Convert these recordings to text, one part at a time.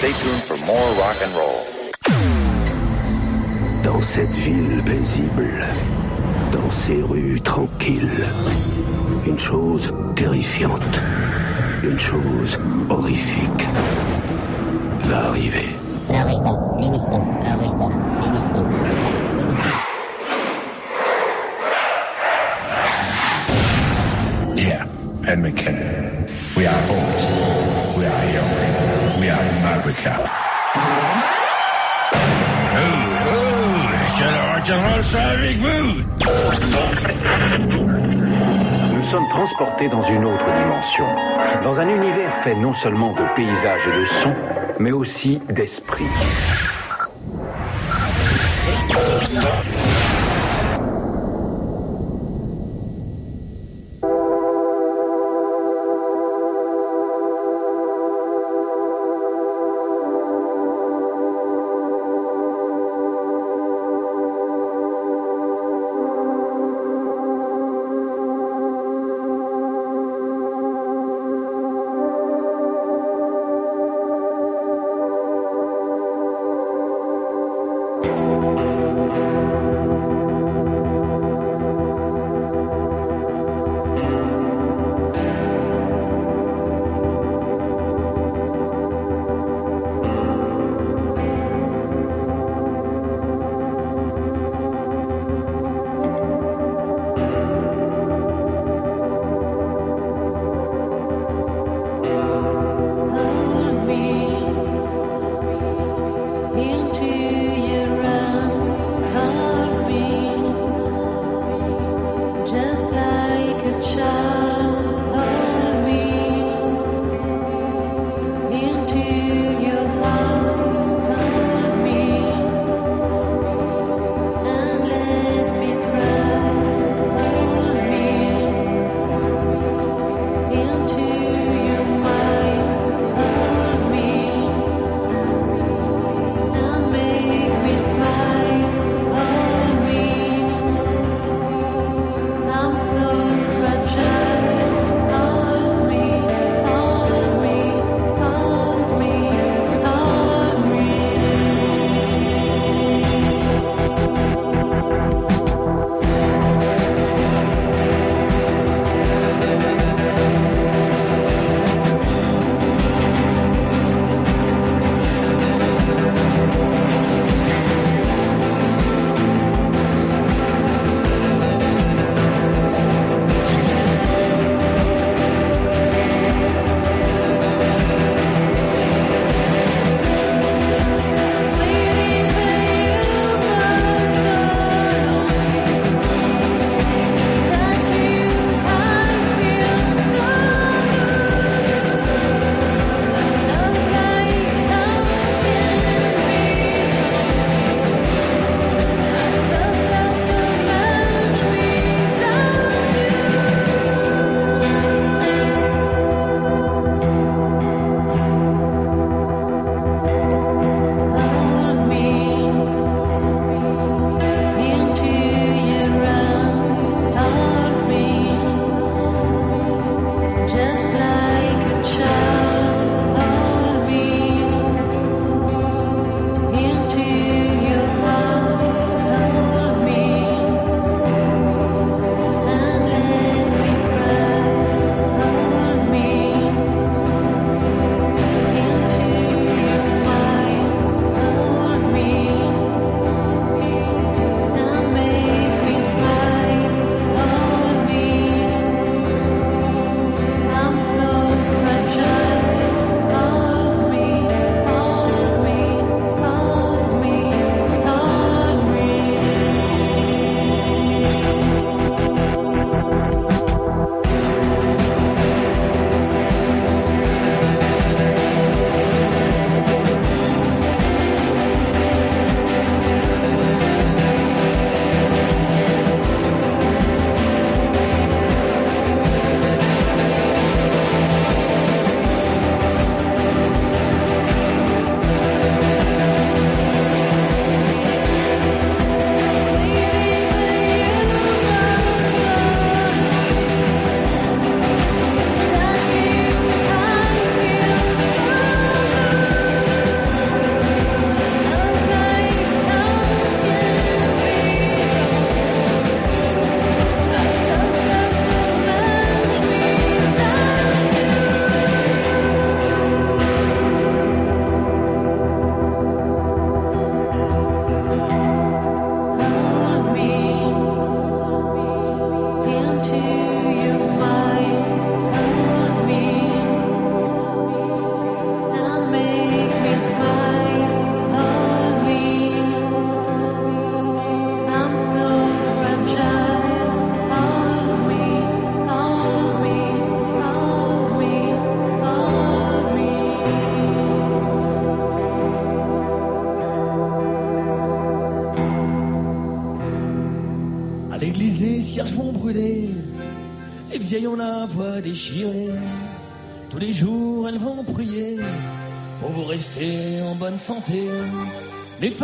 Stay tuned for more rock and roll. Dans cette ville paisible, dans ces rues tranquilles, une chose terrifiante, une chose horrifique va arriver. Transportés dans une autre dimension, dans un univers fait non seulement de paysages et de sons, mais aussi d'esprit.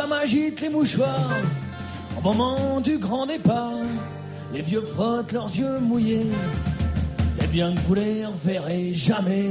Femmes les mouchoirs au moment du grand départ. Les vieux frottent leurs yeux mouillés. Et bien que vous les reverrez jamais.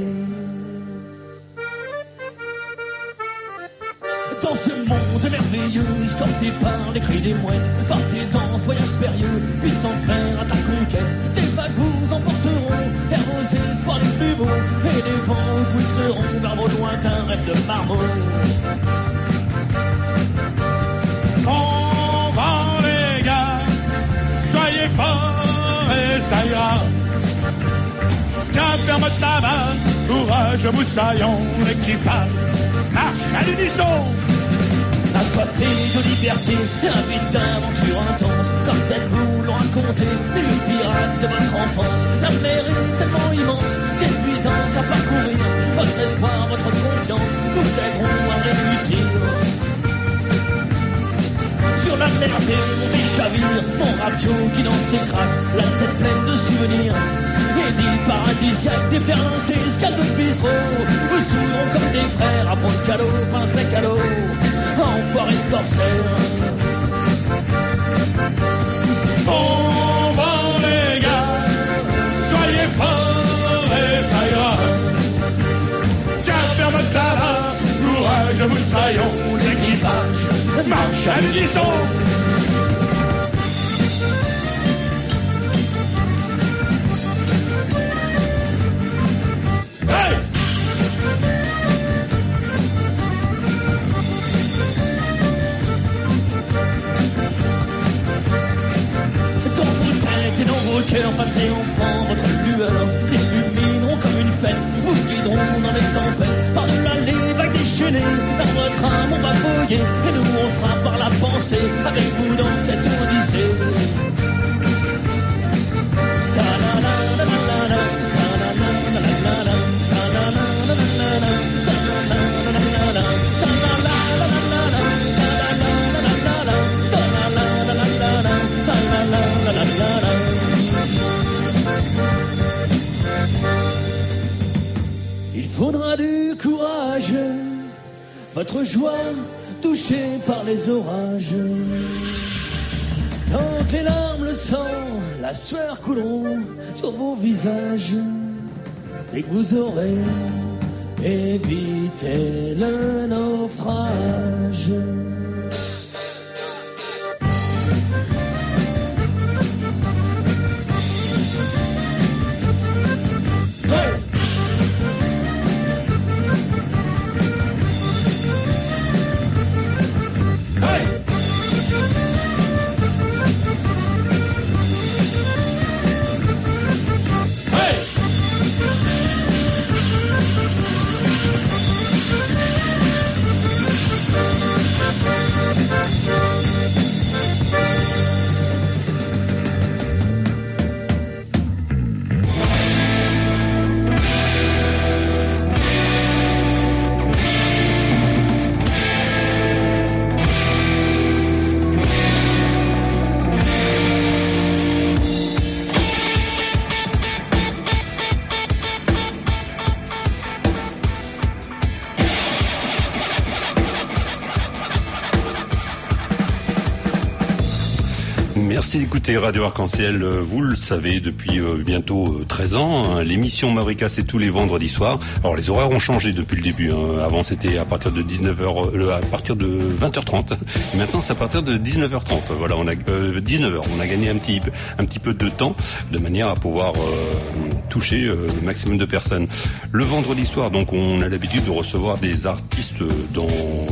Courage, moussaillon, l'équipage, marche à l'unisson assoiffé de liberté, avide d'aventure intense, comme celle vous l'ont raconté, les pirates de votre enfance. La mer est tellement immense, c'est à parcourir. Votre espoir, votre conscience, vous aideront à réussir. Sur la terre des chavires, mon radio qui dans ses craques, la tête pleine de souvenirs. Paradisiaques, des fermentés, escales de bistrot, vous s'ouvrons comme des frères, à de calot, pain sec à l'eau enfoiré de corsaire. Bon vent les gars, soyez forts et ça ira. Tiens, ferme ta courage, moussaillon, l'équipage marche à l'unisson. Cœur battait prend votre lueur s'illumineront comme une fête, vous guideront dans les tempêtes, par-delà les vagues déchaînées, dans votre âme on va voyer, et nous on sera par la pensée, avec vous votre joie touchée par les orages. Tant que les larmes, le sang, la sueur couleront sur vos visages, c'est que vous aurez évité le naufrage. Écoutez Radio Arc-en-Ciel, euh, vous le savez, depuis euh, bientôt 13 euh, ans. Hein, l'émission Mavrika, c'est tous les vendredis soirs. Alors les horaires ont changé depuis le début. Hein. Avant c'était à partir de 19h, à partir de 20h30. maintenant c'est à partir de 19h30. Voilà, on a 19h. On a gagné un petit, un petit peu de temps de manière à pouvoir toucher le maximum de personnes. Le vendredi soir, donc, on a l'habitude de recevoir des artistes dans,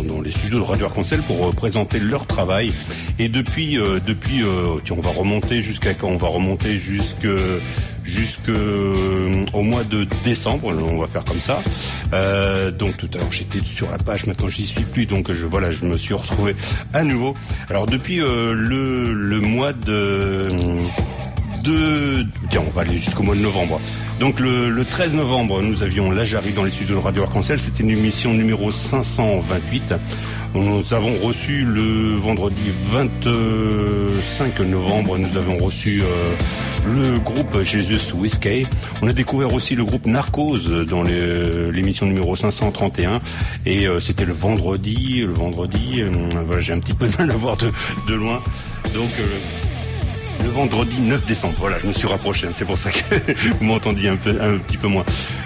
dans les studios de Radio Arc-en-Ciel pour présenter leur travail. Et depuis, depuis, on va remonter jusqu'à quand? On va remonter jusque jusqu'au euh, mois de décembre. On va faire comme ça. Euh, donc tout à l'heure j'étais sur la page, maintenant j'y suis plus. Donc je voilà, je me suis retrouvé à nouveau. Alors depuis euh, le, le mois de de tiens, on va aller jusqu'au mois de novembre. Donc le, le 13 novembre, nous avions La Jarry dans les studios de Radio Arc-en-Ciel. C'était une émission numéro 528. Nous avons reçu le vendredi 25 novembre, nous avons reçu euh, le groupe Jesus Whiskey. On a découvert aussi le groupe Narcos dans l'émission numéro 531. Et euh, c'était le vendredi. Le vendredi, euh, j'ai un petit peu de mal à voir de, de loin. Donc le vendredi 9 décembre. Voilà, je me suis rapproché. C'est pour ça que vous m'entendiez un, petit peu moins.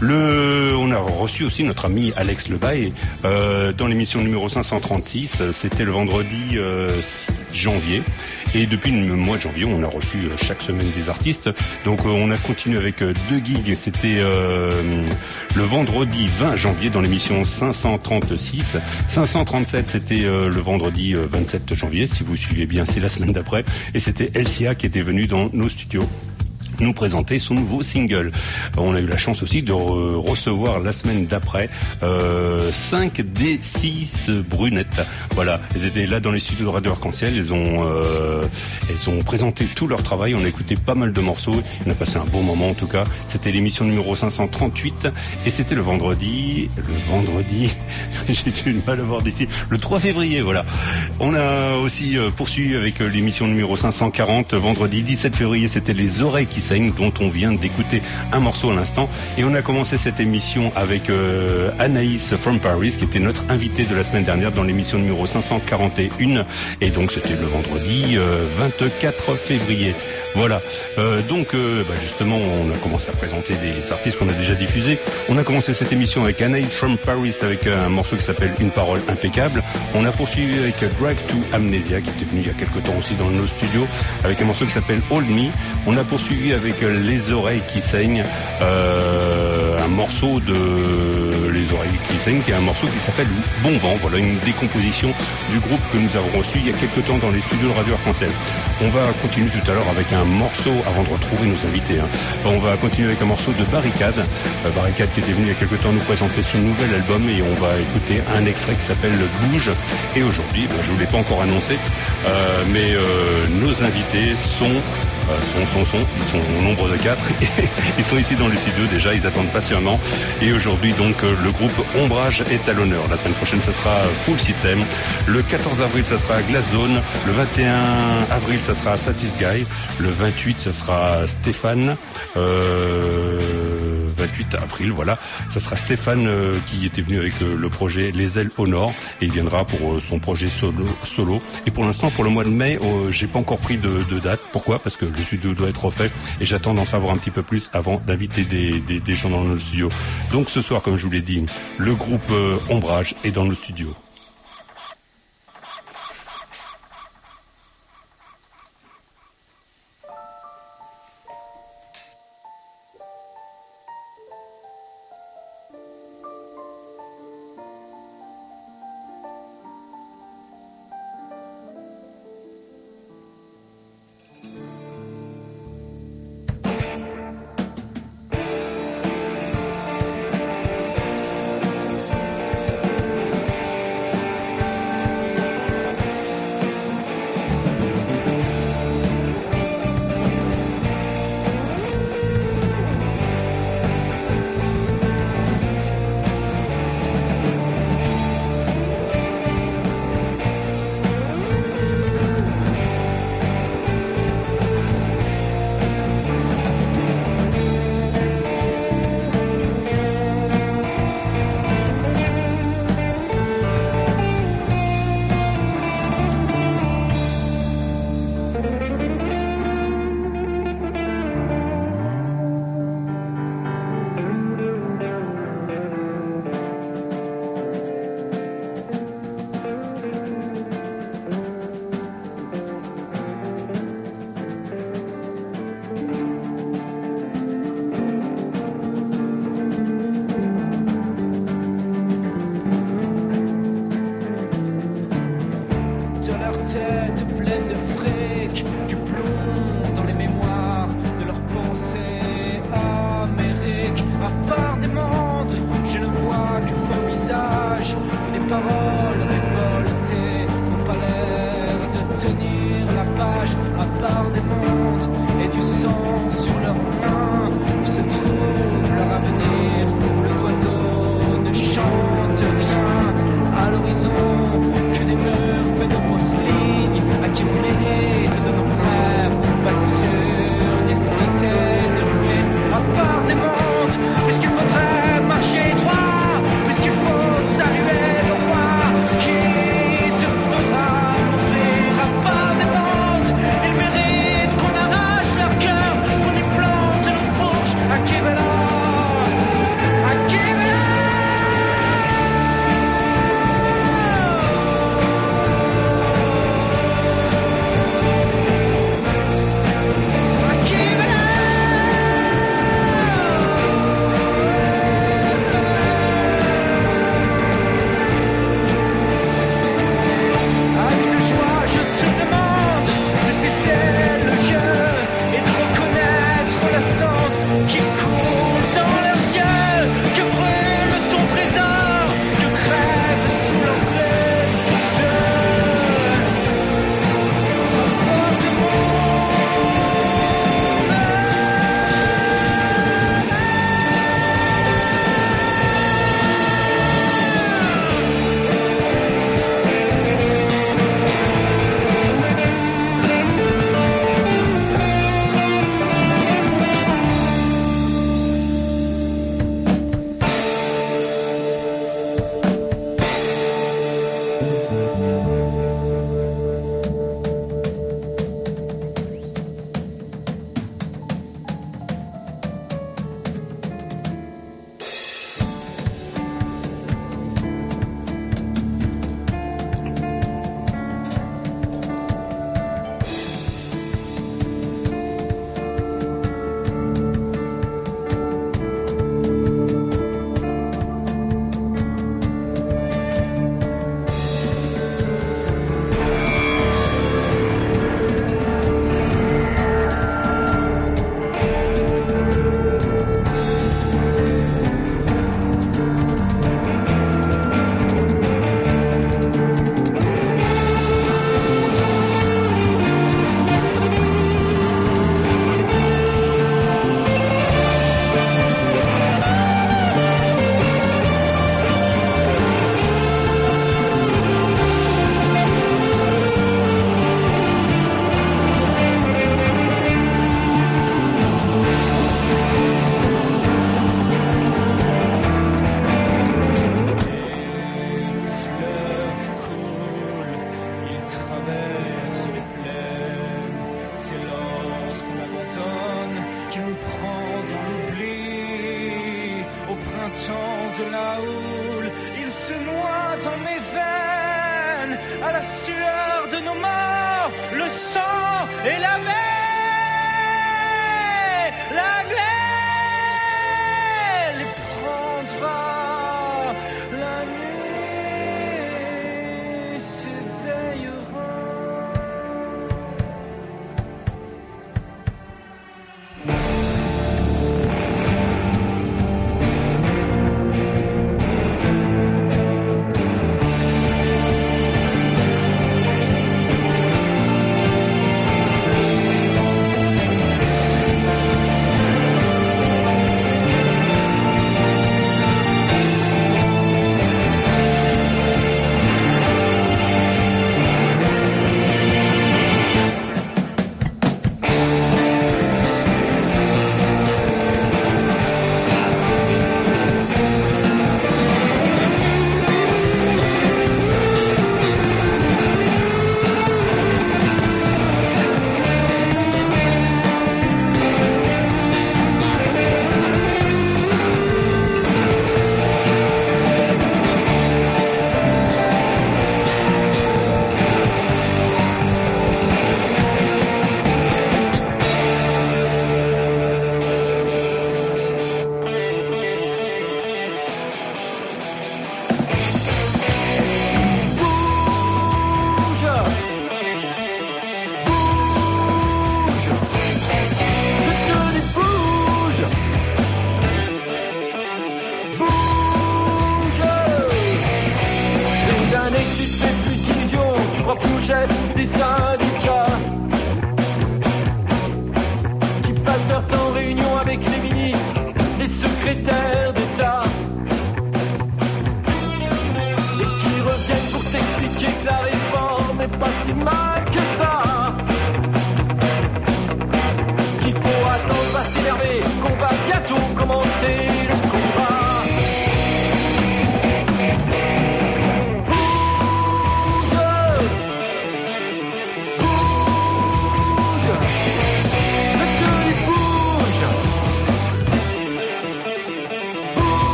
Le, on a reçu aussi notre ami Alex Lebaille euh, dans l'émission numéro 536. C'était le vendredi euh, 6 janvier. Et depuis le mois de janvier, on a reçu euh, chaque semaine des artistes. Donc euh, on a continué avec euh, deux gigs. C'était le vendredi 20 janvier dans l'émission 536. 537, c'était le vendredi euh, 27 janvier. Si vous suivez bien, c'est la semaine d'après. Et c'était Elsia qui était venue dans nos studios nous présenter son nouveau single. Euh, On a eu la chance aussi de re- recevoir la semaine d'après euh, 5 des 6 brunettes. Voilà, elles étaient là dans les studios de Radio Arc-en-Ciel, elles ont euh, elles ont présenté tout leur travail, on a écouté pas mal de morceaux, on a passé un bon moment en tout cas. C'était l'émission numéro 538 et c'était le vendredi, le vendredi, j'ai du mal à voir d'ici, le 3 février, voilà. On a aussi euh, poursuivi avec euh, l'émission numéro 540, vendredi 17 février, c'était les oreilles qui dont on vient d'écouter un morceau à l'instant et on a commencé cette émission avec euh, Anaïs from Paris qui était notre invitée de la semaine dernière dans l'émission numéro 541 et donc c'était le vendredi euh, 24 février. Voilà. Euh, donc euh, bah, justement, on a commencé à présenter des artistes qu'on a déjà diffusés. On a commencé cette émission avec Anaïs from Paris avec un morceau qui s'appelle Une parole impeccable. On a poursuivi avec Drive to Amnesia qui était venu il y a quelques temps aussi dans nos studios avec un morceau qui s'appelle Hold Me. On a poursuivi avec Les oreilles qui saignent, euh, un morceau de Les oreilles qui qui est un morceau qui s'appelle Bon vent. Voilà une décomposition du groupe que nous avons reçu il y a quelques temps dans les studios de Radio Arc-en-Ciel. On va continuer tout à l'heure avec un morceau, avant de retrouver nos invités, hein. on va continuer avec un morceau de Barricade. Euh, Barricade qui était venu il y a quelques temps nous présenter son nouvel album et on va écouter un extrait qui s'appelle Bouge. Et aujourd'hui, ben, je ne vous l'ai pas encore annoncé, euh, mais euh, nos invités sont sont, sont, sont, ils sont au nombre de quatre. ils sont ici dans le studio déjà, ils attendent patiemment. Et aujourd'hui, donc, euh, le groupe Ombrage est à l'honneur. La semaine prochaine, ça sera Full System. Le 14 avril, ça sera Glass Zone. Le 21 avril, ça sera Satisguy. Le 28, ça sera Stéphane. Euh, 28 avril, voilà. Ça sera Stéphane euh, qui était venu avec euh, le projet Les Ailes au Nord et il viendra pour euh, son projet solo. Et pour l'instant, pour le mois de mai, euh, j'ai pas encore pris de, date. Pourquoi? Parce que le studio doit être refait et j'attends d'en savoir un petit peu plus avant d'inviter des, gens dans le studio. Donc ce soir, comme je vous l'ai dit, le groupe Ombrage est dans le studio.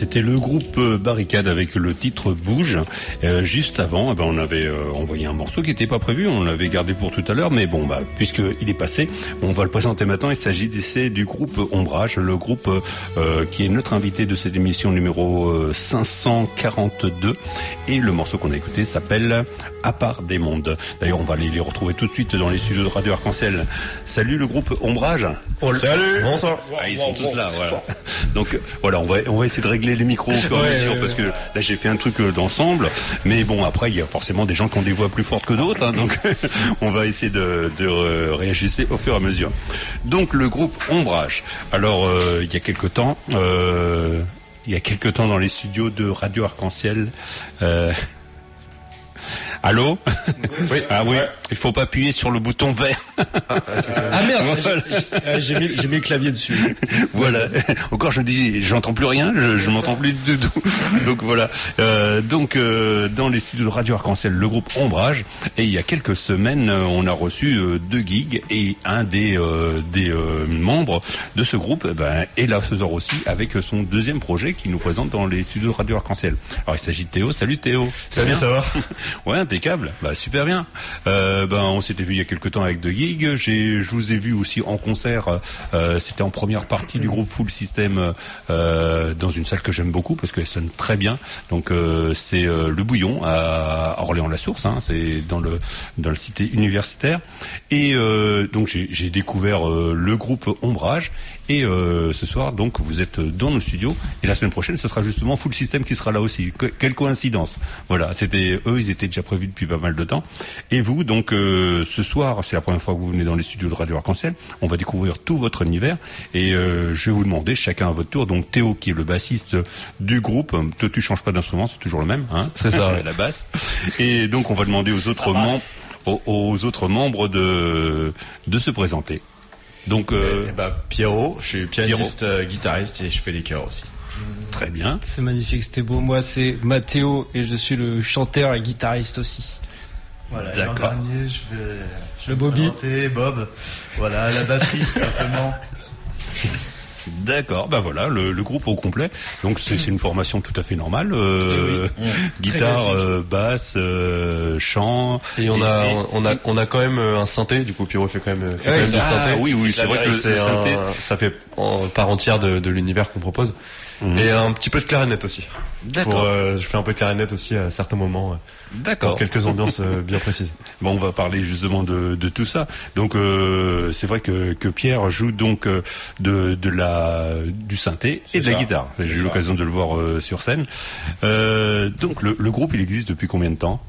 C'était le groupe euh, Barricade avec le titre Bouge. Euh, juste avant, eh ben, on avait euh, envoyé un morceau qui n'était pas prévu, on l'avait gardé pour tout à l'heure, mais bon, bah, puisqu'il est passé, on va le présenter maintenant. Il s'agissait du groupe Ombrage, le groupe euh, qui est notre invité de cette émission numéro euh, 542. Et le morceau qu'on a écouté s'appelle À part des mondes. D'ailleurs, on va aller les retrouver tout de suite dans les studios de Radio Arc-en-Ciel. Salut le groupe Ombrage. Salut Bonsoir Ah, ils sont tous là, voilà. Donc voilà, on va on va essayer de régler les micros au fur et à mesure ouais, parce que là j'ai fait un truc euh, d'ensemble, mais bon après il y a forcément des gens qui ont des voix plus fortes que d'autres, hein, donc on va essayer de, de euh, réajuster au fur et à mesure. Donc le groupe Ombrage. Alors euh, il y a quelque temps, euh, il y a quelque temps dans les studios de Radio Arc-en-Ciel. Euh, Allô? Oui. Ah oui, il faut pas appuyer sur le bouton vert. Ah merde Voilà. j'ai- mis, j'ai mis le clavier dessus. voilà. Encore, je me dis, j'entends plus rien, je, je m'entends plus du tout. Donc voilà. Euh, donc euh, dans les studios de Radio Arc-en-Ciel, le groupe Ombrage. Et il y a quelques semaines, euh, on a reçu euh, deux gigs et un des euh, des euh, membres de ce groupe, eh ben, est là ce soir aussi avec son deuxième projet qu'il nous présente dans les studios de Radio Arc-en-Ciel. Alors il s'agit de Théo. Salut Théo. Salut, bien ça va? Ouais, impeccable. Bah super bien. Euh, ben on s'était vu il y a quelques temps avec deux gigs. Je vous ai vu aussi en concert. euh, c'était en première partie du groupe Full System euh, dans une salle que j'aime beaucoup parce qu'elle sonne très bien. Donc euh, c'est le Bouillon à Orléans-la-Source. Hein, c'est dans le dans le cité universitaire. Et donc j'ai, découvert le groupe Ombrage. Et ce soir, donc, vous êtes dans nos studios. Et la semaine prochaine, ce sera justement Full System qui sera là aussi. Que- quelle coïncidence. Voilà, c'était eux, ils étaient déjà prévus depuis pas mal de temps. Et vous, donc, ce soir, c'est la première fois que vous venez dans les studios de Radio Arc-en-Ciel. On va découvrir tout votre univers. Et euh, je vais vous demander, chacun à votre tour, donc Théo, qui est le bassiste du groupe. Toi, tu changes pas d'instrument, c'est toujours le même. Hein C'est ça, la basse. Et donc, on va demander aux autres membres, aux, aux autres membres de de se présenter. Donc, euh, Eh bah, Pierrot, je suis pianiste, euh, guitariste et je fais les chœurs aussi. très bien. C'est magnifique, c'était beau. Moi, c'est Mathéo et je suis le chanteur et guitariste aussi. Voilà, l'an dernier, je vais, je Le vais Bobby. présenter Bob. Voilà, la batterie, simplement. D'accord, bah voilà, le, le groupe au complet. Donc c'est c'est une formation tout à fait normale. euh, guitare, classique. euh, basse, euh, chant. Et on a, et- on a, on a quand même un synthé. Du coup, Pierrot fait quand même, fait Ouais, quand même du ah, synthé. oui, oui, c'est vrai que le- c'est le un- synthé- ça fait en part entière de, de l'univers qu'on propose. Et un petit peu de clarinette aussi. D'accord. Euh, je fais un peu de clarinette aussi à certains moments. euh, D'accord. Pour quelques ambiances euh, bien précises. Bon, on va parler justement de, de tout ça. Donc euh, c'est vrai que, que Pierre joue donc de, de la du synthé et de la guitare. J'ai eu l'occasion de le voir euh, sur scène. Euh, donc le, le groupe il existe depuis combien de temps?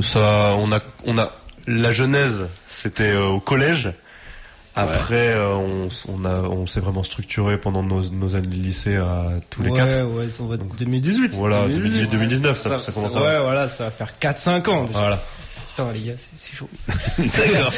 Ça, on a, on a la genèse, c'était au collège. Après, euh, on, s- on a, on s'est vraiment structuré pendant nos, nos années de lycée à tous les ouais, quatre. ouais, ça va être 2018. Voilà, 2018. 2019, ça- ça commence à- Ouais, voilà, ça va faire 4-5 ans déjà. Voilà. Putain, les gars, c'est chaud. D'accord.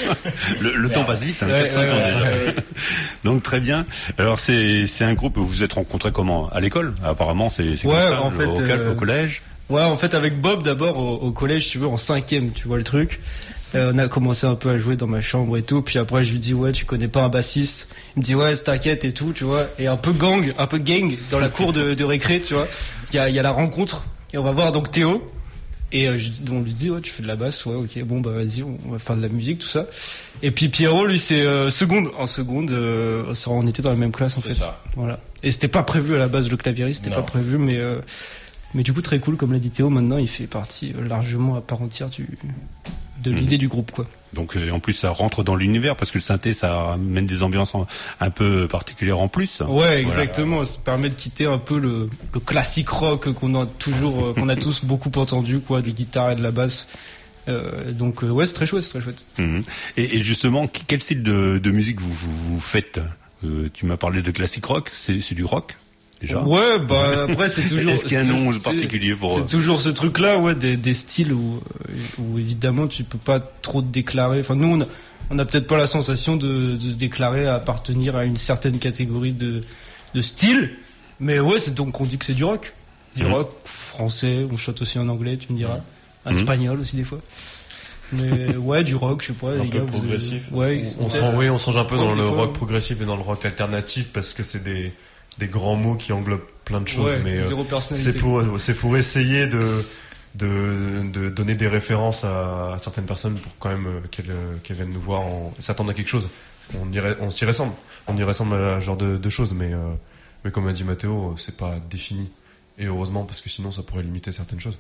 Le, le temps passe vite, hein, Ouais, 4-5 ouais, ans ouais, déjà. ouais. Donc très bien. Alors c'est un groupe vous vous êtes rencontrés comment? À l'école? Apparemment c'est Ouais, comme ça, en fait, au, cal- euh, au collège? Ouais, en fait, avec Bob, d'abord, au, au collège, tu veux, en cinquième, tu vois le truc. Euh, on a commencé un peu à jouer dans ma chambre et tout. Puis après, je lui dis, ouais, tu connais pas un bassiste? Il me dit, ouais, t'inquiète et tout, tu vois. Et un peu gang, un peu gang dans la cour de, de récré, tu vois. Il y a, il y a la rencontre. Et on va voir donc Théo. Et euh, on lui dit, ouais, tu fais de la basse, ouais, ok, bon, bah vas-y, on va faire de la musique, tout ça. Et puis Pierrot, lui, c'est euh, seconde. En seconde, euh, on était dans la même classe, en fait. ça. Voilà. Et c'était pas prévu à la base, le claviériste, c'était pas prévu, mais... mais du coup, très cool, comme l'a dit Théo, maintenant il fait partie largement à part entière du, de l'idée du groupe, quoi. Donc euh, en plus ça rentre dans l'univers parce que le synthé ça amène des ambiances en- un peu particulières en plus. Ouais, Voilà. exactement. Ça permet de quitter un peu le, le classique rock qu'on a toujours, euh, qu'on a tous beaucoup entendu, quoi, des guitares et de la basse. Euh, donc euh, ouais, c'est très chouette, c'est très chouette. Mhm. Et, et justement, qu- quel style de, de musique vous, vous, vous faites? Euh, Tu m'as parlé de classique rock, c'est c'est du rock? Déjà Ouais, bah après c'est toujours. Est-ce qu'il y a un nom particulier pour C'est toujours ce truc-là, ouais, des, des styles où, euh, où évidemment tu peux pas trop te déclarer. Enfin, nous, on a, on a peut-être pas la sensation de, de se déclarer à appartenir à une certaine catégorie de, de style, mais ouais, c'est donc on dit que c'est du rock, du Mhm. rock français. On chante aussi en anglais, tu me diras, Mhm. espagnol aussi des fois. Mais ouais, du rock, je sais pas. Un les peu gars, progressif. Ouais, On, se rend, oui, on se range un peu dans le rock progressif et dans le rock alternatif parce que c'est des, des grands mots qui englobent plein de choses. Ouais, mais euh, c'est pour, c'est pour essayer de, de, de donner des références à, à certaines personnes pour quand même euh, qu'elles, euh, viennent nous voir en, s'attendre à quelque chose. On, y, on s'y ressemble. On y ressemble à ce genre de, de choses, mais, euh, mais comme a dit Mathéo, c'est pas défini. Et heureusement, parce que sinon, ça pourrait limiter certaines choses.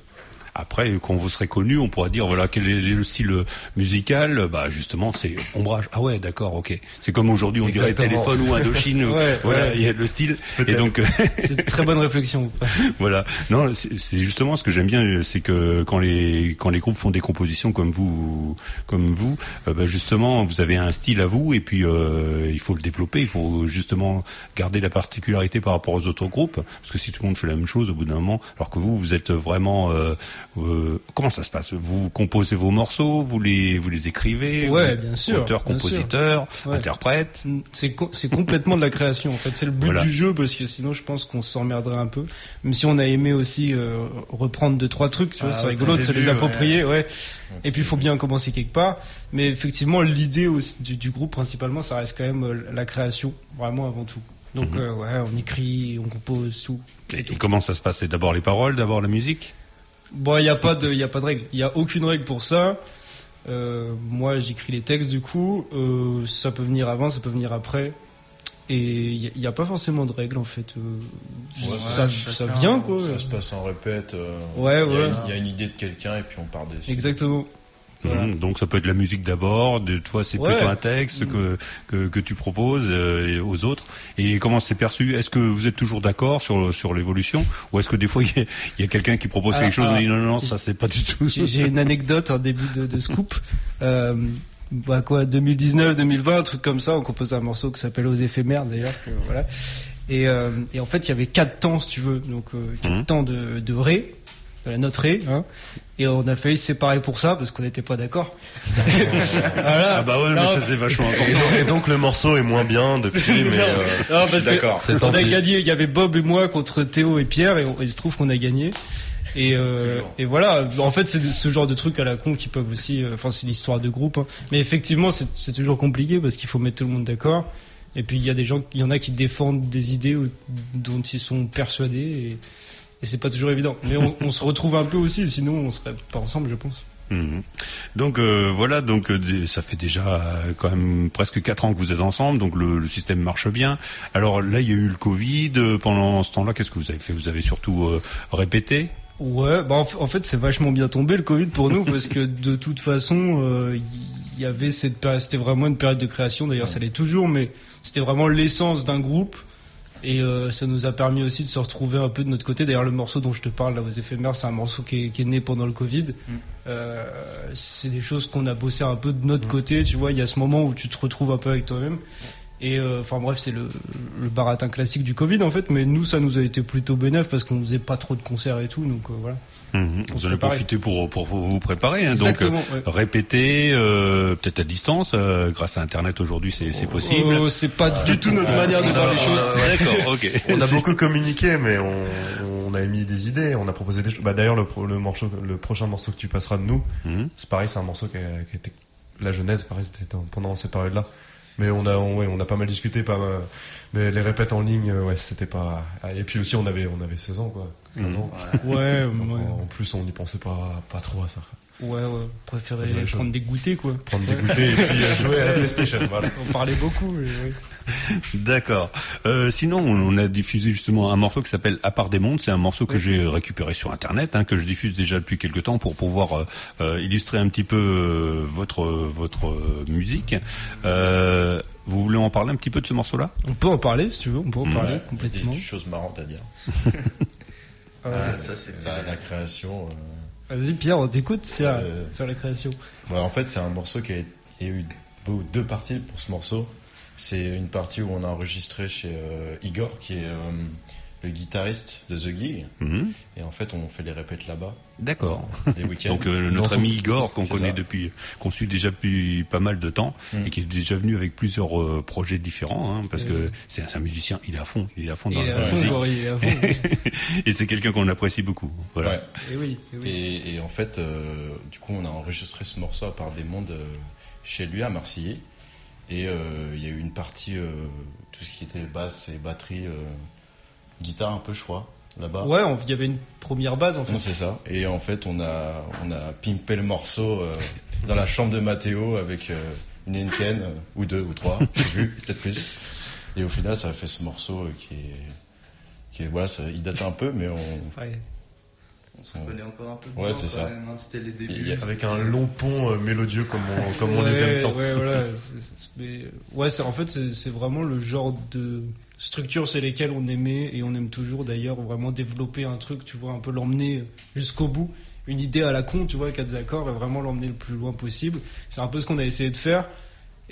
Après, quand vous serez connu, on pourra dire voilà quel est le style musical. Bah justement, c'est ombrage. Ah ouais, d'accord, ok. C'est comme aujourd'hui, on dirait téléphone ou Indochine. Ouais, voilà, ouais. il y a le style. Et donc, C'est une très bonne réflexion. voilà. Non, c'est c'est justement ce que j'aime bien, c'est que quand les quand les groupes font des compositions comme vous, comme vous, euh, bah, justement, vous avez un style à vous et puis euh, il faut le développer. Il faut justement garder la particularité par rapport aux autres groupes, parce que si tout le monde fait la même chose, au bout d'un moment, alors que vous, vous êtes vraiment euh, euh, comment ça se passe? Vous composez vos morceaux, vous les vous les écrivez, Ouais, vous- bien sûr, auteur, compositeur, Ouais. interprète? C'est co- c'est complètement de la création en fait. C'est le but Voilà. du jeu parce que sinon je pense qu'on s'emmerderait un peu. Même si on a aimé aussi euh, reprendre deux trois trucs, tu vois, Ah, c'est rigolo de se les approprier, ouais. ouais. Et puis il faut bien commencer quelque part. Mais effectivement, l'idée du, du groupe principalement, ça reste quand même euh, la création, vraiment avant tout. Donc Mhm. euh, ouais, on écrit, on compose tout. Et, et comment ça se passe C'est d'abord les paroles, d'abord la musique? Bon, il n'y a pas de, y a pas de règle. Il y a aucune règle pour ça. Euh, moi, j'écris les textes du coup. Euh, ça peut venir avant, ça peut venir après. Et il n'y a, pas forcément de règle en fait. Euh, Ouais, ça, ça vient quoi. Ça se passe en répète. Ouais, il ouais. Il y a une idée de quelqu'un et puis on part dessus. Exactement. Voilà. Mhm, donc ça peut être la musique d'abord, de toi c'est Ouais. plutôt un texte que, que que tu proposes euh, et aux autres. Et comment c'est perçu? Est-ce que vous êtes toujours d'accord sur sur l'évolution? Ou est-ce que des fois il y a, quelqu'un qui propose quelque chose et dit non non non ça c'est pas du tout. J'ai une anecdote, un début de, de scoop. Euh, bah quoi, 2019, 2020, un truc comme ça. On composait un morceau qui s'appelle Aux éphémères d'ailleurs. voilà. Et, euh, et en fait, il y avait quatre temps, si tu veux. Donc euh, quatre Mhm. temps de, de ré, de la note ré. Hein, et on a failli se séparer pour ça parce qu'on n'était pas d'accord. voilà. Ah bah ouais, mais Non, ça c'est vachement Et important. donc, et donc le morceau est moins bien depuis, mais Non, euh, non, parce d'accord. C'est on a gagné. Il y avait Bob et moi contre Théo et Pierre, et, on- il se trouve qu'on a gagné. Et, euh, et voilà. En fait, c'est ce genre de trucs à la con qui peuvent aussi. euh, Enfin, c'est l'histoire de groupe. hein. Mais effectivement, c'est c'est toujours compliqué parce qu'il faut mettre tout le monde d'accord. Et puis il y a des gens, il y en a qui défendent des idées dont ils sont persuadés. Et, et c'est pas toujours évident. Mais on, on se retrouve un peu aussi. Sinon, on serait pas ensemble, je pense. Mhm. Donc euh, voilà, donc euh, ça fait déjà euh, quand même presque quatre ans que vous êtes ensemble, donc le, le système marche bien. Alors là, il y a eu le Covid. Pendant ce temps-là, qu'est-ce que vous avez fait? Vous avez surtout répété? Ouais, bah en, fait c'est vachement bien tombé le Covid pour nous parce que de toute façon euh, il y, avait cette période, c'était vraiment une période de création. D'ailleurs ça l'est toujours, mais c'était vraiment l'essence d'un groupe et euh, ça nous a permis aussi de se retrouver un peu de notre côté. D'ailleurs le morceau dont je te parle là aux éphémères, c'est un morceau qui est, qui est né pendant le Covid. Euh, c'est des choses qu'on a bossé un peu de notre côté, tu vois. Il y a ce moment où tu te retrouves un peu avec toi-même. Et euh, enfin bref, c'est le, le baratin classique du Covid en fait, mais nous ça nous a été plutôt bénéf parce qu'on faisait pas trop de concerts et tout, donc euh, voilà. On se Vous en avez profité pour pour vous préparer. Hein, donc ouais. répéter, euh, peut-être à distance. euh, grâce à Internet aujourd'hui, c'est c'est possible. Euh, c'est pas du tout notre manière de on a- voir les choses. a- D'accord, ok. On a beaucoup communiqué, mais on, on a émis des idées, on a proposé des choses. Bah, d'ailleurs, le, le, morceau, le prochain morceau que tu passeras de nous, Mhm. c'est pareil, c'est un morceau qui a, qui a été. La genèse, pareil, c'était pendant ces périodes-là. Mais on a, on, ouais, on a pas mal discuté, pas mal- Mais les répètes en ligne, euh, ouais, c'était pas. ah, Et puis aussi, on avait, on avait 16 ans, quoi. 15 ans. Ouais, Donc, ouais. En plus, on n'y pensait pas, pas trop à ça. Ouais, ouais. Préférer prendre des goûters, quoi. Prendre des goûters et puis euh, jouer à la PlayStation, voilà. On parlait beaucoup, mais. D'accord. Euh, sinon, on a diffusé justement un morceau qui s'appelle À part des mondes. C'est un morceau que j'ai récupéré sur Internet, hein, que je diffuse déjà depuis quelques temps pour pouvoir euh, illustrer un petit peu euh, votre votre musique. Euh, vous voulez en parler un petit peu de ce morceau-là? On peut en parler, si tu veux, on peut en parler Ouais, complètement. Des choses marrantes à dire. Ah, ça, c'est la création. Vas-y, Pierre, on t'écoute, Pierre, Euh, sur la création. En fait, c'est un morceau qui a, il y a eu deux parties pour ce morceau. C'est une partie où on a enregistré chez euh, Igor, qui est euh, le guitariste de The Gig. Mhm. Et en fait, on fait les répètes là-bas. D'accord. Les week-ends. Donc euh, notre ami Igor qu'on connaît ça. depuis, qu'on suit déjà depuis pas mal de temps Mm. et qui est déjà venu avec plusieurs euh, projets différents, hein, parce Et- que c'est un, c'est un musicien, il est à fond, il est à fond dans Il est la à fond, musique. Il est à fond. et c'est quelqu'un qu'on apprécie beaucoup. Voilà. Ouais. Et oui, et oui. Et, et en fait, euh, du coup, on a enregistré ce morceau à part des mondes euh, chez lui à Marseille. Et euh, il y a eu une partie, euh, tout ce qui était basse et batterie, euh, guitare un peu, je crois, là-bas. Ouais, on- il y avait une première base, en fait. Non, c'est ça. Et en fait, on a, on a pimpé le morceau euh, dans la chambre de Mathéo avec euh, une Henken, euh, ou deux, ou trois, je sais plus, peut-être plus. Et au final, ça a fait ce morceau euh, qui est. Qui est voilà, ça, il date un peu, mais on. Ouais. On se connaît encore un peu. Ouais, c'est ça. hein, C'était les débuts. Avec un long pont euh, mélodieux comme on, comme on les aime tant. Ouais, voilà. c'est- c'est- mais- ouais, c'est en fait c'est c'est vraiment le genre de structure sur lesquelles on aimait et on aime toujours d'ailleurs vraiment développer un truc, tu vois, un peu l'emmener jusqu'au bout. Une idée à la con, tu vois, quatre accords et vraiment l'emmener le plus loin possible. C'est un peu ce qu'on a essayé de faire.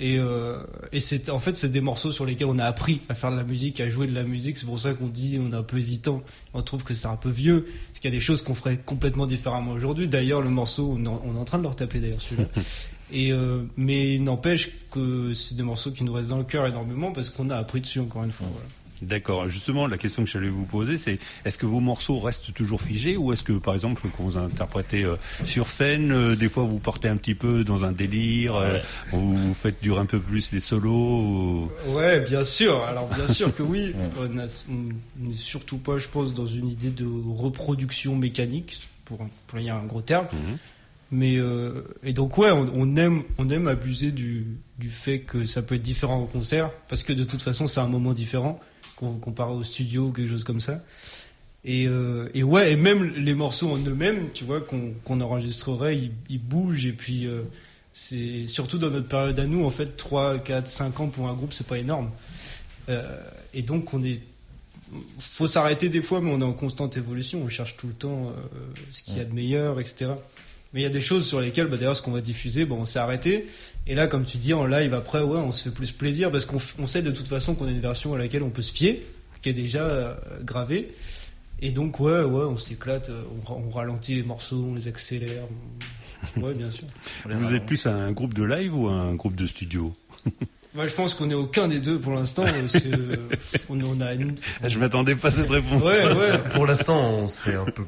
Et, euh, et c'est en fait c'est des morceaux sur lesquels on a appris à faire de la musique, à jouer de la musique. C'est pour ça qu'on dit on est un peu hésitant. On trouve que c'est un peu vieux, parce qu'il y a des choses qu'on ferait complètement différemment aujourd'hui. D'ailleurs le morceau, on est en- on est en train de le retaper d'ailleurs celui-là. Et euh, mais il n'empêche que c'est des morceaux qui nous restent dans le cœur énormément parce qu'on a appris dessus encore une fois. voilà. D'accord. Justement, la question que j'allais vous poser, c'est est-ce que vos morceaux restent toujours figés ou est-ce que, par exemple, quand vous interprétez euh, sur scène, euh, des fois vous partez un petit peu dans un délire, euh, ou vous faites durer un peu plus les solos ou- Ouais, bien sûr. Alors bien sûr que oui. On n'est surtout pas, je pense, dans une idée de reproduction mécanique, pour employer un gros terme. Mais euh, et donc ouais, on, on aime, on aime abuser du, du fait que ça peut être différent au concert, parce que de toute façon c'est un moment différent comparé au studio ou quelque chose comme ça. Et, euh, et ouais, et même les morceaux en eux-mêmes, tu vois, qu'on enregistrerait, ils, bougent. Et puis, euh, c'est surtout dans notre période à nous, en fait, 3, 4, 5 ans pour un groupe, c'est pas énorme. Euh, et donc, on est. Faut s'arrêter des fois, mais on est en constante évolution. On cherche tout le temps ce qu'il y a de meilleur, etc. Mais il y a des choses sur lesquelles, bah, d'ailleurs, ce qu'on va diffuser, bon, on s'est arrêté. Et là, comme tu dis, en live, après, ouais, on se fait plus plaisir parce qu'on on sait de toute façon qu'on a une version à laquelle on peut se fier, qui est déjà euh, gravée. Et donc, ouais, ouais, on s'éclate, euh, on, ra- on ralentit les morceaux, on les accélère. on- Ouais, bien sûr. Vous êtes plus un groupe de live ou un groupe de studio? Moi, je pense qu'on est aucun des deux pour l'instant. euh, on, on a une... Je m'attendais pas à cette réponse. Ouais, ouais. Pour l'instant, on s'est un peu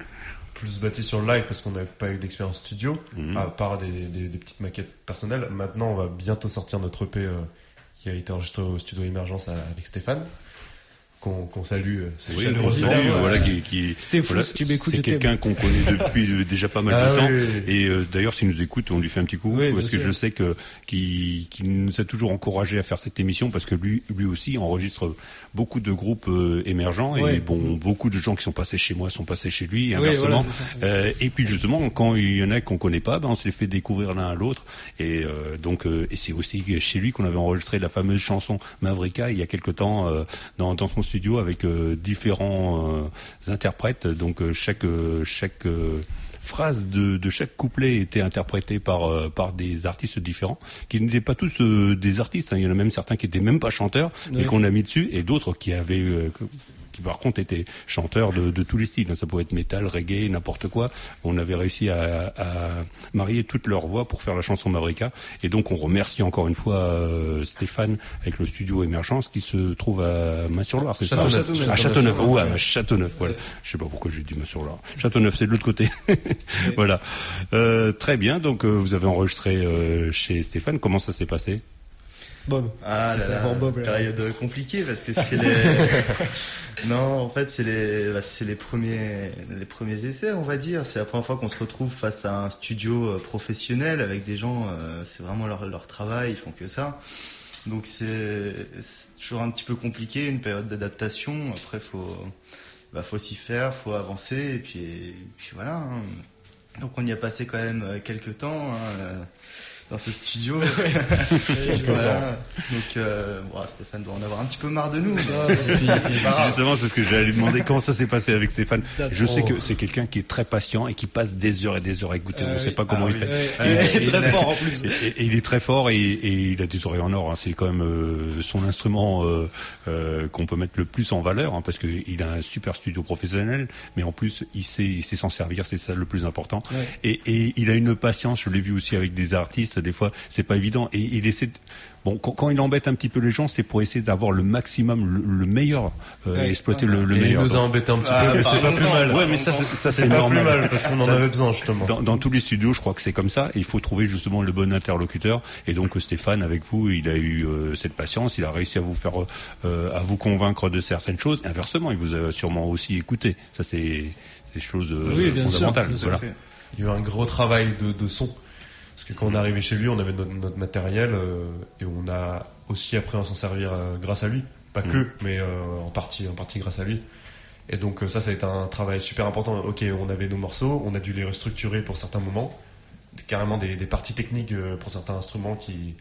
plus bâti sur le live parce qu'on n'avait pas eu d'expérience studio, Mhm. à part des, des- des petites maquettes personnelles. Maintenant, on va bientôt sortir notre EP euh, qui a été enregistré au studio Émergence à- avec Stéphane, qu'on salue. euh, c'est Oui, chaleureusement. on salue, voilà, qui, qui- C'était fou, voilà, si tu m'écoutes, c'est quelqu'un qu'on connaît depuis euh, déjà pas mal Ah de temps. oui, oui, oui. Et euh, d'ailleurs, s'il nous écoute, on lui fait un petit coup Oui, parce que sûr. je sais que qu'il qu'il nous a toujours encouragé à faire cette émission parce que lui, lui aussi enregistre beaucoup de groupes euh, émergents et bon, beaucoup de gens qui sont passés chez moi sont passés chez lui Oui, inversement. voilà. Euh, et puis justement, quand il y en a qu'on connaît pas, ben on se les fait découvrir l'un à l'autre. Et euh, donc, euh, et c'est aussi chez lui qu'on avait enregistré la fameuse chanson Mavrika il y a quelque temps euh, dans, dans son studio avec euh, différents euh, interprètes. Donc euh, chaque euh, chaque euh, phrase de, de chaque couplet était interprétée par euh, par des artistes différents, qui n'étaient pas tous euh, des artistes. hein. Il y en a même certains qui étaient même pas chanteurs, mais qu'on a mis dessus, et d'autres qui avaient euh, qui par contre étaient chanteurs de, de tous les styles. Ça pouvait être métal, reggae, n'importe quoi. On avait réussi à, à marier toutes leurs voix pour faire la chanson Mavrika. Et donc on remercie encore une fois euh, Stéphane avec le studio Émergence qui se trouve à Main-sur-Loire, c'est ça Châteauneuf. À Châteauneuf, ouais, à Châteauneuf, voilà. Je sais pas pourquoi j'ai dit Main-sur-Loire. Châteauneuf, c'est de l'autre côté. voilà. Euh, très bien, donc euh, vous avez enregistré euh, chez Stéphane. Comment ça s'est passé? Bob. Ah là C'est là, pour Bob, là. période compliquée parce que c'est les. non, en fait, c'est les, bah, c'est les premiers, les premiers essais, on va dire. C'est la première fois qu'on se retrouve face à un studio euh, professionnel avec des gens. euh, c'est vraiment leur, leur travail, ils font que ça. Donc c'est toujours un petit peu compliqué, une période d'adaptation. Après, faut, bah, faut s'y faire, faut avancer et puis, et puis voilà. hein. Donc on y a passé quand même euh, quelques temps. hein, dans ce studio. Voilà. Donc, euh, bon, Stéphane doit en avoir un petit peu marre de nous. Ah. Justement, c'est ce que j'allais lui demander. Comment ça s'est passé avec Stéphane Je trop- sais que c'est quelqu'un qui est très patient et qui passe des heures et des heures à écouter. Ah on ne sait pas comment Ah il oui. fait. Ouais, Et- ouais, et- très fort en plus. Et, et- et il est très fort et, et il a des oreilles en or. hein. C'est quand même euh, son instrument euh, euh, qu'on peut mettre le plus en valeur hein, parce qu'il a un super studio professionnel, mais en plus il sait, il sait s'en servir. C'est ça le plus important. Ouais. Et, et il a une patience. Je l'ai vu aussi avec des artistes. Des fois, c'est pas évident. Et il essaie. de- Bon, quand, quand il embête un petit peu les gens, c'est pour essayer d'avoir le maximum, le, le meilleur, euh, Ouais. exploiter le, le Et il meilleur. nous a embêté un petit Ah, peu, mais c'est pas plus mal. Ouais, mais ça, c'est- ça c'est pas plus mal parce qu'on en avait besoin justement. dans, dans tous les studios, je crois que c'est comme ça. Et il faut trouver justement le bon interlocuteur. Et donc euh, Stéphane, avec vous, il a eu euh, cette patience. Il a réussi à vous faire, euh, à vous convaincre de certaines choses. Inversement, il vous a sûrement aussi écouté. Ça, c'est des choses euh, Oui, bien sûr, fondamentales. Voilà. fait. Il y a eu un gros travail de, de son. Parce que quand on est arrivé chez lui, on avait notre, notre matériel euh, et on a aussi appris à s'en servir euh, grâce à lui. Pas Mm. que, mais euh, en partie, en partie grâce à lui. Et donc ça, ça a été un travail super important. Ok, on avait nos morceaux, on a dû les restructurer pour certains moments, carrément des, des parties techniques pour certains instruments qui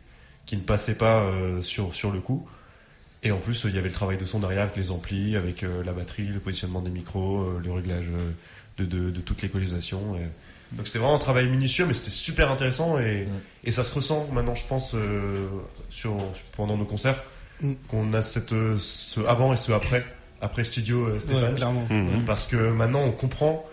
qui ne passaient pas sur sur le coup. Et en plus, il y avait le travail de son derrière avec les amplis, avec la batterie, le positionnement des micros, le réglage de, de, de toute l'équalisation. Et... Donc c'était vraiment un travail minutieux, mais c'était super intéressant et, et ça se ressent maintenant, je pense, euh, sur, pendant nos concerts, Mm. qu'on a cette, euh, ce avant et ce après, après studio euh, Stéphane. Ouais, clairement. Parce que maintenant on comprend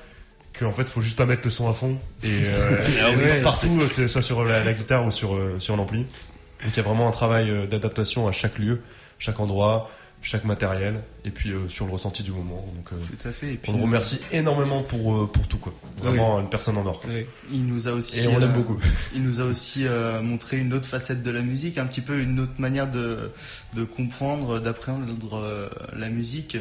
qu'en fait faut juste pas mettre le son à fond et, euh, Ah et oui, mettre partout, euh, que ce soit sur la, la guitare ou sur, euh, sur l'ampli. Donc il y a vraiment un travail euh, d'adaptation à chaque lieu, chaque endroit, chaque matériel et puis euh, sur le ressenti du moment. Donc euh, Tout à fait. Et puis, on le remercie énormément pour, euh, pour tout quoi. Vraiment une personne en or. Il nous a aussi. Et on l'aime euh, beaucoup. Il nous a aussi euh, montré une autre facette de la musique, un petit peu une autre manière de, de comprendre, d'appréhender euh, la musique,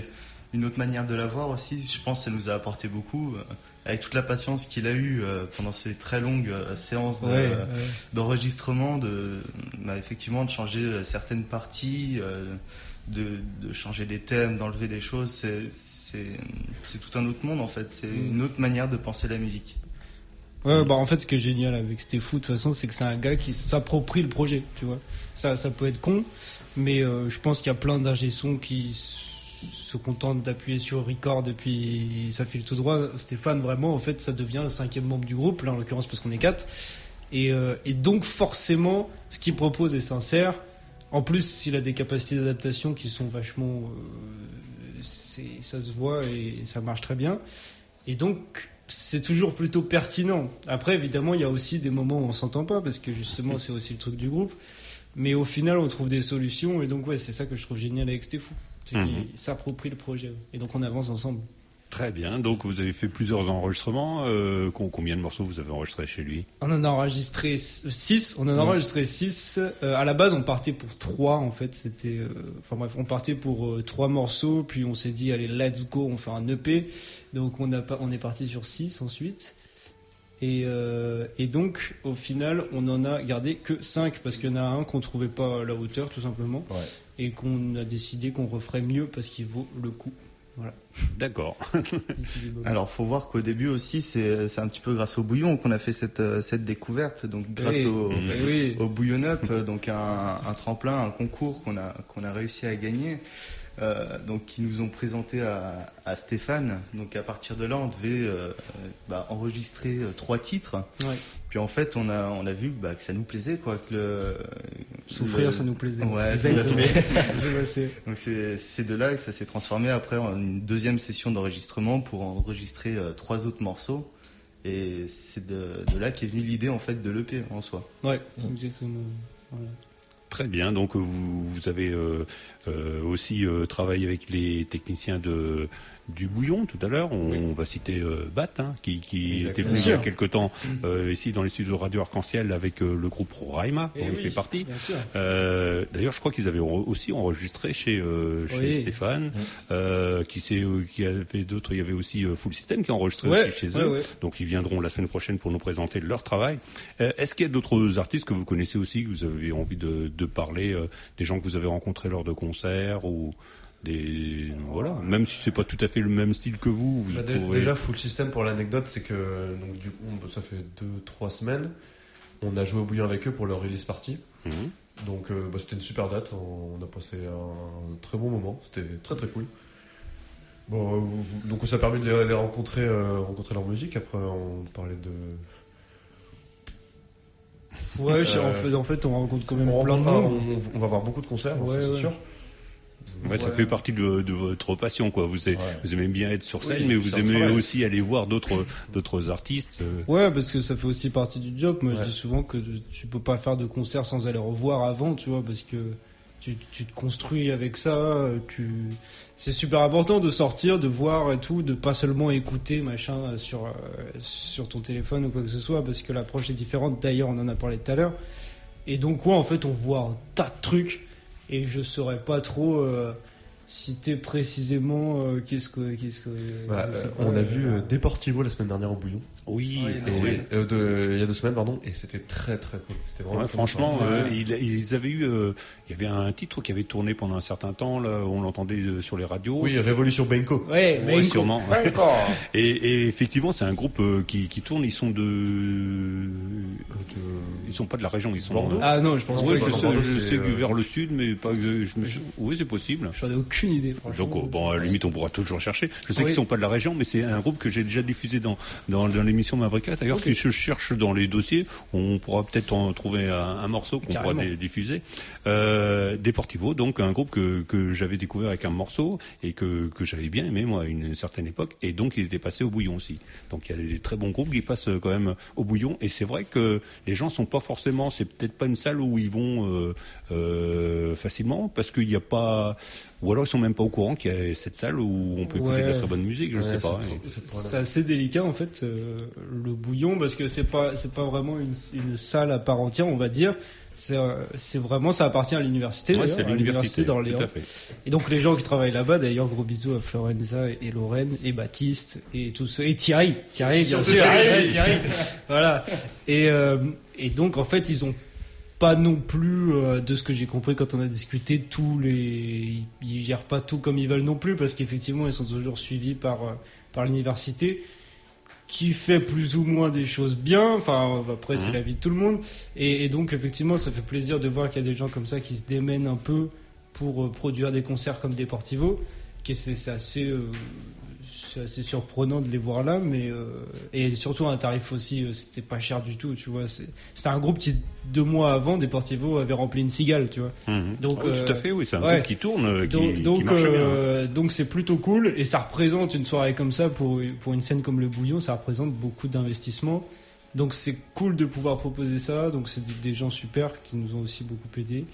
une autre manière de la voir aussi. Je pense que ça nous a apporté beaucoup. euh, avec toute la patience qu'il a eue euh, pendant ces très longues euh, séances de- Ouais, ouais. d'enregistrement, de, bah, effectivement de changer euh, certaines parties, euh, de, de changer des thèmes, d'enlever des choses. C'est tout un autre monde en fait. C'est une autre manière de penser la musique. Ouais, bah en fait, ce qui est génial avec Stéphou, de toute façon, c'est que c'est un gars qui s'approprie le projet, tu vois. Ça, ça peut être con, mais euh, je pense qu'il y a plein d'ingé qui se contentent d'appuyer sur record et puis ça file tout droit. Stéphane, vraiment, en fait, ça devient le cinquième membre du groupe, là en l'occurrence parce qu'on est quatre. Et, euh, et donc, forcément, ce qu'il propose est sincère. En plus, il a des capacités d'adaptation qui sont vachement. euh, ça se voit et ça marche très bien. Et donc, c'est toujours plutôt pertinent. Après, évidemment, il y a aussi des moments où on s'entend pas, parce que justement, c'est aussi le truc du groupe. Mais au final, on trouve des solutions, et donc, ouais, c'est ça que je trouve génial avec Stéphou. C'est Mhm. qu'il s'approprie le projet. Et donc, on avance ensemble. Très bien. Donc vous avez fait plusieurs enregistrements. Euh, com- combien de morceaux vous avez enregistré chez lui? On en a enregistré 6. On en a enregistré 6. à la base, on partait pour 3, en fait. C'était, euh, enfin bref, on partait pour 3 morceaux, puis on s'est dit, allez, let's go, on fait un EP. Donc, on, a pas, on est parti sur 6 ensuite. Et, euh, et donc, au final, on en a gardé que 5 parce qu'il y en a un qu'on trouvait pas à la hauteur, tout simplement. Et qu'on a décidé qu'on referait mieux parce qu'il vaut le coup. Voilà. D'accord. Alors, faut voir qu'au début aussi, c'est c'est un petit peu grâce au bouillon qu'on a fait cette, euh, cette découverte. Donc, grâce Oui. au, oui. au Bouillon Up, euh, donc un, un tremplin, un concours qu'on a, qu'on a réussi à gagner. Euh, donc, qui nous ont présenté à, à Stéphane. Donc, à partir de là, on devait euh, bah, enregistrer trois titres. Ouais. Puis en fait, on a, on a vu bah, que ça nous plaisait, quoi. Que le, Souffrir, le- ça nous plaisait. Ouais, Exactement. Donc c'est c'est de là que ça s'est transformé après en une deuxième session d'enregistrement pour enregistrer euh, trois autres morceaux. Et c'est de, de là qu'est venue l'idée en fait de l'EP en soi. Ouais, exactement. Voilà. Très bien. Donc vous, vous avez euh, euh, aussi euh, travaillé avec les techniciens de du bouillon tout à l'heure. On, on va citer euh, Bat, hein, qui, qui était venu il y a quelque temps Mm. euh, ici dans les studios de Radio Arc-en-Ciel avec euh, le groupe Roraima, Eh dont il fait partie. Euh, D'ailleurs, je crois qu'ils avaient aussi enregistré chez euh, chez Oui. Stéphane, euh, qui s'est euh, qui a fait d'autres. Il y avait aussi euh, Full System qui a enregistré Ouais, aussi chez eux. ouais. Donc ils viendront la semaine prochaine pour nous présenter leur travail. Euh, Est-ce qu'il y a d'autres artistes que vous connaissez aussi, que vous avez envie de, de parler, euh, des gens que vous avez rencontrés lors de concerts ou des voilà, même si c'est pas tout à fait le même style que vous, vous Bah, Déjà, Full System, pour l'anecdote, c'est que donc, du coup, ça fait 2-3 semaines. On a joué au bouillon avec eux pour leur release party. Mhm. Donc, euh, bah, c'était une super date. On, on a passé un très bon moment. C'était très très cool. Bon, euh, vous- vous- donc, ça a permis de les, les rencontrer, euh, rencontrer leur musique. Après, on parlait de. Ouais, en, fait, en fait, on rencontre quand même on, plein de monde. ah, on, on va voir beaucoup de concerts, Ouais, ça, c'est ouais. sûr. Ouais, ça fait partie de, de votre passion, quoi. Vous, aimez, vous aimez bien être sur scène, Oui, mais vous aimez travail. aussi aller voir d'autres d'autres artistes. euh. Ouais, parce que ça fait aussi partie du job. Moi, Ouais. je dis souvent que tu peux pas faire de concert sans aller revoir avant, tu vois, parce que tu, tu te construis avec ça. euh, Tu, c'est super important de sortir, de voir et tout, de pas seulement écouter machin euh, sur sur ton téléphone ou quoi que ce soit, parce que l'approche est différente. D'ailleurs, on en a parlé tout à l'heure. Et donc, ouais, en fait, on voit un tas de trucs, et je saurais pas trop. euh, citer précisément euh, qu'est-ce que qu'est-ce que Bah, euh, on a vu Deportivo la semaine dernière au bouillon. Oui, il y a deux Et- semaines. euh, de- il y a deux semaines, pardon, et c'était très très cool. C'était vraiment Ouais, cool. franchement, euh, ils, ils avaient eu, euh, il y avait un titre qui avait tourné pendant un certain temps, là, on l'entendait sur les radios. Oui, Révolution Benko. Ouais, Ouais, Benko. sûrement. Benko. et, et effectivement, c'est un groupe euh, qui, qui tourne. Ils sont de, ils sont pas de la région. Ils sont Bordeaux Ah non, je pense pas. je sais, je c'est, sais que vers le sud, mais pas. Je me suis... Oui, c'est possible. J'en ai aucune idée, franchement. Donc, bon, à la limite, on pourra toujours chercher. Je sais Oui. qu'ils sont pas de la région, mais c'est un groupe que j'ai déjà diffusé dans, dans, dans l'émission Mavrika. D'ailleurs, si je cherche dans les dossiers, on pourra peut-être en trouver un, un morceau qu'on pourra diffuser. Euh, Deportivo, donc un groupe que, que j'avais découvert avec un morceau et que, que j'avais bien aimé, moi, à une certaine époque. Et donc, il était passé au bouillon aussi. Donc, il y a des très bons groupes qui passent euh, quand même au bouillon. Et c'est vrai que les gens sont pas forcément, c'est peut-être pas une salle où ils vont euh, euh, facilement parce qu'il n'y a pas, ou alors ils sont même pas au courant qu'il y a cette salle où on peut écouter de la Ouais. très bonne musique, je Ouais, sais pas. c'est- assez délicat en fait euh, le bouillon parce que c'est pas c'est pas vraiment une, une salle à part entière on va dire c'est euh, vraiment ça appartient à l'université Ouais, d'ailleurs, c'est à l'université, à fait. et donc les gens qui travaillent là-bas d'ailleurs gros bisous à Florenza et, et Lorraine et Baptiste et tout ça et Thierry Thierry bien sûr Thierry. Thierry voilà et euh, et donc en fait ils ont pas non plus, euh, de ce que j'ai compris quand on a discuté, tous les, ils gèrent pas tout comme ils veulent non plus, parce qu'effectivement, ils sont toujours suivis par euh, par l'université, qui fait plus ou moins des choses bien. Enfin, après, c'est Mhm. la vie de tout le monde, et, et donc effectivement, ça fait plaisir de voir qu'il y a des gens comme ça qui se démènent un peu pour euh, produire des concerts comme Deportivo, qui c'est c'est assez euh, c'est assez surprenant de les voir là, mais euh, et surtout à un tarif aussi, euh, c'était pas cher du tout, tu vois. C'était un groupe qui deux mois avant Deportivo avait rempli une cigale, tu vois. Mhm. Donc Ah euh, tout à fait, oui, c'est un ouais. groupe qui tourne, euh, qui, donc qui donc, marche bien. euh, donc c'est plutôt cool et ça représente une soirée comme ça pour pour une scène comme le Bouillon, ça représente beaucoup d'investissement. Donc c'est cool de pouvoir proposer ça. Donc c'est des gens super qui nous ont aussi beaucoup aidés.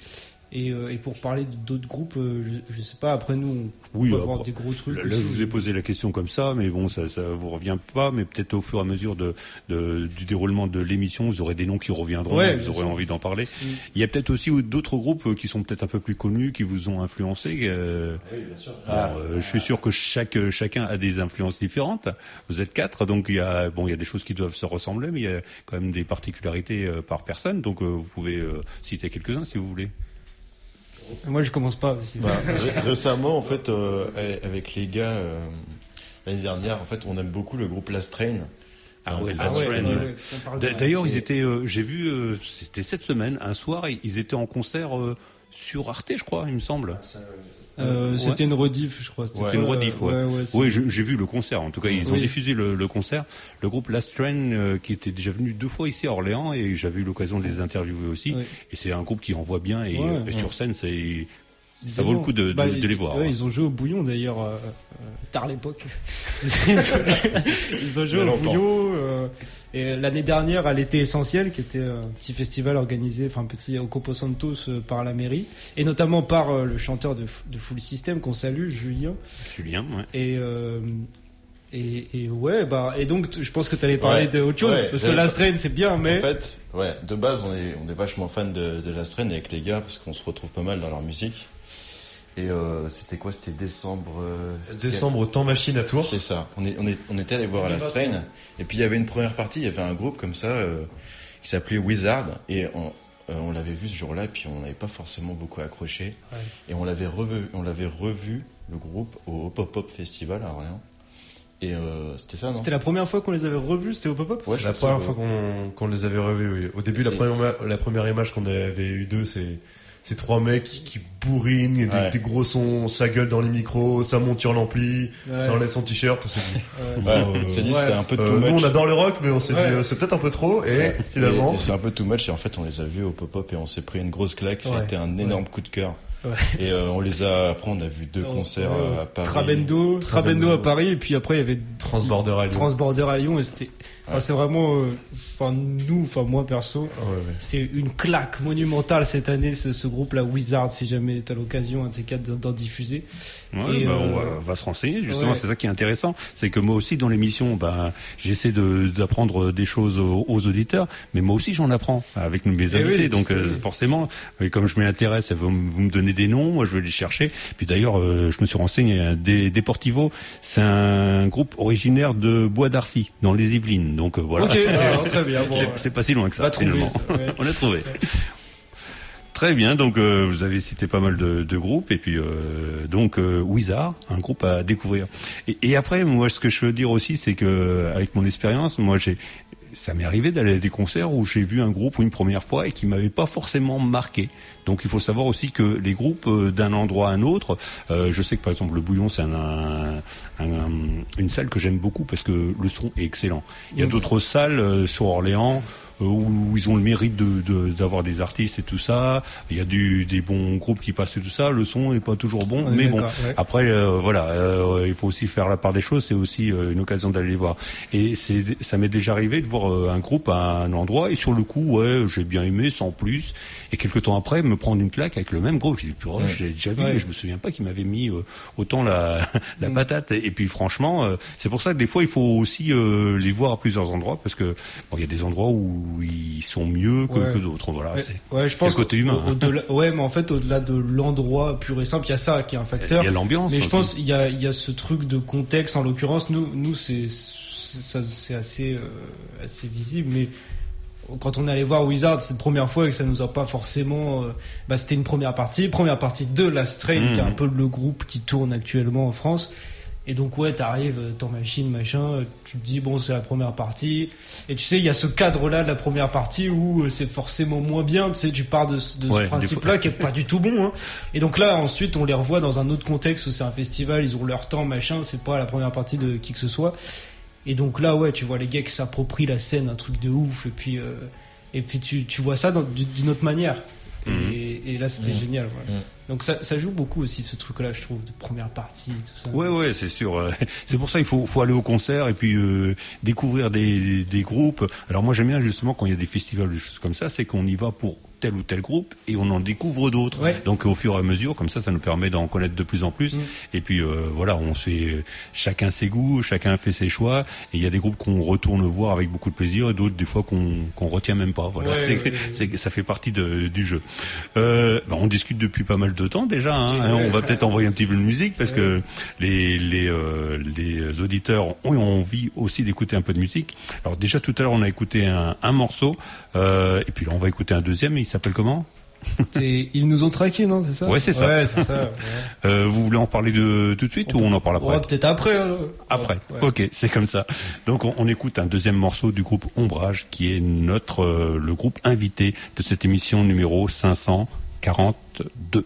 Et, euh, et pour parler d'autres groupes, euh, je, je sais pas. Après nous, on Oui, peut avoir après, des gros trucs. Là, là, je vous ai posé la question comme ça, mais bon, ça, ça vous revient pas. Mais peut-être au fur et à mesure de, de- du déroulement de l'émission, vous aurez des noms qui reviendront, Ouais, vous aurez sûr. envie d'en parler. Mm. Il y a peut-être aussi d'autres groupes euh, qui sont peut-être un peu plus connus, qui vous ont influencé. euh, Oui, bien sûr. bon, euh, je suis sûr que chaque chacun a des influences différentes. Vous êtes quatre, donc il y a bon, il y a des choses qui doivent se ressembler, mais il y a quand même des particularités euh, par personne. Donc euh, vous pouvez euh, citer quelques-uns si vous voulez. Moi, je commence pas. aussi. Bah, ré- récemment, en fait, euh, avec les gars, euh, l'année dernière, en fait, on aime beaucoup le groupe Last Train. Ah ouais, Ah Last Train, de- D'ailleurs, ils étaient, euh, j'ai vu, euh, c'était cette semaine, un soir, ils étaient en concert euh, sur Arte, je crois, il me semble. Euh, Ouais. C'était une rediff, je crois. c'était une rediff, ouais. ouais, ouais, c'est- oui, j'ai vu le concert. En tout cas, ils ont Oui. diffusé le, le concert. Le groupe Last Train, euh, qui était déjà venu deux fois ici à Orléans, et j'avais eu l'occasion de les interviewer aussi. Ouais. Et c'est un groupe qui envoie bien, et, Ouais. euh, et sur scène, c'est ça vaut le coup de, de- Bah, de les voir. ouais, ils ont joué au bouillon d'ailleurs euh, euh, tard l'époque. ils ont joué au bouillon euh, et l'année dernière à l'été essentiel, qui était un petit festival organisé, enfin un petit au Campo Santos euh, par la mairie et notamment par euh, le chanteur de, Full System qu'on salue, Julien. Julien, ouais. Et euh, et, et ouais, bah et donc je pense que tu allais parler Ouais, d'autre chose ouais, parce que Last Train c'est bien, mais En fait, ouais, de base, on est, on est vachement fan de, de Last Train avec les gars parce qu'on se retrouve pas mal dans leur musique. Et euh, c'était quoi? C'était décembre. euh, c'était- Décembre, temps machine à Tours. C'est ça. On, est, on, est, on était allé voir Last Train. Et puis il y avait une première partie, il y avait un groupe comme ça euh, qui s'appelait Wizard. Et on, euh, on l'avait vu ce jour-là, puis on n'avait pas forcément beaucoup accroché. Ouais. Et on l'avait revu, on l'avait revu, le groupe, au Pop-Up Festival à Orléans. Et euh, c'était ça, non? C'était la première fois qu'on les avait revus, c'était au pop-up. Ouais, C'est la première fois qu'on qu'on les avait revus, oui. Au début, la, Et- première, la première image qu'on avait eu d'eux, c'est ces trois mecs qui, qui bourrinent, des, Ouais. des gros sons, ça gueule dans les micros, ça monte sur l'ampli, Ouais. ça enlève son t-shirt, on s'est dit. Ouais. Euh, on s'est dit ouais. c'était un peu euh, too nous, much. on adore le rock, mais on s'est Ouais. dit, euh, c'est peut-être un peu trop, et C'est- finalement, c'est un peu too much et en fait on les a vus au pop-up et on s'est pris une grosse claque. Ouais. C'était un énorme coup de cœur. Ouais. Et euh, on les a après on a vu deux concerts euh, à Paris. Trabendo, Trabendo à Paris, et puis après il y avait Transborder à Lyon. Transborder à Lyon, et c'était. Enfin, Ouais. c'est vraiment. euh, Enfin, nous, enfin, moi perso, Ah ouais, ouais. c'est une claque monumentale cette année, ce, ce groupe-là, Wizard, si jamais t'as l'occasion, un de ces quatre, d'en- diffuser. Et, bah, on, euh, va, on va se renseigner. Justement, c'est ça qui est intéressant. C'est que moi aussi, dans l'émission, bah, j'essaie de- d'apprendre des choses aux, aux auditeurs, mais moi aussi, j'en apprends avec mes Eh invités. oui, Donc, euh, forcément, comme je m'y intéresse, vous, me donnez des noms, moi, je vais les chercher. Puis d'ailleurs, euh, je me suis renseigné. hein, Des Deportivo, c'est un groupe originaire de Bois d'Arcy, dans les Yvelines. Donc euh, voilà. Ok, alors, très bien. Bon, C'est- pas si loin que ça, ouais. On a trouvé. Très bien, donc euh, vous avez cité pas mal de, de groupes et puis euh, donc euh, Wizard, un groupe à découvrir. Et, et après, moi, ce que je veux dire aussi, c'est que avec mon expérience, moi, j'ai ça m'est arrivé d'aller à des concerts où j'ai vu un groupe une première fois et qui m'avait pas forcément marqué. Donc il faut savoir aussi que les groupes euh, d'un endroit à un autre, euh, je sais que par exemple le Bouillon c'est un, un- un- une salle que j'aime beaucoup parce que le son est excellent. Il y a Mhm. d'autres salles euh, sur Orléans où ils ont le mérite de de- d'avoir des artistes et tout ça. Il y a du, des bons groupes qui passent et tout ça. Le son est pas toujours bon, mais bon. ouais. Après, euh, voilà, euh, il faut aussi faire la part des choses. C'est aussi euh, une occasion d'aller les voir. Et ça m'est déjà arrivé de voir euh, un groupe à un endroit et sur le coup, ouais, j'ai bien aimé, sans plus. Et quelques temps après, me prendre une claque avec le même groupe. J'ai dit, purée, j'ai déjà vu, Ouais. mais je me souviens pas qu'il m'avait mis euh, autant la, la Mm. patate. Et puis franchement, euh, c'est pour ça que des fois, il faut aussi euh, les voir à plusieurs endroits parce que bon, il y a des endroits où ils sont mieux que, Ouais. que d'autres. Voilà, Ouais, c'est, ouais, le côté humain. hein. ouais, mais en fait, au-delà de l'endroit pur et simple, il y a ça qui est un facteur. Il y a l'ambiance Mais je aussi. pense il y a, y a ce truc de contexte. En l'occurrence, nous, nous, c'est, c'est ça- c'est assez, euh, assez visible, mais quand on allait voir Wizard cette première fois et que ça nous a pas forcément, euh, bah, c'était une première partie, première partie de Last Train, Mhm. qui est un peu le groupe qui tourne actuellement en France. Et donc ouais, t'arrives, euh, ton machine, machin, euh, tu te dis bon c'est la première partie. Et tu sais, il y a ce cadre-là de la première partie où euh, c'est forcément moins bien. Tu sais, tu pars de, ce- de Ouais, ce des principe-là qui est pas du tout bon. Hein. Et donc là, ensuite, on les revoit dans un autre contexte où c'est un festival, ils ont leur temps, machin. C'est pas la première partie de qui que ce soit. Et donc là, ouais, tu vois les gars qui s'approprient la scène, un truc de ouf. Et puis, euh, et puis tu, tu vois ça d'une autre manière. Et, et là, c'était Mhm. génial. ouais. Donc ça, ça joue beaucoup aussi ce truc-là, je trouve, de première partie, tout ça. Ouais, ouais, c'est sûr. C'est pour ça qu'il faut, faut aller au concert et puis euh, découvrir des, des groupes. Alors moi, j'aime bien justement quand il y a des festivals, des choses comme ça, c'est qu'on y va pour tel ou tel groupe et on en découvre d'autres. Donc au fur et à mesure, comme ça, ça nous permet d'en connaître de plus en plus. Et puis euh, voilà, on fait chacun ses goûts, chacun fait ses choix. Et il y a des groupes qu'on retourne voir avec beaucoup de plaisir et d'autres des fois qu'on qu'on retient même pas. Voilà, Ouais, c'est, ouais, ouais. ça fait partie de- du jeu. Euh, bah, on discute depuis pas mal de temps déjà. hein. Ouais. On va peut-être envoyer un petit peu de musique parce que les les, euh, les auditeurs ont envie aussi d'écouter un peu de musique. Alors déjà tout à l'heure on a écouté un, un morceau euh, et puis là on va écouter un deuxième. Il s'appelle comment Ils nous ont traqués, non C'est ça Ouais, c'est ça. Ouais, c'est ça. ouais. Euh, vous voulez en parler de tout de suite ou on en parle après Ouais, peut-être après. hein. Après. Ok, c'est comme ça. Donc on, on écoute un deuxième morceau du groupe Ombrage qui est notre euh, le groupe invité de cette émission numéro 542.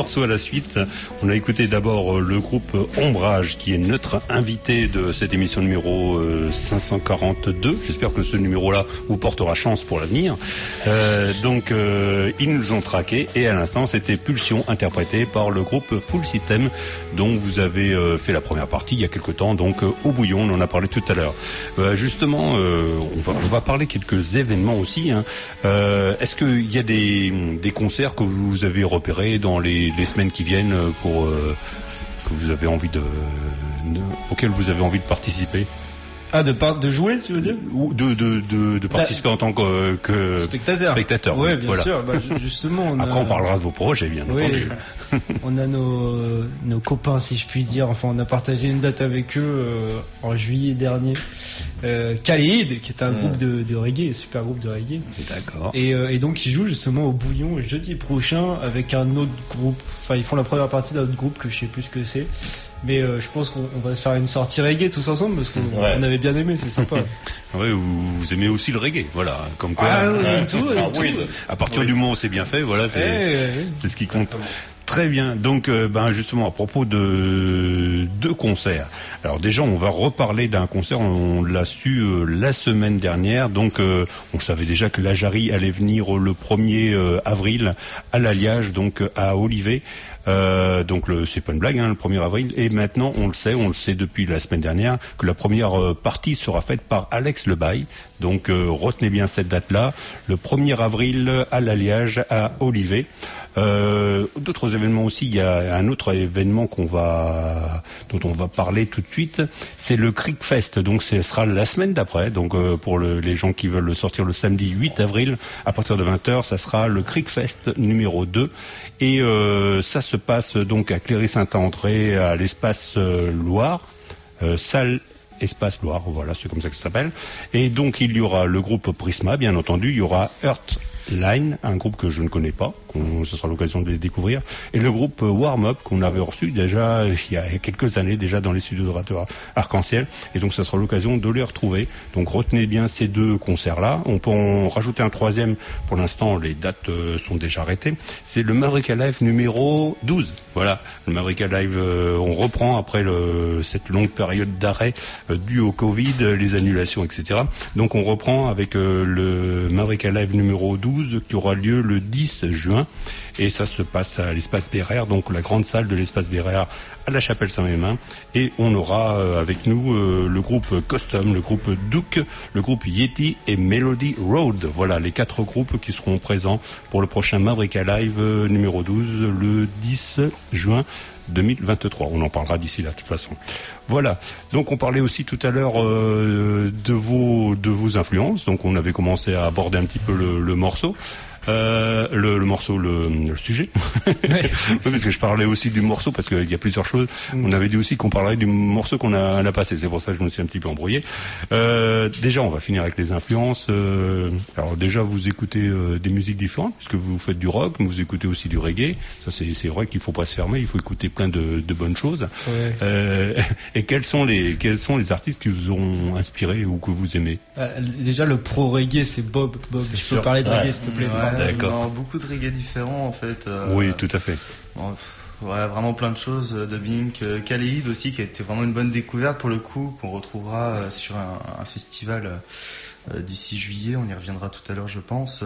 Morceaux à la suite. On a écouté d'abord euh, le groupe Ombrage, qui est notre invité de cette émission numéro euh, 542. J'espère que ce numéro-là vous portera chance pour l'avenir. Euh, donc, euh, ils nous ont traqué. Et à l'instant, c'était Pulsion, interprété par le groupe Full System, dont vous avez euh, fait la première partie il y a quelque temps, donc euh, au bouillon, on en a parlé tout à l'heure. Euh, justement, euh, on, va, parler quelques événements aussi. hein. Euh, Est-ce qu'il y a des concerts que vous avez repérés dans les, les semaines qui viennent euh, pour euh, que vous avez envie de, de- auxquels vous avez envie de participer Ah, de, par- de jouer, tu veux dire? Ou de, de, de, de participer en tant que, que Spectateur. spectateur, oui, bien voilà. sûr. Bah, ju- justement, on Après, a- on parlera de vos projets, bien Oui. entendu. on a nos, nos copains, si je puis dire. Enfin, on a partagé une date avec eux euh, en juillet dernier. Euh, Khalid, qui est un Mm. groupe de, de reggae, super groupe de reggae. D'accord. Et, euh, et donc, ils jouent justement au Bouillon jeudi prochain avec un autre groupe. Enfin, ils font la première partie d'un autre groupe que je sais plus ce que c'est. Mais euh, je pense qu'on on va se faire une sortie reggae tous ensemble parce qu'on Ouais. on avait bien aimé, c'est sympa. Ouais, vous, vous aimez aussi le reggae, voilà. Comme quoi. Ah, aime tout, Ah tout. À partir Oui. du moment où c'est bien fait, voilà, c'est Eh, ouais. c'est ce qui compte. Très bien. Donc, euh, ben justement, à propos de deux concerts. Alors déjà, on va reparler d'un concert. On l'a su euh, la semaine dernière. Donc, euh, on savait déjà que la Jarry allait venir le 1er euh, avril à l'Alliage, donc à Olivet. Donc le- c'est pas une blague, hein, le 1er avril. Et maintenant, on le sait, on le sait depuis la semaine dernière, que la première partie sera faite par Alex Lebaille. Donc retenez bien cette date-là, le 1er avril à l'Alliage à Olivet. Euh, D'autres événements aussi, il y a un autre événement dont on va parler tout de suite, c'est le Creek Fest. Donc ce sera la semaine d'après. Donc euh, pour le- les gens qui veulent le sortir le samedi 8 avril à partir de 20h, ça sera le Creek Fest numéro 2. Et euh, ça se passe donc à Cléry-Saint-André, à l'espace Loire, salle Espace Loire, voilà, c'est comme ça que ça s'appelle. Et donc il y aura le groupe Prisma, bien entendu, il y aura Earth Line, un groupe que je ne connais pas, ce sera l'occasion de les découvrir, et le groupe Warm Up qu'on avait reçu déjà il y a quelques années déjà dans les studios de Arc-en-Ciel, et donc ça sera l'occasion de les retrouver. Donc retenez bien ces deux concerts-là. On peut en rajouter un troisième. Pour l'instant, les dates euh, sont déjà arrêtées. C'est le Maverick Live numéro 12. Voilà, le Maverick Live, euh, on reprend après le, cette longue période d'arrêt euh, due au Covid, les annulations, etc. Donc on reprend avec le Maverick Live numéro 12 qui aura lieu le 10 juin. Et ça se passe à l'espace Bérère, donc la grande salle de l'espace Bérère à la chapelle Saint-Mémin. Et on aura euh, avec nous euh, le groupe Custom, le groupe Duke, le groupe Yeti et Melody Road. Voilà les quatre groupes qui seront présents pour le prochain Maverick Live euh, numéro 12 le 10 juin 2023. On en parlera d'ici là de toute façon. Voilà. Donc on parlait aussi tout à l'heure euh, de vos de vos influences. Donc on avait commencé à aborder un petit peu le, le morceau. Euh, le, le morceau, le, le sujet. Oui, parce que je parlais aussi du morceau parce qu'il y a plusieurs choses. On avait dit aussi qu'on parlerait du morceau qu'on a, on a passé. C'est pour ça que je me suis un petit peu embrouillé. Euh, déjà, on va finir avec les influences. Euh, alors déjà, vous écoutez euh, des musiques différentes puisque vous faites du rock, mais vous écoutez aussi du reggae. Ça, c'est c'est vrai qu'il faut pas se fermer. Il faut écouter plein de, de bonnes choses. Ouais. Euh, et quels sont les quels sont les artistes qui vous ont inspiré ou que vous aimez? Euh, Déjà, le pro reggae, c'est Bob. Bob, tu peux parler de Ouais. reggae, s'il te plaît. Ouais, D'accord. non, beaucoup de reggae différents en fait. euh, Oui, tout à fait. bon, ouais, vraiment plein de choses. euh, De Bink, euh, Kaleid aussi, qui a été vraiment une bonne découverte pour le coup, qu'on retrouvera euh, sur un, un festival euh, d'ici juillet. On y reviendra tout à l'heure, je pense.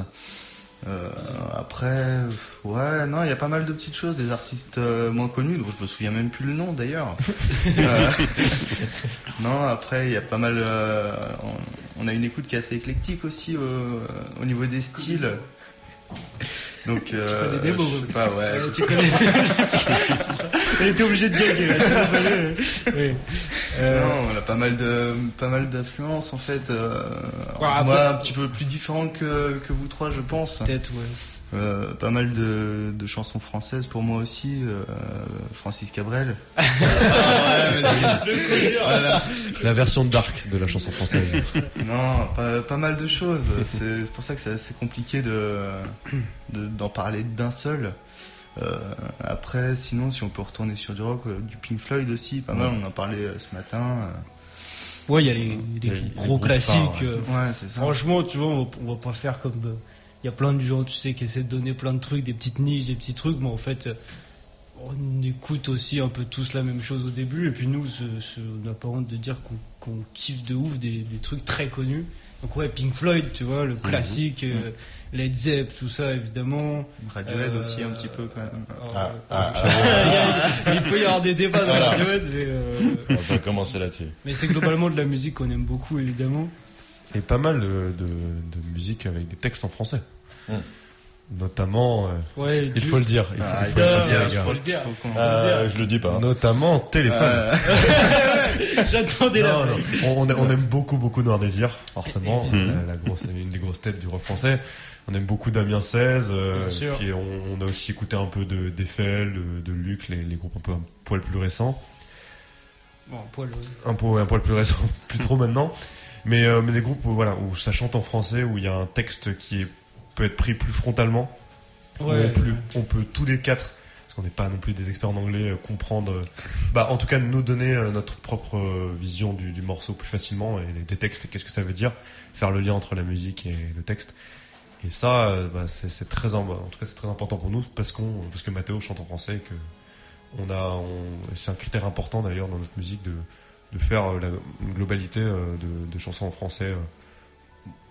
Euh, après, euh, ouais, non, il y a pas mal de petites choses, des artistes euh, moins connus, dont je me souviens même plus le nom d'ailleurs. Euh, non, après, il y a pas mal. euh, on, on a une écoute qui est assez éclectique aussi euh, au niveau des styles. Donc, euh, connais des mots, je sais pas, ouais. Ouais, tu connais. Elle était obligée de désolé. Oui. Euh, Non, on a pas mal de pas mal en fait. Euh, Ouais, après- Moi, un petit peu plus différent que que vous trois, je pense. Peut-être, ouais. Euh, pas mal de, de chansons françaises pour moi aussi. euh, Francis Cabrel. Voilà. La version dark de la chanson française. Non, pas, pas mal de choses. C'est pour ça que c'est assez compliqué de de- d'en parler d'un seul. Euh, après, sinon, si on peut retourner sur du rock, du Pink Floyd aussi, pas mal. On en parlait ce matin. Ouais, il y a les, les Les- les gros classiques. phares, ouais. euh, Ouais, c'est ça. Franchement, tu vois, on va, on va pas faire comme. Euh, Il y a plein de gens, tu sais, qui essaient de donner plein de trucs, des petites niches, des petits trucs, mais en fait, euh, on écoute aussi un peu tous la même chose au début, et puis nous, ce- ce- on n'a pas honte de dire qu'on kiffe de ouf des, des trucs très connus. Donc, ouais, Pink Floyd, tu vois, le classique, euh, Led Zepp, tout ça, évidemment. Radiohead Euh, aussi, un petit peu quand même. Ah, ah, Il y a- il peut y avoir des débats dans. Radiohead, mais. euh, On va commencer là-dessus. mais c'est globalement de la musique qu'on aime beaucoup, évidemment. Et pas mal de, de, de musique avec des textes en français. Hmm. Notamment, euh, Ouais, il du- faut le dire, il faut, Ah, il faut il le faut dire, je pense faut Euh, je le dis pas. Notamment téléphone. Euh, J'attendais la Non, non. On, on aime beaucoup, beaucoup Noir Désir, forcément. La, la grosse, une des grosses têtes du rock français. On aime beaucoup Damien 16. euh, Bien sûr. puis on, on a aussi écouté un peu de d'Eiffel, de, de Luc, les, les groupes un peu un poil plus récents. Bon, poil, ouais. Un poil, un poil plus récent, plus trop maintenant. Mais, euh, mais des groupes où, voilà, où ça chante en français, où il y a un texte qui est- peut être pris plus frontalement. où Ouais, on, peut, ouais. on peut tous les quatre, parce qu'on n'est pas non plus des experts en anglais, euh, comprendre, euh, bah, en tout cas nous donner euh, notre propre vision du, du morceau plus facilement, et des textes, et qu'est-ce que ça veut dire, faire le lien entre la musique et le texte. Et ça, bah, c'est très, en tout cas, c'est très important pour nous, parce qu'on, parce que Mathéo chante en français, et que on a, on- c'est un critère important d'ailleurs dans notre musique de, de faire euh, la, une globalité euh, de, de chansons en français. euh,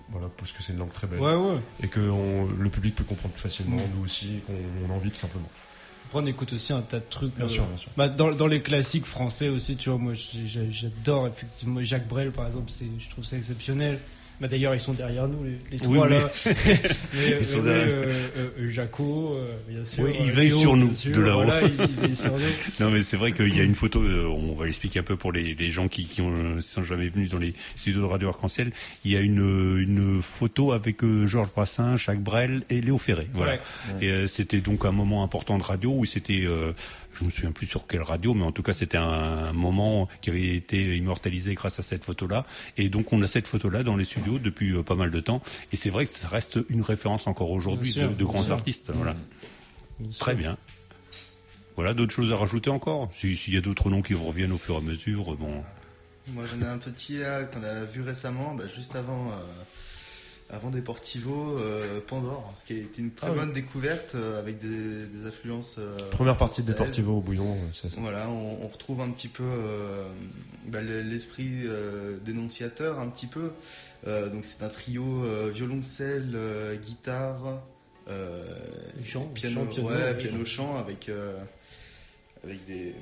voilà, parce que c'est une langue très belle. Ouais, ouais. Et que on- le public peut comprendre plus facilement, nous aussi, et qu'on on tout simplement. Après, on écoute aussi un tas de trucs. Bien sûr, bien sûr. Bah, dans, dans les classiques français aussi, tu vois, moi j'adore effectivement Jacques Brel par exemple, je trouve ça exceptionnel. Bah, D'ailleurs, ils sont derrière nous, les, les Oui, trois oui. là. mais, Ils sont derrière. euh, euh, euh, Jaco, bien sûr. Oui, il euh, veille Léo, sur nous, sûr, de là-haut. Voilà. Non, mais c'est vrai qu'il y a une photo, on va l'expliquer un peu pour les, les gens qui, qui ont, sont jamais venus dans les studios de Radio Arc-en-Ciel. Il y a une, une photo avec Georges Brassens, Jacques Brel et Léo Ferré. Voilà. Ouais. Et c'était donc un moment important de radio où c'était, euh, je me souviens plus sur quelle radio, mais en tout cas c'était un, moment qui avait été immortalisé grâce à cette photo-là. Et donc on a cette photo-là dans les studios studio depuis euh, pas mal de temps. Et c'est vrai que ça reste une référence encore aujourd'hui de, grands artistes. Voilà. Bien Très bien. Voilà, d'autres choses à rajouter encore? Si- S'il y a d'autres noms qui reviennent au fur et à mesure, bon. Moi j'en ai un petit là qu'on a vu récemment, bah, juste avant, euh, avant Deportivo, euh, Pandore, qui a été une très Ah oui. bonne découverte euh, avec des, des influences. euh, Première partie de. Deportivo au bouillon, euh, c'est ça. Voilà, on, on retrouve un petit peu euh, bah, le- l'esprit euh, dénonciateur, un petit peu. Euh, donc c'est un trio euh, violoncelle, euh, guitare, euh, Chant, piano, chant, piano, ouais, ouais. piano chant avec euh, avec des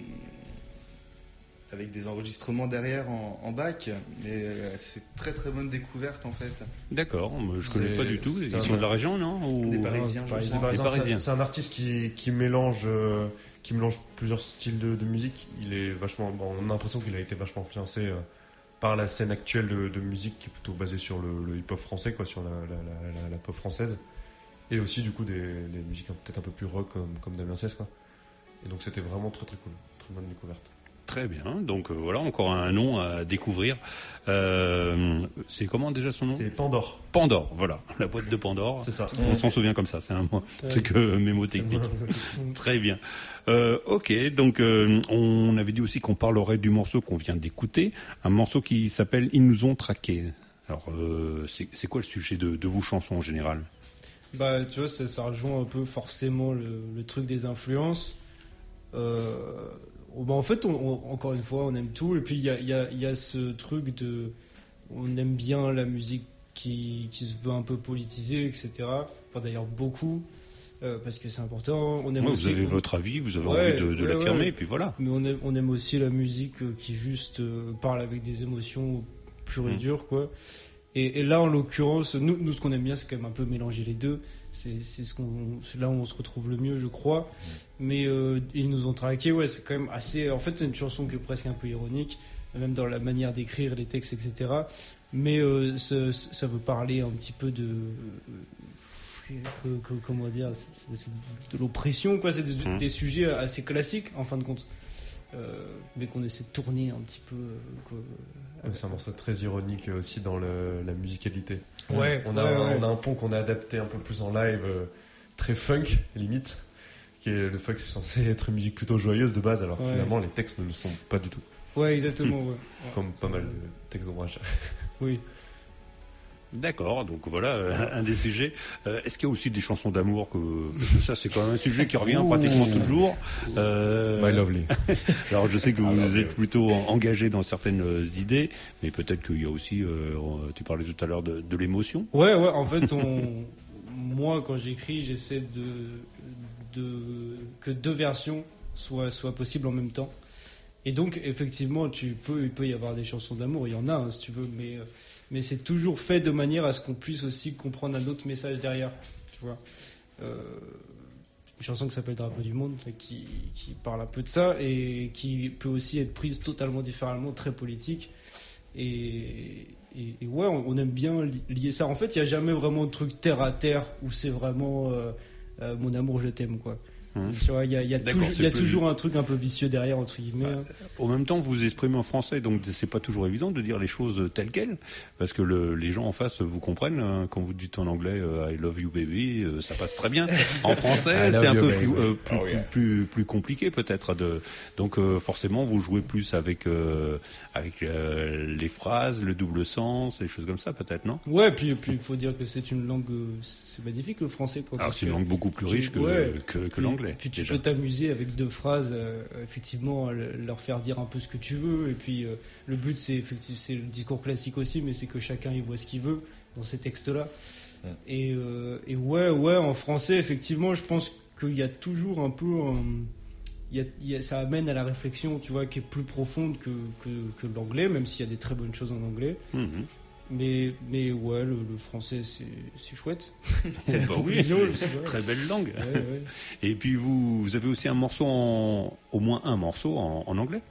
avec des enregistrements derrière en, en bac. Et euh, c'est très très bonne découverte en fait. D'accord, je connais pas du tout. Ils un- sont de la région, non Ou- Des Parisiens, je crois. Parisiens, Des Parisiens. c'est- un artiste qui, qui mélange euh, qui mélange plusieurs styles de, de musique. Il est vachement. bon, on a l'impression qu'il a été vachement influencé euh, par la scène actuelle de, de musique qui est plutôt basée sur le, le hip-hop français, quoi, sur la, la, la- la- la pop française, et aussi du coup des, des musiques peut-être un peu plus rock comme comme Damien Cesse, quoi. Et donc c'était vraiment très très cool, très bonne découverte. Très bien, donc euh, voilà encore un nom à découvrir. Euh, c'est comment déjà son nom C'est Pandore. Pandore, voilà, la boîte de Pandore. C'est ça. On s'en souvient comme ça, c'est un truc euh, mémotechnique. Très bien. Euh, ok, donc euh, on avait dit aussi qu'on parlerait du morceau qu'on vient d'écouter, un morceau qui s'appelle Ils nous ont traqués. Alors, euh, c'est c'est quoi le sujet de, de vos chansons en général? Bah, tu vois, ça, ça rejoint un peu forcément le, le truc des influences. Euh, bah, en fait, on- on- encore une fois, on aime tout. Et puis, il y a, il y a- il y a ce truc de. On aime bien la musique qui, qui se veut un peu politisée, etc. Enfin, d'ailleurs, beaucoup. euh, parce que c'est important. On aime Ouais, aussi- Vous avez votre avis, vous avez Ouais, envie de, de ouais, l'affirmer, et puis voilà. Mais on aime, on aime aussi la musique euh, qui juste euh, parle avec des émotions pures et Mm. dures, quoi. Et, et là, en l'occurrence, nous, nous, ce qu'on aime bien, c'est quand même un peu mélanger les deux. C'est c'est ce qu'on, là où on se retrouve le mieux, je crois. Mais euh, ils nous ont traqué, ouais, c'est quand même assez. En fait, c'est une chanson qui est presque un peu ironique, même dans la manière d'écrire les textes, etc. Mais euh, ça, ça veut parler un petit peu de. euh, comment dire de l'oppression quoi c'est des, Mm. des sujets assez classiques en fin de compte mais qu'on essaie de tourner un petit peu euh, C'est un morceau très ironique euh, aussi dans le- la musicalité. Ouais, on a, ouais, un, ouais. on a un pont qu'on a adapté un peu plus en live, euh, très funk limite. Qui est, le funk c'est censé être une musique plutôt joyeuse de base, alors Ouais. finalement les textes ne le sont pas du tout. Ouais, exactement, ouais. Comme pas mal de textes d'ombrage. oui D'accord, donc voilà euh, un des sujets. Euh, Est-ce qu'il y a aussi des chansons d'amour que parce que ça c'est quand même un sujet qui revient Ouh. pratiquement toujours. Euh, My lovely. Alors je sais que vous êtes plutôt en- engagé dans certaines idées, mais peut-être qu'il y a aussi. euh, tu parlais tout à l'heure de, de l'émotion. Ouais, ouais, en fait, on... moi, quand j'écris, j'essaie de... de. que deux versions soient, soient possibles en même temps. Et donc, effectivement, il peut y avoir des chansons d'amour, il y en a, hein, si tu veux, mais, euh, mais c'est toujours fait de manière à ce qu'on puisse aussi comprendre un autre message derrière, tu vois. Euh, une chanson qui s'appelle Drapeau du Monde, qui, parle un peu de ça, et qui peut aussi être prise totalement différemment, très politique. Et, ouais, on, aime bien li- lier ça. En fait, il n'y a jamais vraiment de truc terre à terre où c'est vraiment euh, mon amour, je t'aime, quoi. Tu vois, il y a, y toujours, c'est il y a plus- toujours un truc un peu vicieux derrière, entre guillemets. hein. En même temps, vous exprimez en français, donc c'est pas toujours évident de dire les choses telles quelles, parce que le- les gens en face vous comprennent hein, quand vous dites en anglais euh, I love you baby, euh, ça passe très bien. En français, I love c'est un you, peu plus, euh, plus, Oh, yeah. plus, plus, plus compliqué peut-être. De donc euh, forcément, vous jouez plus avec euh, avec euh, les phrases, le double sens, les choses comme ça, peut-être, non? Ouais, puis puis il faut dire que c'est une langue, c'est magnifique le français. Quoi, Alors, parce c'est une langue beaucoup plus tu- riche que- que- que Puis- Puis tu déjà. peux t'amuser avec deux phrases, euh, effectivement, le- leur faire dire un peu ce que tu veux. Et puis euh, le but, c'est effectivement, c'est le discours classique aussi, mais c'est que chacun y voit ce qu'il veut dans ces textes-là. Et, euh, et ouais, ouais, en français, effectivement, je pense qu'il y a toujours un peu. un- il y a- il y a- ça amène à la réflexion, tu vois, qui est plus profonde que, que, que l'anglais, même s'il y a des très bonnes choses en anglais. Mhm. Mais, mais ouais, le, le français, c'est chouette. c'est la Bah oui, conclusion, c'est vrai. très belle langue. Ouais, ouais. Et puis vous, vous avez aussi un morceau, en, au moins un morceau en, en anglais?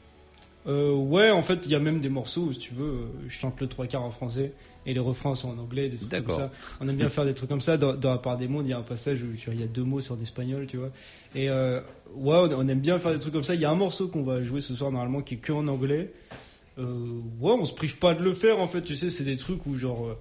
Euh, ouais, en fait, il y a même des morceaux où, si tu veux, je chante le trois quarts en français et les refrains sont en anglais, des trucs comme D'accord. ça. On aime bien faire des trucs comme ça. Dans, dans La part des mondes, il y a un passage où il y a deux mots, c'est en espagnol, tu vois. Et euh, ouais, on, on aime bien faire des trucs comme ça. Il y a un morceau qu'on va jouer ce soir normalement qui est que en anglais. Euh, ouais, on se prive pas de le faire en fait, tu sais, c'est des trucs où genre. euh,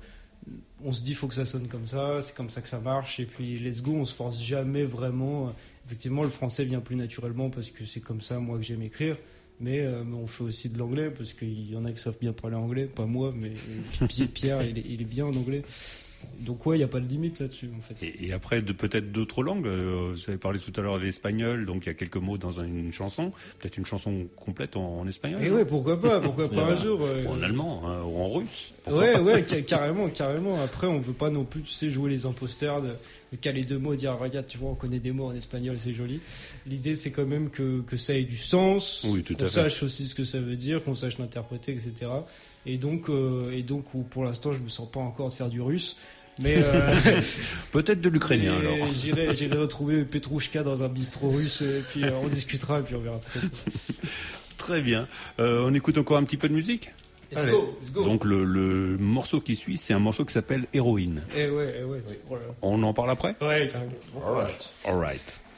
on se dit faut que ça sonne comme ça, c'est comme ça que ça marche, et puis let's go, on se force jamais vraiment. Effectivement, le français vient plus naturellement parce que c'est comme ça, moi, que j'aime écrire. Mais, euh, on fait aussi de l'anglais parce qu'il y en a qui savent bien parler anglais, pas moi, mais Pi- Pierre, il est, il est bien en anglais. Donc ouais, il n'y a pas de limite là-dessus en fait. Et, et après, de peut-être d'autres langues. euh, vous avez parlé tout à l'heure de l'espagnol, donc il y a quelques mots dans un- une chanson. Peut-être une chanson complète en, en espagnol. Et non ouais, pourquoi pas, pourquoi pas un jour. en allemand, hein, ou en russe. Ouais, pas. ouais, ca- carrément, carrément. Après, on veut pas non plus, tu sais, jouer les imposteurs, de, de caler deux mots, dire regarde, tu vois, on connaît des mots en espagnol, c'est joli. L'idée, c'est quand même que, que ça ait du sens, Oui, qu'on sache aussi ce que ça veut dire, qu'on sache l'interpréter, etc. Et donc, euh, et donc, pour l'instant, je me sens pas encore de faire du russe. Mais euh, Peut-être de l'ukrainien alors. J'irai, j'irai retrouver Petrouchka dans un bistrot russe et puis euh, on discutera et puis on verra. Très bien. Euh, on écoute encore un petit peu de musique? Let's Allez. go, let's go. Donc le, le morceau qui suit, c'est un morceau qui s'appelle Héroïne. Eh ouais, eh ouais. Oh là là. On en parle après? Ouais, carrément. Alright. Alright. L'instant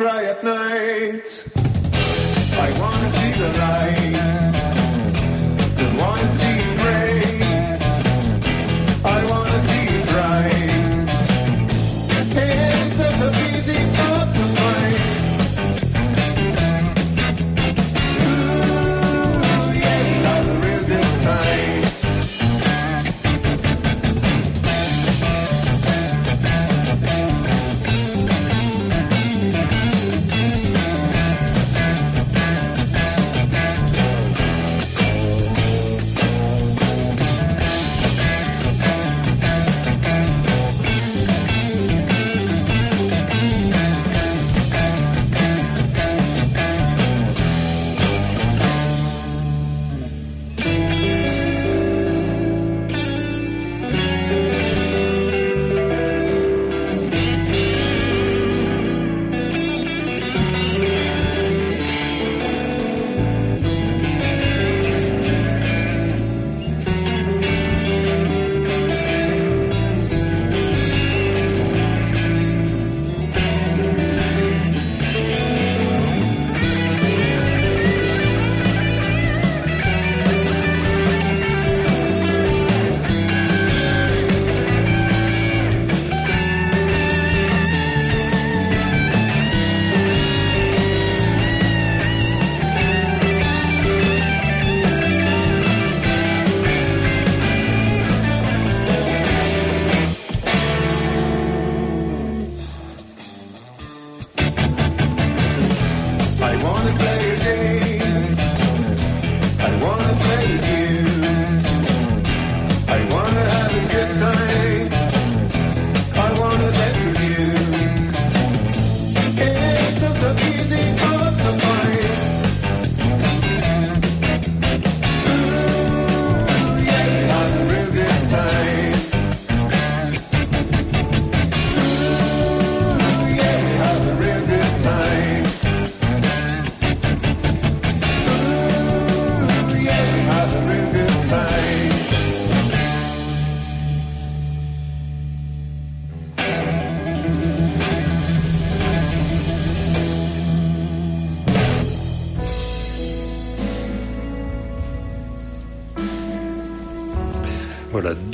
cry at night.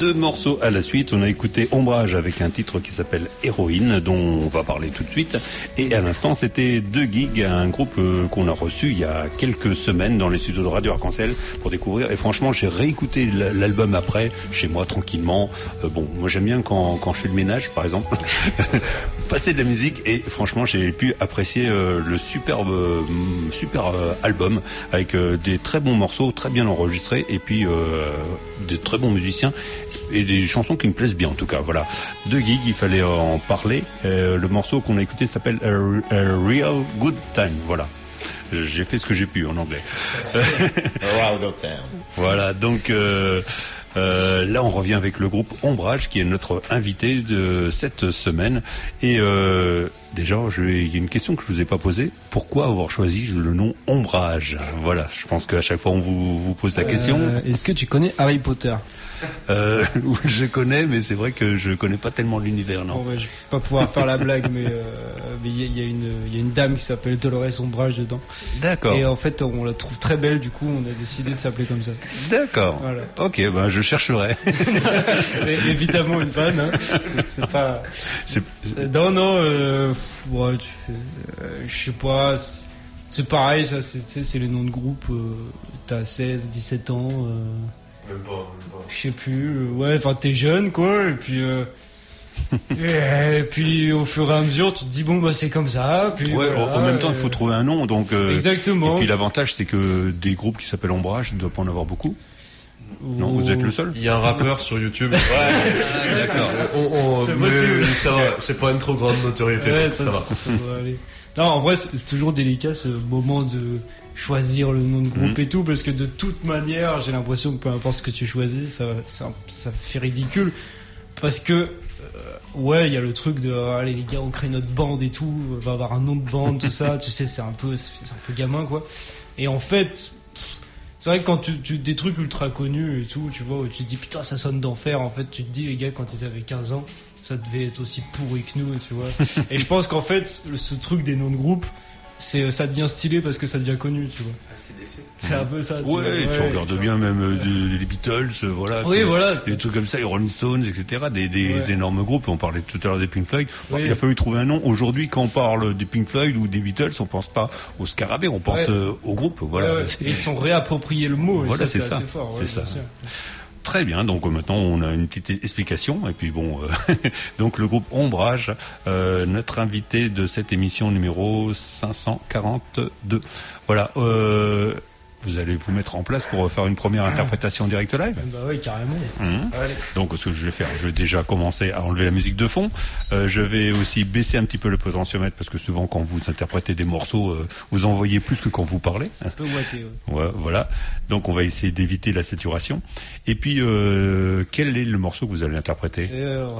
Deux morceaux à la suite. On a écouté Ombrage avec un titre qui s'appelle Héroïne, dont on va parler tout de suite. Et à l'instant, c'était deux gigs, un groupe euh, qu'on a reçu il y a quelques semaines dans les studios de Radio Arc-en-Ciel pour découvrir. Et franchement, j'ai réécouté l'album après, chez moi, tranquillement. Euh, bon, moi j'aime bien quand, quand je fais le ménage, par exemple, passer de la musique. Et franchement, j'ai pu apprécier euh, le superbe, super album avec des très bons morceaux, très bien enregistrés, et puis des très bons musiciens et des chansons qui me plaisent bien en tout cas. Voilà, deux gigs, il fallait en parler. Euh, le morceau qu'on a écouté s'appelle A, A Real Good Time. Voilà. J'ai fait ce que j'ai pu en anglais. Real Good Time. Voilà, donc euh, euh, là on revient avec le groupe Ombrage qui est notre invité de cette semaine. Et euh, déjà, je vais- il y a une question que je vous ai pas posée. Pourquoi avoir choisi le nom Ombrage? Voilà, je pense qu'à chaque fois on vous, vous pose la question. Euh, Est-ce que tu connais Harry Potter? Euh, je connais, mais c'est vrai que je connais pas tellement l'univers, non. Bon, bah, je vais pas pouvoir faire la blague, mais euh, mais il y, a- y une il y a une dame qui s'appelle Dolores Ombrage dedans. D'accord. Et en fait, on la trouve très belle. Du coup, on a décidé de s'appeler comme ça. D'accord. Voilà. Ok, ben je chercherai. C'est évidemment une vanne. Hein. C'est pas. Non, non. Euh, pff, ouais, euh, je sais pas. c'est- pareil, ça. C'est les noms de groupe. T'as 16, 17 ans. Même pas, même pas. je sais plus. euh, ouais, enfin t'es jeune quoi. Et puis. euh, et puis au fur et à mesure, tu te dis bon bah c'est comme ça. Puis Ouais, voilà, en même temps, il euh, faut trouver un nom, donc. euh, Exactement. Et puis l'avantage, c'est que des groupes qui s'appellent Ombrage, il ne doit pas en avoir beaucoup. Non, vous êtes le seul. Il y a un rappeur sur YouTube. Ouais, d'accord. On- on- C'est c'est pas une trop grande notoriété. Ouais, donc ça, ça, va. ça doit aller. Non, en vrai, c'est toujours délicat ce moment de choisir le nom de groupe Mhm. et tout, parce que de toute manière, j'ai l'impression que peu importe ce que tu choisis, ça, ça, ça fait ridicule. Parce que, euh, ouais, il y a le truc de, ah, allez les gars, on crée notre bande et tout, on va avoir un nom de bande, tout ça, tu sais, c'est un peu, c'est un peu gamin, quoi. Et en fait, c'est vrai que quand tu, tu des trucs ultra connus et tout, tu vois, où tu te dis putain ça sonne d'enfer, en fait tu te dis les gars quand ils avaient 15 ans, ça devait être aussi pourri que nous, tu vois. et je pense qu'en fait ce truc des noms de groupe, c'est ça devient stylé parce que ça devient connu, tu vois. C'est un peu ça. tu Ouais, vois, tu regardes bien même euh, les Beatles, euh, voilà. Oui, voilà. Des trucs comme ça, les Rolling Stones, etc. Des, des Ouais. énormes groupes. On parlait tout à l'heure des Pink Floyd. Oui. Il a fallu trouver un nom. Aujourd'hui, quand on parle des Pink Floyd ou des Beatles, on pense pas au Scarabée, on pense euh, au groupe. Voilà. Et Ils sont réappropriés le mot. Voilà, c'est ça. C'est ça. Très bien, donc euh, maintenant on a une petite explication et puis bon, euh, donc le groupe Ombrage, euh, notre invité de cette émission numéro 542. Voilà, vous allez vous mettre en place pour faire une première interprétation en direct live. Bah oui, carrément. Allez. Donc ce que je vais faire, je vais déjà commencer à enlever la musique de fond. Euh, je vais aussi baisser un petit peu le potentiomètre parce que souvent quand vous interprétez des morceaux, euh, vous en voyez plus que quand vous parlez. Un peu ouaté, ouais. Ouais, voilà. Donc on va essayer d'éviter la saturation. Et puis euh, quel est le morceau que vous allez interpréter?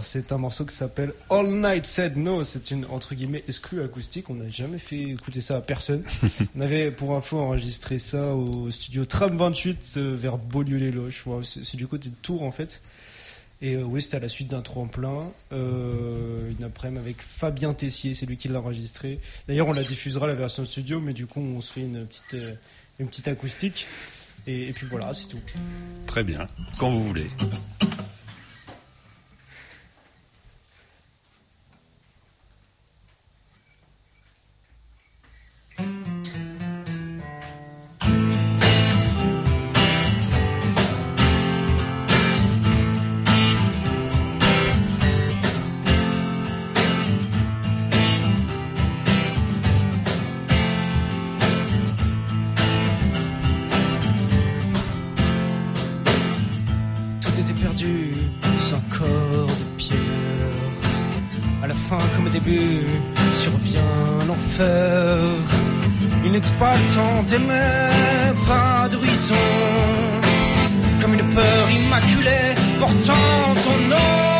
C'est un morceau qui s'appelle All Night Said No. C'est une entre guillemets exclue acoustique. On n'a jamais fait écouter ça à personne. On avait pour info enregistré ça au studio Tram 28 euh, vers Beaulieu-les-Loches. C'est du côté de Tours en fait. Et euh, oui, c'était à la suite d'un tremplin, euh, une après-midi avec Fabien Tessier, c'est lui qui l'a enregistré. D'ailleurs, on la diffusera la version studio, mais du coup, on se fait une petite, euh, une petite acoustique. Et puis voilà, c'est tout. Très bien, quand vous voulez. Survient l'enfer. Il n'était pas le temps pas d'horizon. Comme une peur immaculée portant ton nom.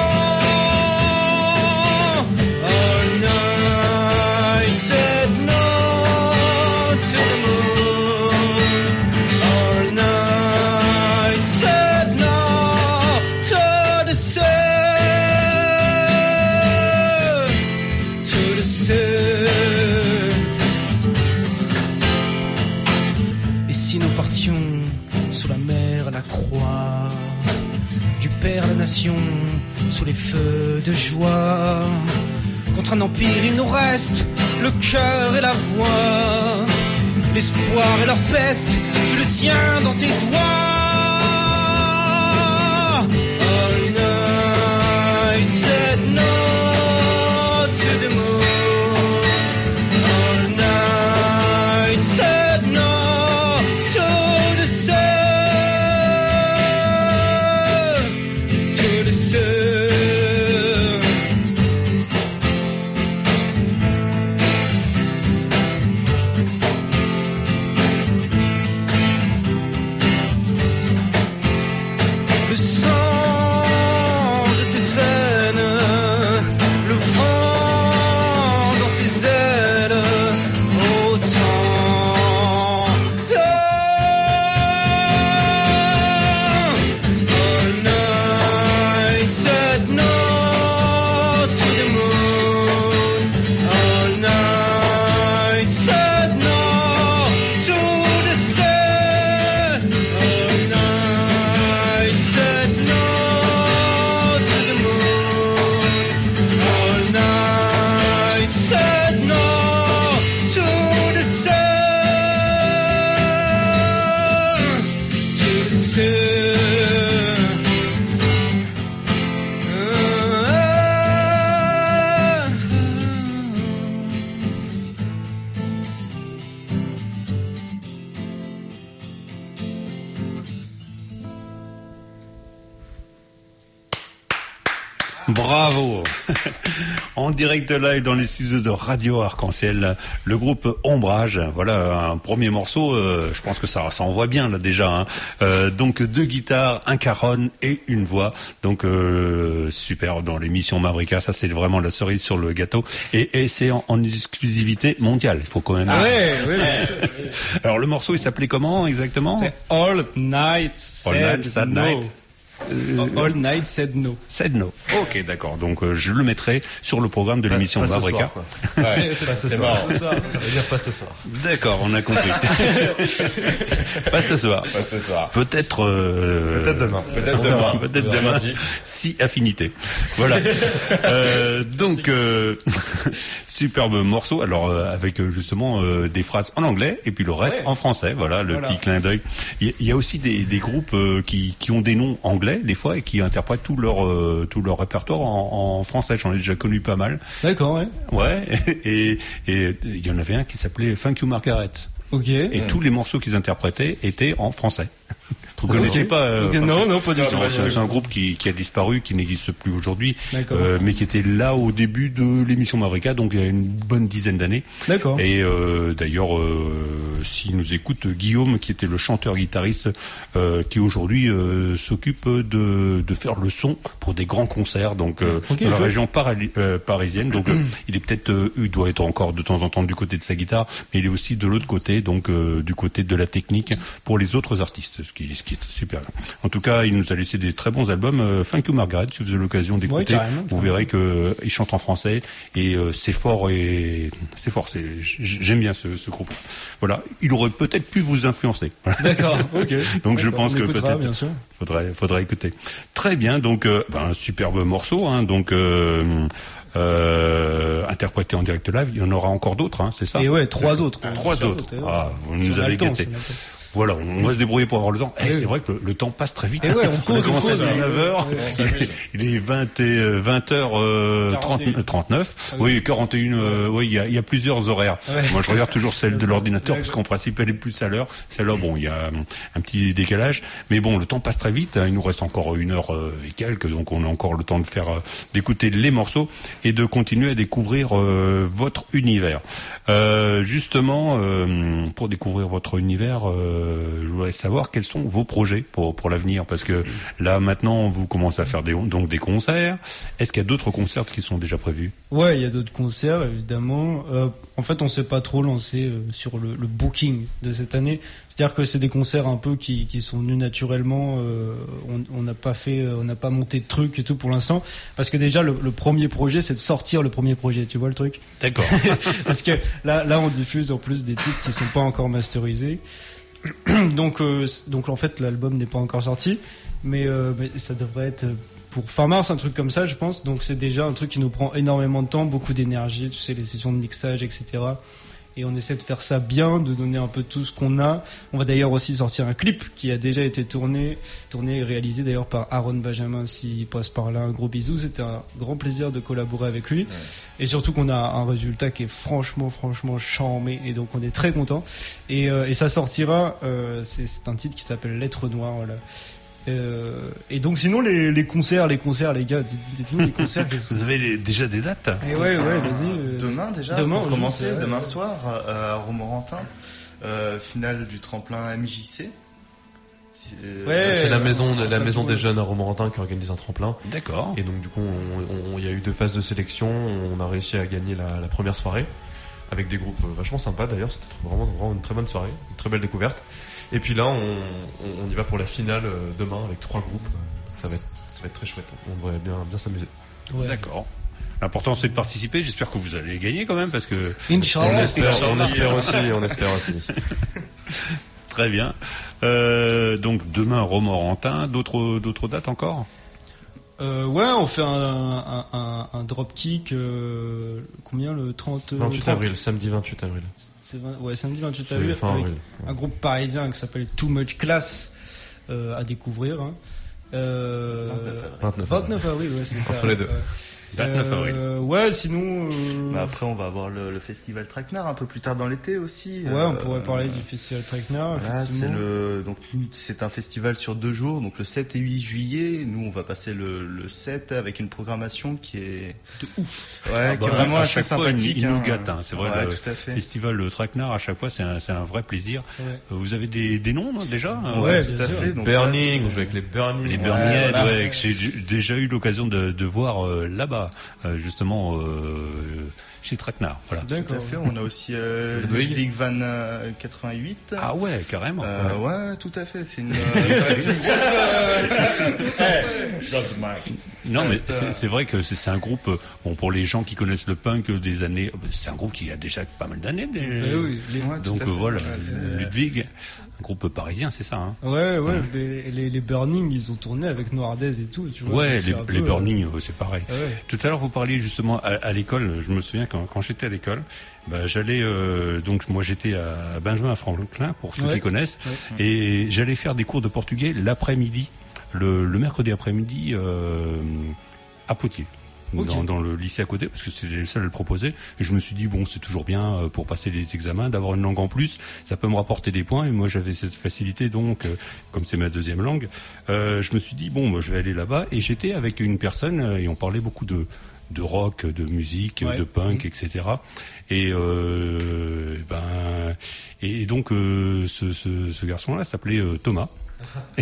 Feux de joie. Contre un empire il nous reste le cœur et la voix. L'espoir et leur peste tu le tiens dans tes doigts direct live dans les studios de Radio Arc-en-Ciel, le groupe Ombrage. Voilà un premier morceau, euh, je pense que ça, ça envoie bien là déjà. hein. Euh, donc deux guitares, un caron et une voix. Donc euh, super dans l'émission Mavrika, ça c'est vraiment la cerise sur le gâteau. Et, et c'est en, en exclusivité mondiale, il faut quand même... Ah ouais, bien sûr. Alors le morceau il s'appelait comment exactement? C'est All Night All Night, Sad No. Night. All Night Said No. Said No. Ok, d'accord. Donc euh, je le mettrai sur le programme de Pas- l'émission pas ce Mavrika. soir, quoi. Ouais, c'est pas ce soir. marrant. Ce soir. Ça veut dire pas ce soir. D'accord, on a compris. pas ce soir. Pas ce soir. Peut-être. euh, Peut-être demain. Peut-être demain. Peut-être demain. Si affinité. Voilà. Euh, donc euh, superbe morceau. Alors euh, avec euh, justement euh, des phrases en anglais et puis le reste en français. Voilà le Voilà. petit clin d'œil. Il y, a- il y a aussi des, des groupes euh, qui, qui ont des noms anglais des fois et qui interprètent tout leur euh, tout leur répertoire en, en français. J'en ai déjà connu pas mal. D'accord, ouais. Ouais. Et et il y en avait un qui s'appelait Thank You Margaret. Ok. Et tous les morceaux qu'ils interprétaient étaient en français. Vous connaissez pas euh, non, non, pas du tout. C'est un groupe qui, qui a disparu, qui n'existe plus aujourd'hui, euh, mais qui était là au début de l'émission Mavrika, donc il y a une bonne dizaine d'années. D'accord. Et euh, d'ailleurs, euh, s'il nous écoute, Guillaume, qui était le chanteur-guitariste, euh, qui aujourd'hui euh, s'occupe de, de faire le son pour des grands concerts, donc euh, Ok, dans la région parali- parisienne. Donc il est peut-être, euh, il doit être encore de temps en temps du côté de sa guitare, mais il est aussi de l'autre côté, donc euh, du côté de la technique pour les autres artistes, ce qui, ce qui est super. bien. En tout cas, il nous a laissé des très bons albums. Euh, Thank You Margaret, si vous avez l'occasion d'écouter, vous verrez que euh, il chante en français et euh, c'est fort et c'est fort. J'aime bien ce, ce groupe. Voilà, il aurait peut-être pu vous influencer. D'accord, ok. Donc je pense que peut-être faudrait faudrait écouter. Très bien, donc euh, ben, un superbe morceau, hein, donc euh, euh, interprété en direct live. Il y en aura encore d'autres, hein, c'est ça? Et ouais, trois autres. Trois Trois autres. Ah, vous nous avez gâtés. Voilà, on va se débrouiller pour avoir le temps. Eh, c'est vrai que le, le temps passe très vite. Eh ouais, on cause, a commencé on à cause, 19h. ouais, on s'amuse. Il est 20 et, euh, 20h 41. 39. Ah oui, 41. euh, oui, il y a, il y a plusieurs horaires. Ouais. Moi, je regarde toujours celle de l'ordinateur parce qu'en principe, elle est plus à l'heure. Celle-là, bon, il y a un petit décalage. Mais bon, le temps passe très vite. hein. Il nous reste encore une heure euh, et quelques, donc on a encore le temps de faire, euh, d'écouter les morceaux et de continuer à découvrir euh, votre univers. Euh, justement, euh, pour découvrir votre univers, euh, je voudrais savoir quels sont vos projets pour pour l'avenir, parce que là maintenant, vous commencez à faire des donc des concerts. Est-ce qu'il y a d'autres concerts qui sont déjà prévus? Ouais, il y a d'autres concerts, évidemment. Euh, en fait, on s'est pas trop lancé euh, sur le, le booking de cette année. C'est-à-dire que c'est des concerts un peu qui, qui sont venus naturellement. euh, on on n'a pas fait, euh, on n'a pas monté de trucs et tout pour l'instant, parce que déjà le, le premier projet, c'est de sortir le premier projet. Tu vois le truc? D'accord. Parce que là, là, on diffuse en plus des titres qui sont pas encore masterisés. donc, euh, donc en fait, l'album n'est pas encore sorti, mais, euh, mais ça devrait être pour fin mars, un truc comme ça, je pense. Donc, c'est déjà un truc qui nous prend énormément de temps, beaucoup d'énergie, tu sais, les sessions de mixage, etc. Et on essaie de faire ça bien, de donner un peu tout ce qu'on a. On va d'ailleurs aussi sortir un clip qui a déjà été tourné, tourné et réalisé d'ailleurs par Aaron Benjamin, s'il passe par là. Un gros bisou, c'était un grand plaisir de collaborer avec lui. Et surtout qu'on a un résultat qui est franchement, franchement charmé. Et donc on est très content. Et, euh, et ça sortira, euh, c'est c'est un titre qui s'appelle Lettre Noire, voilà. Euh, et donc sinon les, les concerts, les concerts, les gars, dites- dites-nous les concerts. Vous avez les- déjà des dates Et ouais, ouais, vas-y. euh, Demain déjà, Demain, pour commencer, demain soir euh, à Romorantin, euh, finale du tremplin MJC. Ouais, c'est la maison, la maison des jeunes à Romorantin qui organise un tremplin. D'accord. Et donc du coup, il y a eu deux phases de sélection. On a réussi à gagner la, la première soirée avec des groupes vachement sympas. D'ailleurs, c'était vraiment, vraiment une très bonne soirée, une très belle découverte. Et puis là, on, on- on y va pour la finale euh, demain avec trois groupes. Ça va être, ça va être très chouette. On devrait bien, bien s'amuser. D'accord. L'important c'est de participer. J'espère que vous allez gagner quand même parce que Inch'Allah. On espère, on espère aussi, on espère aussi. Très bien. Euh, donc demain Romorantin. D'autres d'autres dates encore? Euh, ouais, on fait un, un, un, un dropkick. euh, combien le 30 euh, 28 30 avril, samedi 28 avril. C'est ouais, samedi 28 C'est avril. avec avril. Un groupe parisien qui s'appelle Too Much Class euh, à découvrir. hein. Euh, 29 avril. 29 avril, ouais, c'est ça. Entre les deux. Ouais. 29 avril. Euh, ouais, sinon. euh, Bah, après, on va avoir le, le festival Traquenard un peu plus tard dans l'été aussi. ouais, Euh, on pourrait parler du festival Traquenard. Voilà, c'est le donc c'est un festival sur deux jours, donc le 7 et 8 juillet. Nous, on va passer le, le 7 avec une programmation qui est de ouf. Ouais, Ah qui est bah, vraiment à assez chaque fois, il- sympathique. il nous hein. gâte, hein, c'est vrai. Ouais, le tout à fait. Festival le Traquenard à chaque fois, c'est un, c'est un vrai plaisir. Ouais. Euh, Vous avez des, des noms déjà Ouais, Ouais, tout à sûr. fait. Donc, Burning, on joue avec les Burning. Les Ouais, Burning Head, voilà. ouais, que j'ai déjà eu l'occasion de, de voir euh, là-bas. Sera euh, justement euh, chez Traquenard. Voilà. Tout à fait. On a aussi euh, Ludwig. Van euh, 88. Ah ouais, carrément. Euh, ouais, tout à fait. C'est une, fait. Non, mais c'est- vrai que c'est un groupe. Bon, pour les gens qui connaissent le punk des années, c'est un groupe qui a déjà pas mal d'années. des- Eh oui, Ouais, Donc voilà, Ludwig, groupe parisien, c'est ça. Hein Ouais, ouais, mais les, les Burning, ils ont tourné avec Noirdaise et tout, tu vois. Ouais, les, un les peu, Burning, euh, c'est pareil. Ah ouais. Tout à l'heure, vous parliez justement à, à l'école. Je me souviens quand, quand j'étais à l'école, bah, j'allais euh, donc moi j'étais à Benjamin Franklin pour ceux Ouais. qui connaissent, et j'allais faire des cours de portugais l'après-midi, le, le mercredi après-midi euh, à Poitiers. Dans, dans le lycée à côté parce que c'était les seuls à le proposer. Et je me suis dit bon c'est toujours bien euh, pour passer les examens d'avoir une langue en plus. Ça peut me rapporter des points et moi j'avais cette facilité donc euh, comme c'est ma deuxième langue euh, je me suis dit bon moi, je vais aller là-bas. Et j'étais avec une personne euh, et on parlait beaucoup de de rock de musique Ouais. de punk etc et euh, ben et donc euh, ce, ce, ce garçon là s'appelait euh, Thomas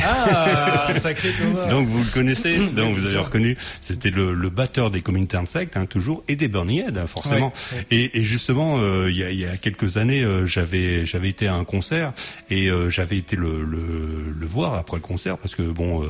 Ah, sacré Thomas. donc vous le connaissez, donc vous avez reconnu. C'était le, le batteur des Community Insect, hein, toujours, et des Burning Head, hein, forcément. Ouais, ouais. Et, et justement, euh, il y, a, il y a quelques années, euh, j'avais j'avais été à un concert et euh, j'avais été le, le, le voir après le concert parce que bon,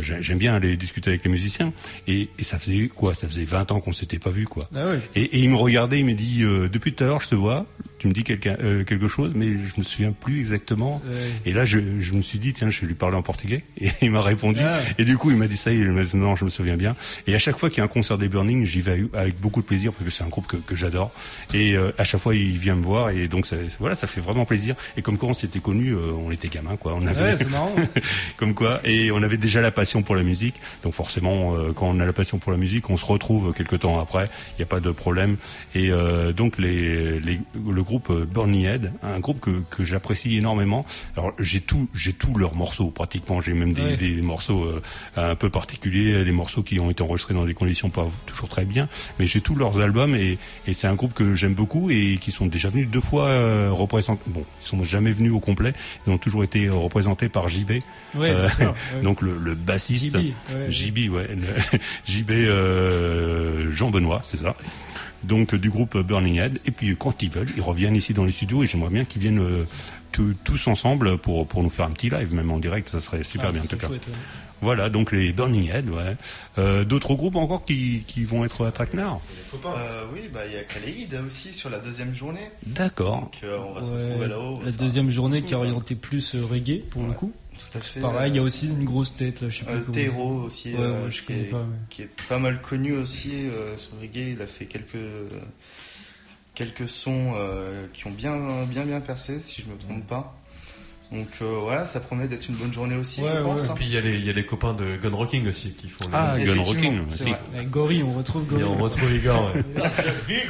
j'ai- j'aime bien aller discuter avec les musiciens. Et, et ça faisait quoi? Ça faisait 20 ans qu'on s'était pas vu, quoi. Ah ouais. Et, et il me regardait, il me dit depuis tout à l'heure je te vois, tu me dis quelqu'un euh, quelque chose, mais je me souviens plus exactement. Ouais. Et là je, je me suis dit tiens je vais lui parler en portugais et il m'a répondu. Ah. Et du coup il m'a dit ça y est maintenant je me souviens bien. Et à chaque fois qu'il y a un concert des Burning j'y vais avec beaucoup de plaisir parce que c'est un groupe que, que j'adore. Et euh, à chaque fois il vient me voir et donc ça, voilà ça fait vraiment plaisir. Et comme quoi on s'était connus, euh, on était gamins quoi. On avait Ouais, marrant. comme quoi et on avait déjà la passion pour la musique. Donc forcément euh, quand on a la passion pour la musique on se retrouve quelques temps après. Il n'y a pas de problème. Et euh, donc les, les, le groupe euh, Burning Head, un groupe que, que j'apprécie énormément. Alors j'ai tout, j'ai tous leurs morceaux pratiquement. J'ai même des, Ouais. des morceaux euh, un peu particuliers, des morceaux qui ont été enregistrés dans des conditions pas toujours très bien. Mais j'ai tous leurs albums et, et c'est un groupe que j'aime beaucoup et qui sont déjà venus deux fois euh, représentés. Bon, ils sont jamais venus au complet. Ils ont toujours été représentés par JB. Ouais, ouais. donc le, le bassiste. JB, ouais. JB, ouais. le- JB euh, Jean Benoît, c'est ça. Donc euh, du groupe Burning Head. Et puis quand ils veulent, ils reviennent ici dans les studios et j'aimerais bien qu'ils viennent euh, tous- tous ensemble pour pour nous faire un petit live, même en direct. Ça serait super Ah, bien en tout cas. chouette, ouais. Voilà, donc les Burning Head, ouais. Euh, D'autres groupes encore qui, qui vont être à Traquenard? Euh, oui, bah il y a Kaleid aussi sur la deuxième journée. D'accord. Donc euh, on va se retrouver là-haut. La deuxième journée qui est orientée plus euh, reggae pour le coup. Tout à fait. Pareil, il y a euh, aussi une grosse tête là, je sais plus Euh. Théro aussi, Ouais, euh, ouais, je qui, connais est, pas. ouais. qui est pas mal connu aussi sur reggae. Il a fait quelques quelques sons qui ont bien bien bien percé, si je me trompe pas. Donc euh, voilà, ça promet d'être une bonne journée aussi, je pense. Et puis il y, a les- il y a les copains de Gun Rocking aussi qui font Ah, les... Gun Rocking, c'est aussi. Avec Gory, on retrouve Et Gory. on retrouve Igor. ouais.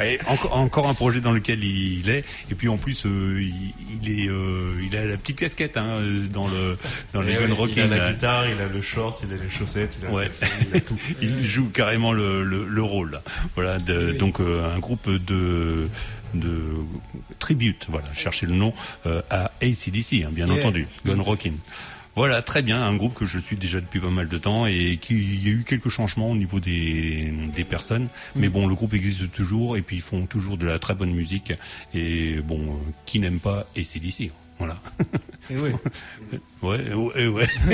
Et encore, encore un projet dans lequel il est. Et puis en plus, euh, il, il est, euh, il a la petite casquette hein, dans le dans les Et Gun oui, Rocking. Il a la guitare, il a le short, il a les chaussettes, il a, Ouais. il a tout. il joue carrément le, le, le rôle. là. Voilà, de- Oui. donc euh, un groupe de de tribute, voilà, cherchez le nom euh, à ACDC, hein, bien Yeah. entendu, Gun Rockin'. Voilà, très bien, un groupe que je suis déjà depuis pas mal de temps et qui y a eu quelques changements au niveau des, des personnes, mais bon, le groupe existe toujours et puis ils font toujours de la très bonne musique et bon, euh, qui n'aime pas ACDC voilà. Et ouais. ouais, ouais, ouais.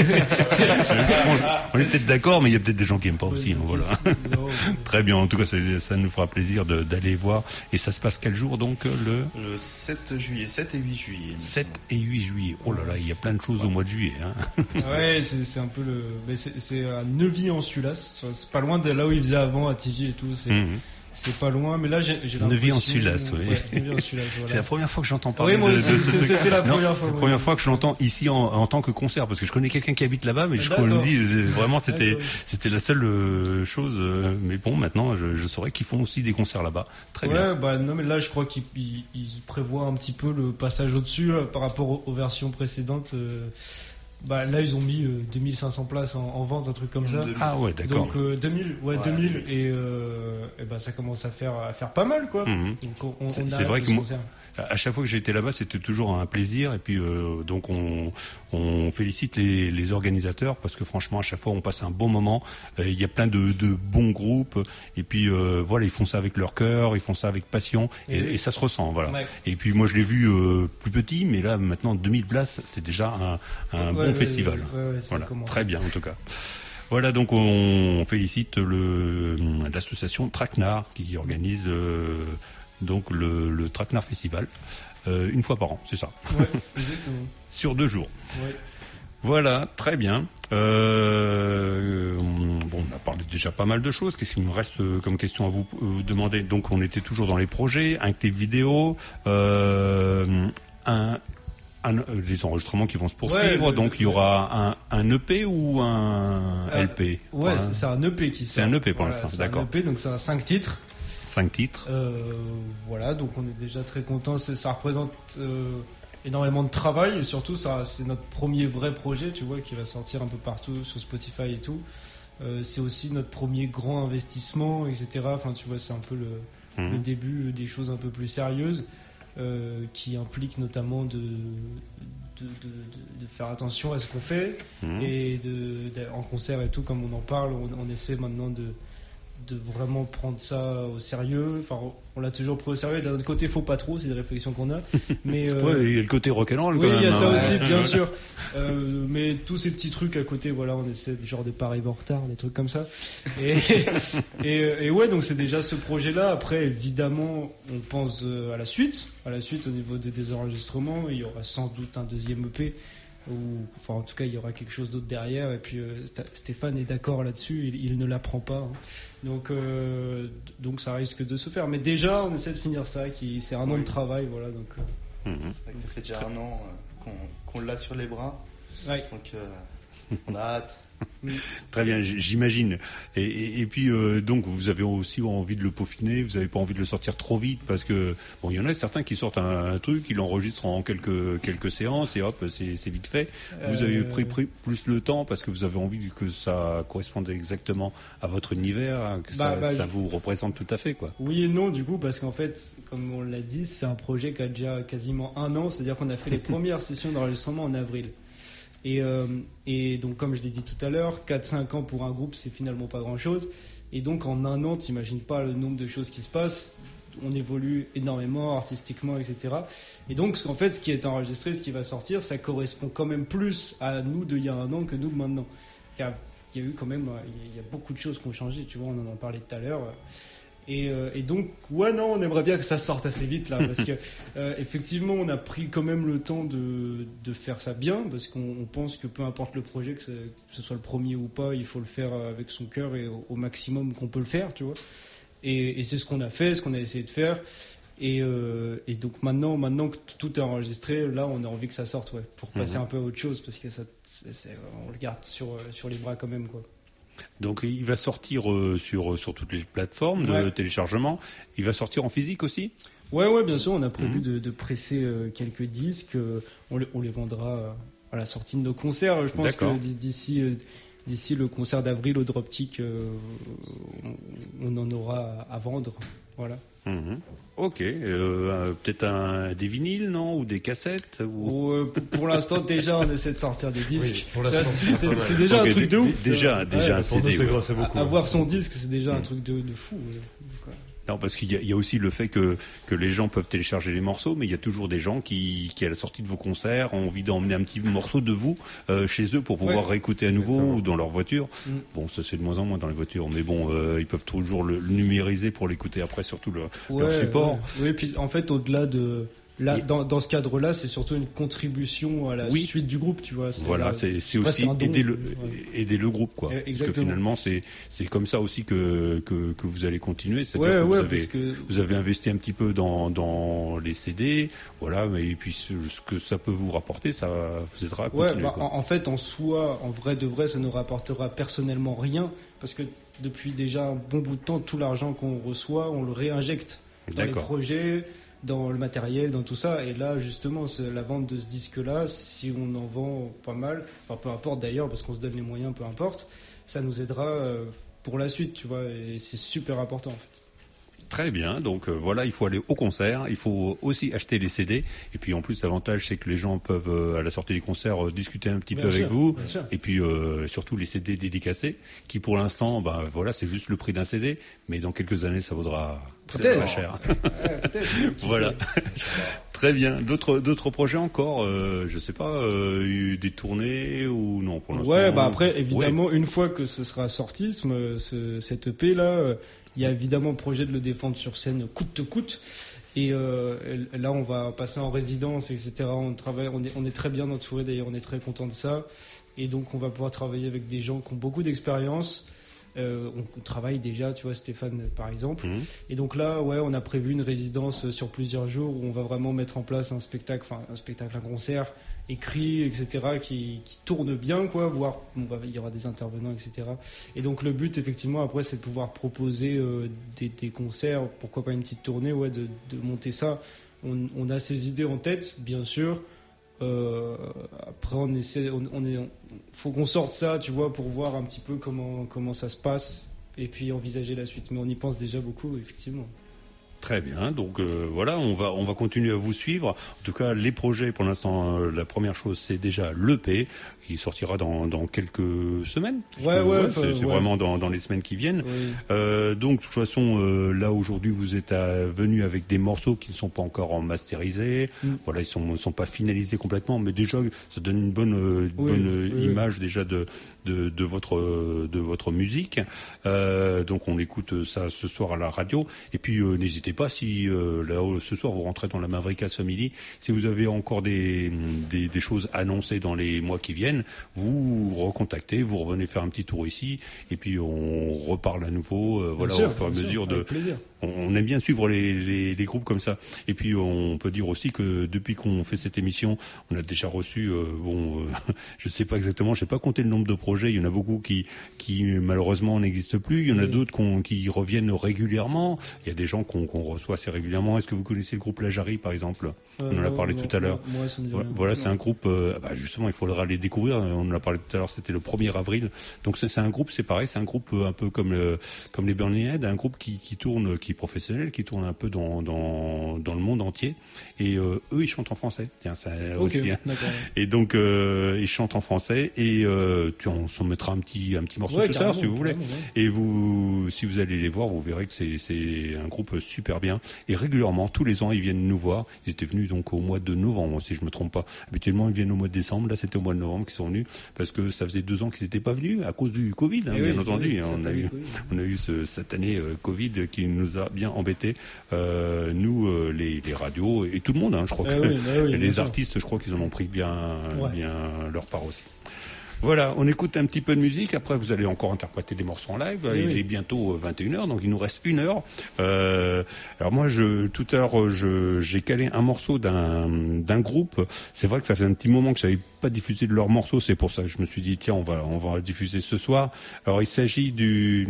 on est peut-être d'accord, mais il y a peut-être des gens qui aiment pas aussi. hein, voilà. Très bien. En tout cas, ça, ça nous fera plaisir d'aller voir. Et ça se passe quel jour donc euh, le Le 7 juillet, 7 et 8 juillet. 7 et 8 juillet. Oh là là, il y a plein de choses au mois de juillet. Hein. Ouais, c'est un peu le. C'est à Neuvy en Sulas. C'est pas loin de là où il faisait avant, à Tigi et tout. C'est Mhm. C'est pas loin, mais là j'ai Neuvy en l'impression- Sulas, oui. Ouais, Neuvy en Sulas, voilà. C'est la première fois que j'entends parler Oui, moi de, aussi, c'était la Non, première fois, moi première aussi. fois que je l'entends ici en, en tant que concert, parce que je connais quelqu'un qui habite là-bas, mais je D'accord. me dis euh, vraiment c'était D'accord. c'était la seule euh, chose. euh, mais bon, maintenant je, je saurais qu'ils font aussi des concerts là-bas. Très ouais, bien. bah non, mais là je crois qu'ils ils- ils prévoient un petit peu le passage au-dessus là, par rapport aux, aux versions précédentes. euh, bah là ils ont mis euh, 2500 places en, en vente, un truc comme ça. Ah ouais, d'accord. Donc euh, 2000, ouais, Ouais, 2000 oui. et, euh, et bah ça commence à faire à faire pas mal quoi. Donc on, on C'est- vrai que moi-. À chaque fois que j'étais là-bas, c'était toujours un plaisir. Et puis euh, donc on, on félicite les, les organisateurs parce que franchement, à chaque fois, on passe un bon moment. Euh, Il y a plein de, de bons groupes. Et puis euh, voilà, ils font ça avec leur cœur, ils font ça avec passion, et, ça se ressent. Voilà. Ouais. Et puis moi, je l'ai vu euh, plus petit, mais là maintenant 2000 places, c'est déjà un, un Ouais, bon ouais, festival. voilà, très bien en tout cas. Voilà, donc on félicite l'association Traquenard qui organise euh, donc le, le Traquenard Festival euh, une fois par an, c'est ça. Ouais, exactement. Sur deux jours. Ouais. Voilà, très bien. Euh, bon, on a parlé déjà pas mal de choses. Qu'est-ce qu'il me reste euh, comme question à vous demander? Donc, on était toujours dans les projets, un clip vidéo, euh, un, un- les enregistrements qui vont se poursuivre. Ouais, donc, il y aura un, un EP ou un Euh, LP Ouais, Voilà. c'est c'est un EP qui. C'est un EP pour Voilà, l'instant, c'est un d'accord. EP, donc ça a 5 titres. Cinq titres. Euh, voilà, donc on est déjà très content. Ça représente euh, énormément de travail et surtout, ça, c'est notre premier vrai projet, tu vois, qui va sortir un peu partout sur Spotify et tout. Euh, c'est aussi notre premier grand investissement, etc. Enfin, tu vois, c'est un peu le, Mhm. le début des choses un peu plus sérieuses qui impliquent notamment de, de, de- de- de faire attention à ce qu'on fait Mhm. et de, de- en concert et tout, comme on en parle, on, on essaie maintenant de, de vraiment prendre ça au sérieux. Enfin, on l'a toujours pris au sérieux. D'un autre côté, faut pas trop, c'est des réflexions qu'on a. Mais euh, Ouais, il y a le côté rock'n'roll oui, il y a ça hein. aussi, bien sûr. Euh, mais tous ces petits trucs à côté, voilà, on essaie genre de pas arriver en retard, des trucs comme ça. Et, et, et ouais, donc c'est déjà ce projet-là. Après, évidemment, on pense euh, à la suite. À la suite, au niveau des, des enregistrements, il y aura sans doute un deuxième EP. Ou, enfin, en tout cas, il y aura quelque chose d'autre derrière. Et puis, euh, Stéphane est d'accord là-dessus. Il, il ne l'apprend pas. hein. Donc, euh, donc, ça risque de se faire. Mais déjà, on essaie de finir ça. Qui, c'est un an de travail, voilà. Donc, euh, C'est vrai que ça fait déjà un an euh, qu'on l'a sur les bras. Ouais. Donc euh, on a hâte. Très bien, j'imagine. Et, et, et puis euh, donc vous avez aussi envie de le peaufiner, vous n'avez pas envie de le sortir trop vite parce que bon, il y en a certains qui sortent un, un truc, ils l'enregistrent en quelques quelques séances et hop, c'est vite fait. Vous avez pris, pris plus le temps parce que vous avez envie que ça corresponde exactement à votre univers, hein, que Bah, ça, bah, ça je- vous représente tout à fait quoi. Oui et non du coup parce qu'en fait comme on l'a dit c'est un projet qui a déjà quasiment un an c'est à dire qu'on a fait les premières sessions d'enregistrement en avril et, euh, et donc comme je l'ai dit tout à l'heure 4-5 ans pour un groupe c'est finalement pas grand chose et donc en un an t'imagines pas le nombre de choses qui se passent. On évolue énormément artistiquement etc et donc en fait ce qui est enregistré ce qui va sortir ça correspond quand même plus à nous d'il y a un an que nous de maintenant. Car il y a eu quand même il y a beaucoup de choses qui ont changé tu vois on en parlé tout à l'heure et, euh, et donc, ouais, non, on aimerait bien que ça sorte assez vite là, parce que euh, effectivement, on a pris quand même le temps de, de faire ça bien, parce qu'on on pense que peu importe le projet, que, ce- que ce soit le premier ou pas, il faut le faire avec son cœur et au, au maximum qu'on peut le faire, tu vois. Et, et c'est ce qu'on a fait, ce qu'on a essayé de faire. Et, euh, et donc maintenant, maintenant que tout est enregistré, là, on a envie que ça sorte, ouais, pour passer Mhm. un peu à autre chose, parce que ça, on le garde sur, euh, sur les bras quand même, quoi. Donc il va sortir euh, sur sur toutes les plateformes de Ouais. téléchargement. Il va sortir en physique aussi? Ouais, ouais, bien sûr, on a prévu Mhm. de, de presser euh, quelques disques. euh, on, les, on les vendra euh, à la sortie de nos concerts. Je pense que d'ici euh, d'ici le concert d'avril au Droptic, euh, on, on en aura à vendre. Voilà. Mhm. Ok, euh, peut-être un des vinyles, non, ou des cassettes, ou Ou, euh, pour, l'instant, déjà, on essaie de sortir des disques. Oui, C'est déjà un truc de ouf. déjà- déjà un nous, ouais. beaucoup. Avoir son disque, c'est déjà un Mm. truc de, de fou. ouais. Non, parce qu'il y, a- il y a aussi le fait que, que les gens peuvent télécharger les morceaux, mais il y a toujours des gens qui, qui à la sortie de vos concerts, ont envie d'emmener un petit morceau de vous euh, chez eux pour pouvoir Ouais. réécouter à nouveau Exactement. ou dans leur voiture. Mm. Bon, ça c'est de moins en moins dans les voitures, mais bon, euh, ils peuvent toujours le, le numériser pour l'écouter après sur tout leur, support. ouais. Oui, puis en fait, au-delà de. Là, Et- dans, dans ce cadre-là, c'est surtout une contribution à la Oui. suite du groupe, tu vois. Voilà, c'est c'est aussi don. aider le, Ouais. aider le groupe, quoi. Eh, Parce que finalement, c'est c'est comme ça aussi que, que, que vous allez continuer. C'est-à-dire Ouais, que vous, ouais, avez, que vous avez investi un petit peu dans, dans les CD, voilà, mais et puis ce, ce que ça peut vous rapporter, ça vous aidera à Ouais, continuer. bah, en, en fait, en soi, en vrai de vrai, ça nous rapportera personnellement rien, parce que depuis déjà un bon bout de temps, tout l'argent qu'on reçoit, on le réinjecte dans les projets, dans le matériel, dans tout ça. Et là, justement, la vente de ce disque-là, si on en vend pas mal, enfin peu importe d'ailleurs, parce qu'on se donne les moyens, peu importe, ça nous aidera euh, pour la suite, tu vois. Et c'est super important en fait. Très bien, donc euh, voilà, il faut aller au concert, il faut aussi acheter les CD, et puis en plus l'avantage c'est que les gens peuvent euh, à la sortie des concerts euh, discuter un petit Bien peu avec vous, et puis euh, surtout les CD dédicacés, qui pour l'instant, ben voilà, c'est juste le prix d'un CD, mais dans quelques années ça vaudra très Peut-être. très cher. Voilà. Très bien. D'autres d'autres projets encore, euh, je sais pas, euh, eu des tournées ou non pour l'instant? Ouais, bah après, évidemment, Ouais. une fois que ce sera sorti, ce, ce- cette EP là, euh, il y a évidemment le projet de le défendre sur scène coûte que coûte. Et euh, là, on va passer en résidence, etc. On travaille, est, on est très bien entouré d'ailleurs, on est très content de ça. Et donc, on va pouvoir travailler avec des gens qui ont beaucoup d'expérience. Euh, on, travaille déjà, tu vois, Stéphane par exemple. Mhm. Et donc là, ouais, on a prévu une résidence sur plusieurs jours où on va vraiment mettre en place un spectacle, enfin un spectacle, un concert écrit, etc., qui, qui tourne bien, quoi. Voire, bon, bah, il y aura des intervenants, etc. Et donc le but, effectivement, après, c'est de pouvoir proposer euh, des, des concerts, pourquoi pas une petite tournée, ouais, de, de monter ça. On, on a ces idées en tête, bien sûr. Euh, après, on essaie, on, est, on- faut qu'on sorte ça, tu vois, pour voir un petit peu comment comment ça se passe et puis envisager la suite. Mais on y pense déjà beaucoup, effectivement. Très bien. Donc euh, voilà, on va on va continuer à vous suivre. En tout cas, les projets pour l'instant, euh, la première chose c'est déjà l'EP qui sortira dans, dans quelques semaines. Ouais, ouais, c'est ouais. vraiment dans, dans les semaines qui viennent. Oui. Euh, donc de toute façon, là aujourd'hui, vous êtes venu avec des morceaux qui ne sont pas encore en masterisés. Mm. Voilà, ils sont sont pas finalisés complètement, mais déjà ça donne une bonne Oui, bonne oui, image déjà de de, de votre de votre musique. Donc on écoute ça ce soir à la radio. Et puis euh, n'hésitez pas si euh, là euh, ce soir vous rentrez dans la Mavricas Family, si vous avez encore des, des des choses annoncées dans les mois qui viennent, vous recontactez, vous revenez faire un petit tour ici, et puis on reparle à nouveau. euh, voilà sûr, au fur et à mesure de. On, aime bien suivre les, les, les groupes comme ça. Et puis on peut dire aussi que depuis qu'on fait cette émission, on a déjà reçu, euh, bon, euh, je sais pas exactement, je sais pas compter le nombre de projets. Il y en a beaucoup qui, qui malheureusement n'existent plus. Il y en a Oui. d'autres qui reviennent régulièrement. Il y a des gens qu'on reçoit assez régulièrement. Est-ce que vous connaissez le groupe La Jarry, par exemple? Euh, On en a non, parlé non, tout à l'heure. Voilà, c'est un groupe. euh, ah bah justement, il faudra les découvrir. On en a parlé tout à l'heure. C'était le 1er avril. Donc c'est un groupe, c'est pareil, c'est un groupe euh, un peu comme le, comme les Burning Head, un groupe qui, qui tourne, qui est professionnel, qui tourne un peu dans dans, dans le monde entier. Et euh, eux, ils chantent en français. Tiens, ça Ok, aussi. hein. Et donc euh, ils chantent en français. Et euh, tu, on s'en mettra un petit un petit morceau Ouais, tout à l'heure si vous voulez. ouais. Et vous, si vous allez les voir, vous verrez que c'est c'est un groupe super bien. Et régulièrement, tous les ans, ils viennent nous voir. Ils étaient venus donc au mois de novembre, si je me trompe pas. Habituellement, ils viennent au mois de décembre. Là, c'était au mois de novembre qu'ils sont venus parce que ça faisait deux ans qu'ils n'étaient pas venus à cause du Covid, hein, Eh bien oui, entendu. oui, on a eu, Covid. on a eu ce, cette année euh, Covid qui nous a bien embêtés. Euh, nous, euh, les, les radios et tout le monde. hein, je crois Eh que oui, eh oui, les sûr. artistes, je crois qu'ils en ont pris bien, Ouais. bien leur part aussi. Voilà, on écoute un petit peu de musique. Après, vous allez encore interpréter des morceaux en live. Oui, il oui. est bientôt 21h, donc il nous reste une heure. Euh, alors moi, je, tout à l'heure, j'ai calé un morceau d'un d'un groupe. C'est vrai que ça fait un petit moment que j'avais pas diffusé de leur morceau. C'est pour ça que je me suis dit tiens, on va on va diffuser ce soir. Alors il s'agit du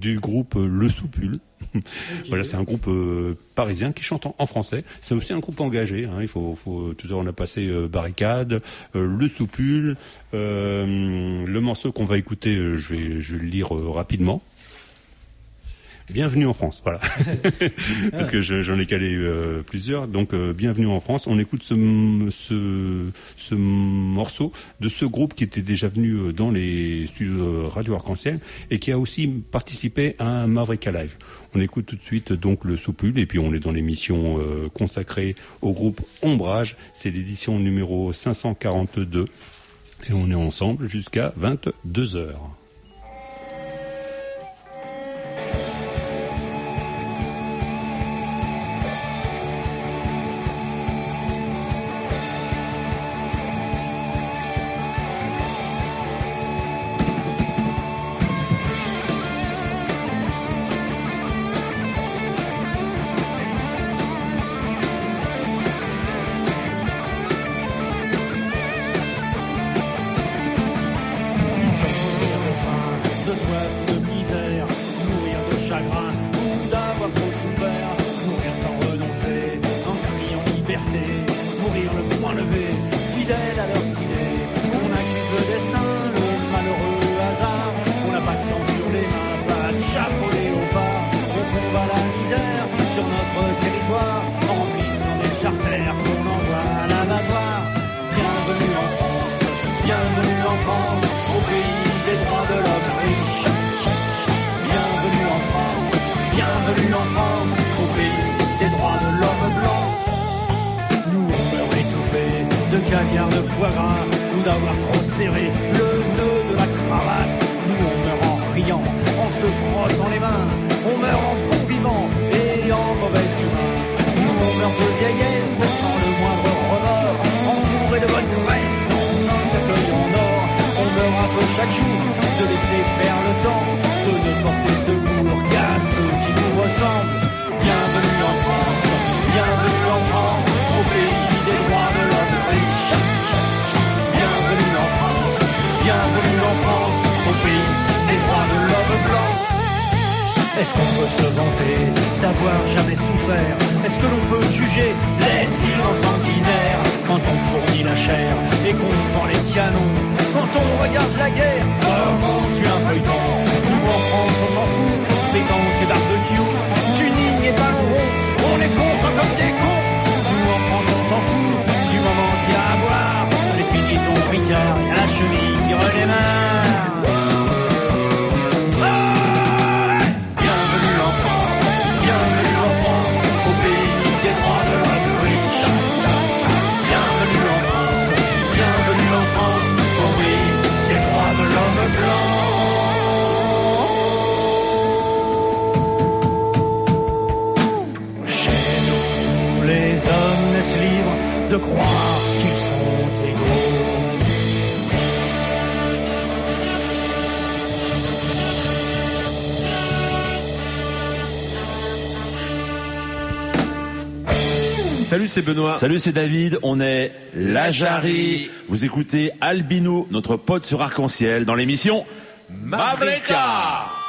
du groupe Le Soupule. Voilà, c'est un groupe euh, parisien qui chante en, français. C'est aussi un groupe engagé. Hein, il faut, tout à l'heure on a passé euh, Barricade, euh, Le Soupule. Le morceau qu'on va écouter, je vais le lire rapidement. Bienvenue en France, voilà. Parce que je- j'en ai calé euh, plusieurs. Donc, euh, bienvenue en France. On écoute ce, ce, ce morceau de ce groupe qui était déjà venu euh, dans les studios Radio Arc-en-Ciel et qui a aussi participé à un Mavrika Live. On écoute tout de suite donc le Soupule et puis on est dans l'émission euh, consacrée au groupe Ombrage. C'est l'édition numéro 542 et on est ensemble jusqu'à 22 heures. Se les mains, on meurt en bon vivant et en mauvaise humeur. On meurt de vieillesse sans le moindre remords, entouré de bonne presse dans un en or. On meurt un peu chaque jour, de laisser faire le temps, Est-ce qu'on peut se vanter d'avoir jamais souffert? Est-ce que l'on peut juger les tyrans sanguinaires quand on fournit la chair et qu'on vend les canons? Quand on regarde la guerre comme on suit un feuilleton. Nous en France on s'en fout, pétanque et barbecue Tuning et ballon rond, on est contre comme des cons. Nous en France on s'en fout, du moment qu'il y a à boire. Les fini ton bricard, la cheville qui redémarre de croire qu'ils sont égaux. Salut, c'est Benoît. Salut, c'est David. On est la Jarry. Vous écoutez Albino, notre pote sur Arc-en-Ciel, dans l'émission Mavrika.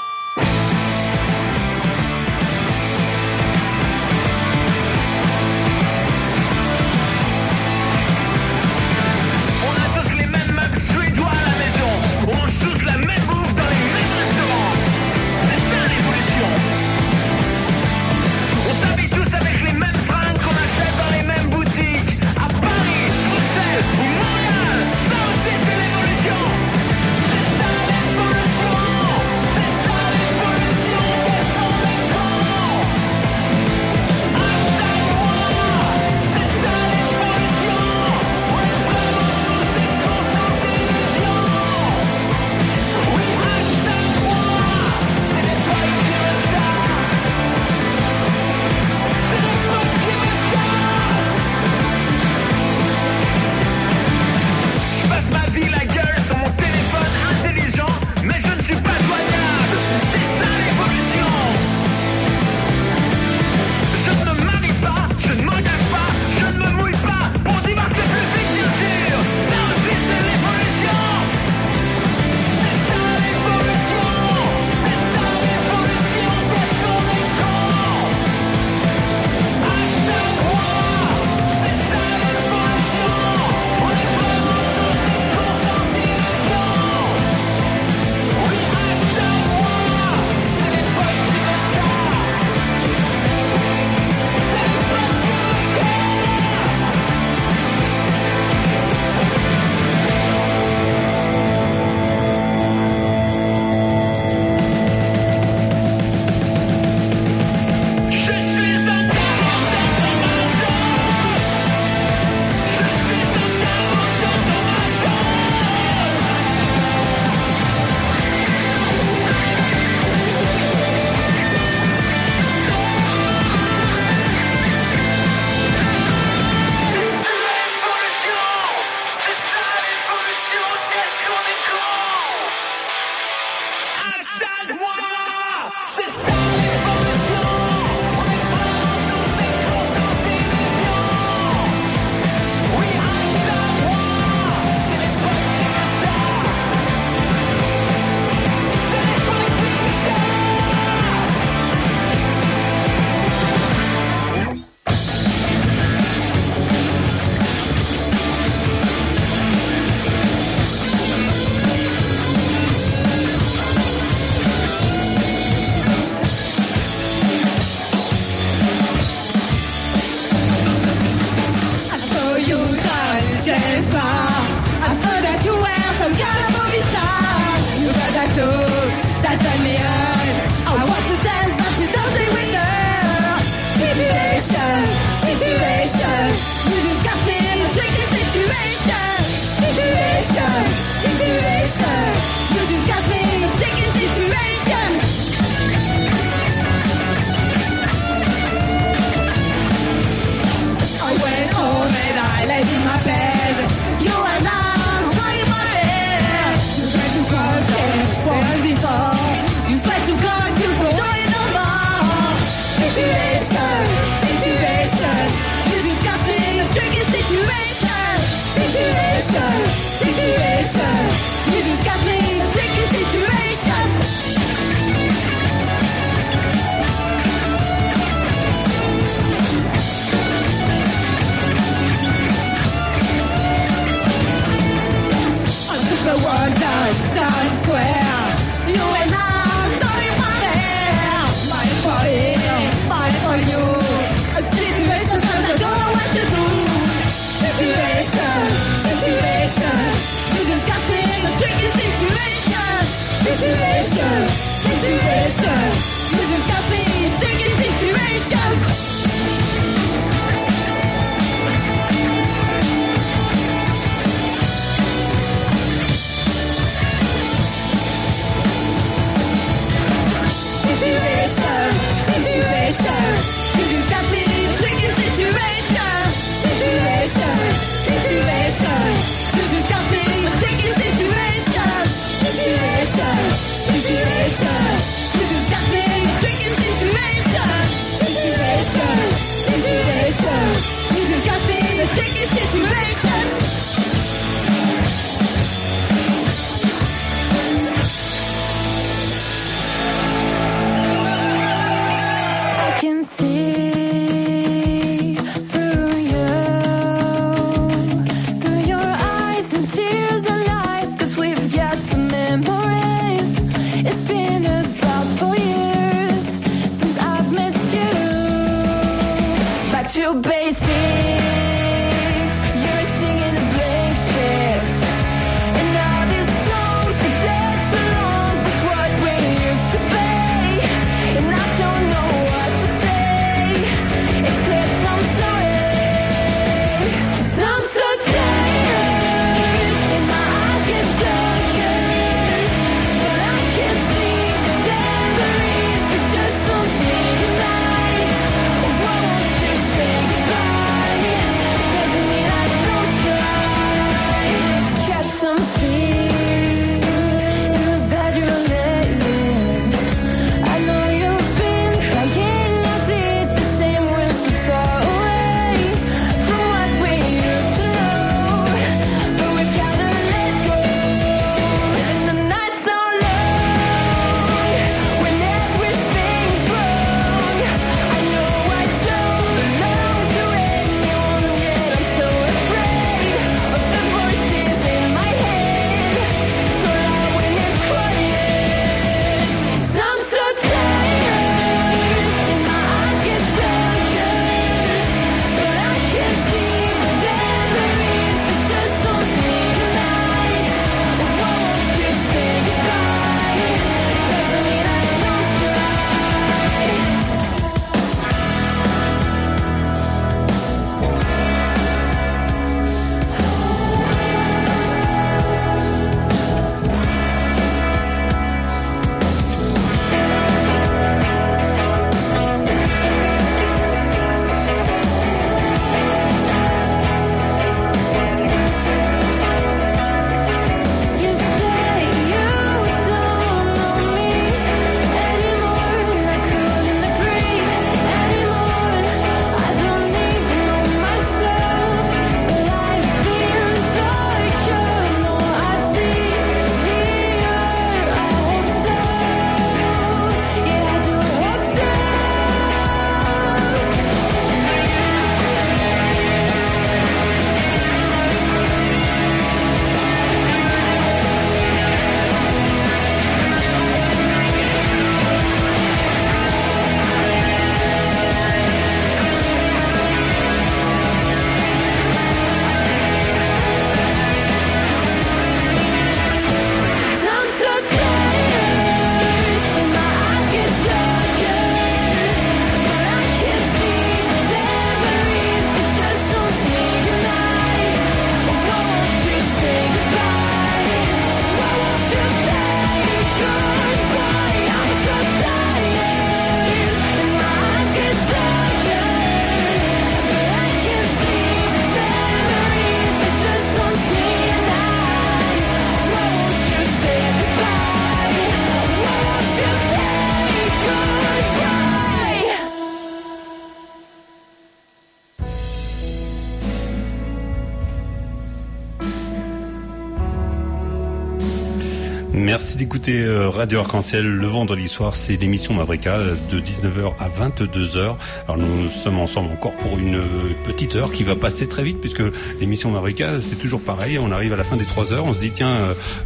Euh, Radio Arc-en-Ciel le vendredi soir. C'est l'émission Mavrika euh, de 19h à 22h. Alors nous sommes ensemble encore pour une euh, petite heure qui va passer très vite puisque l'émission Mavrika c'est toujours pareil. On arrive à la fin des 3 heures. On se dit tiens,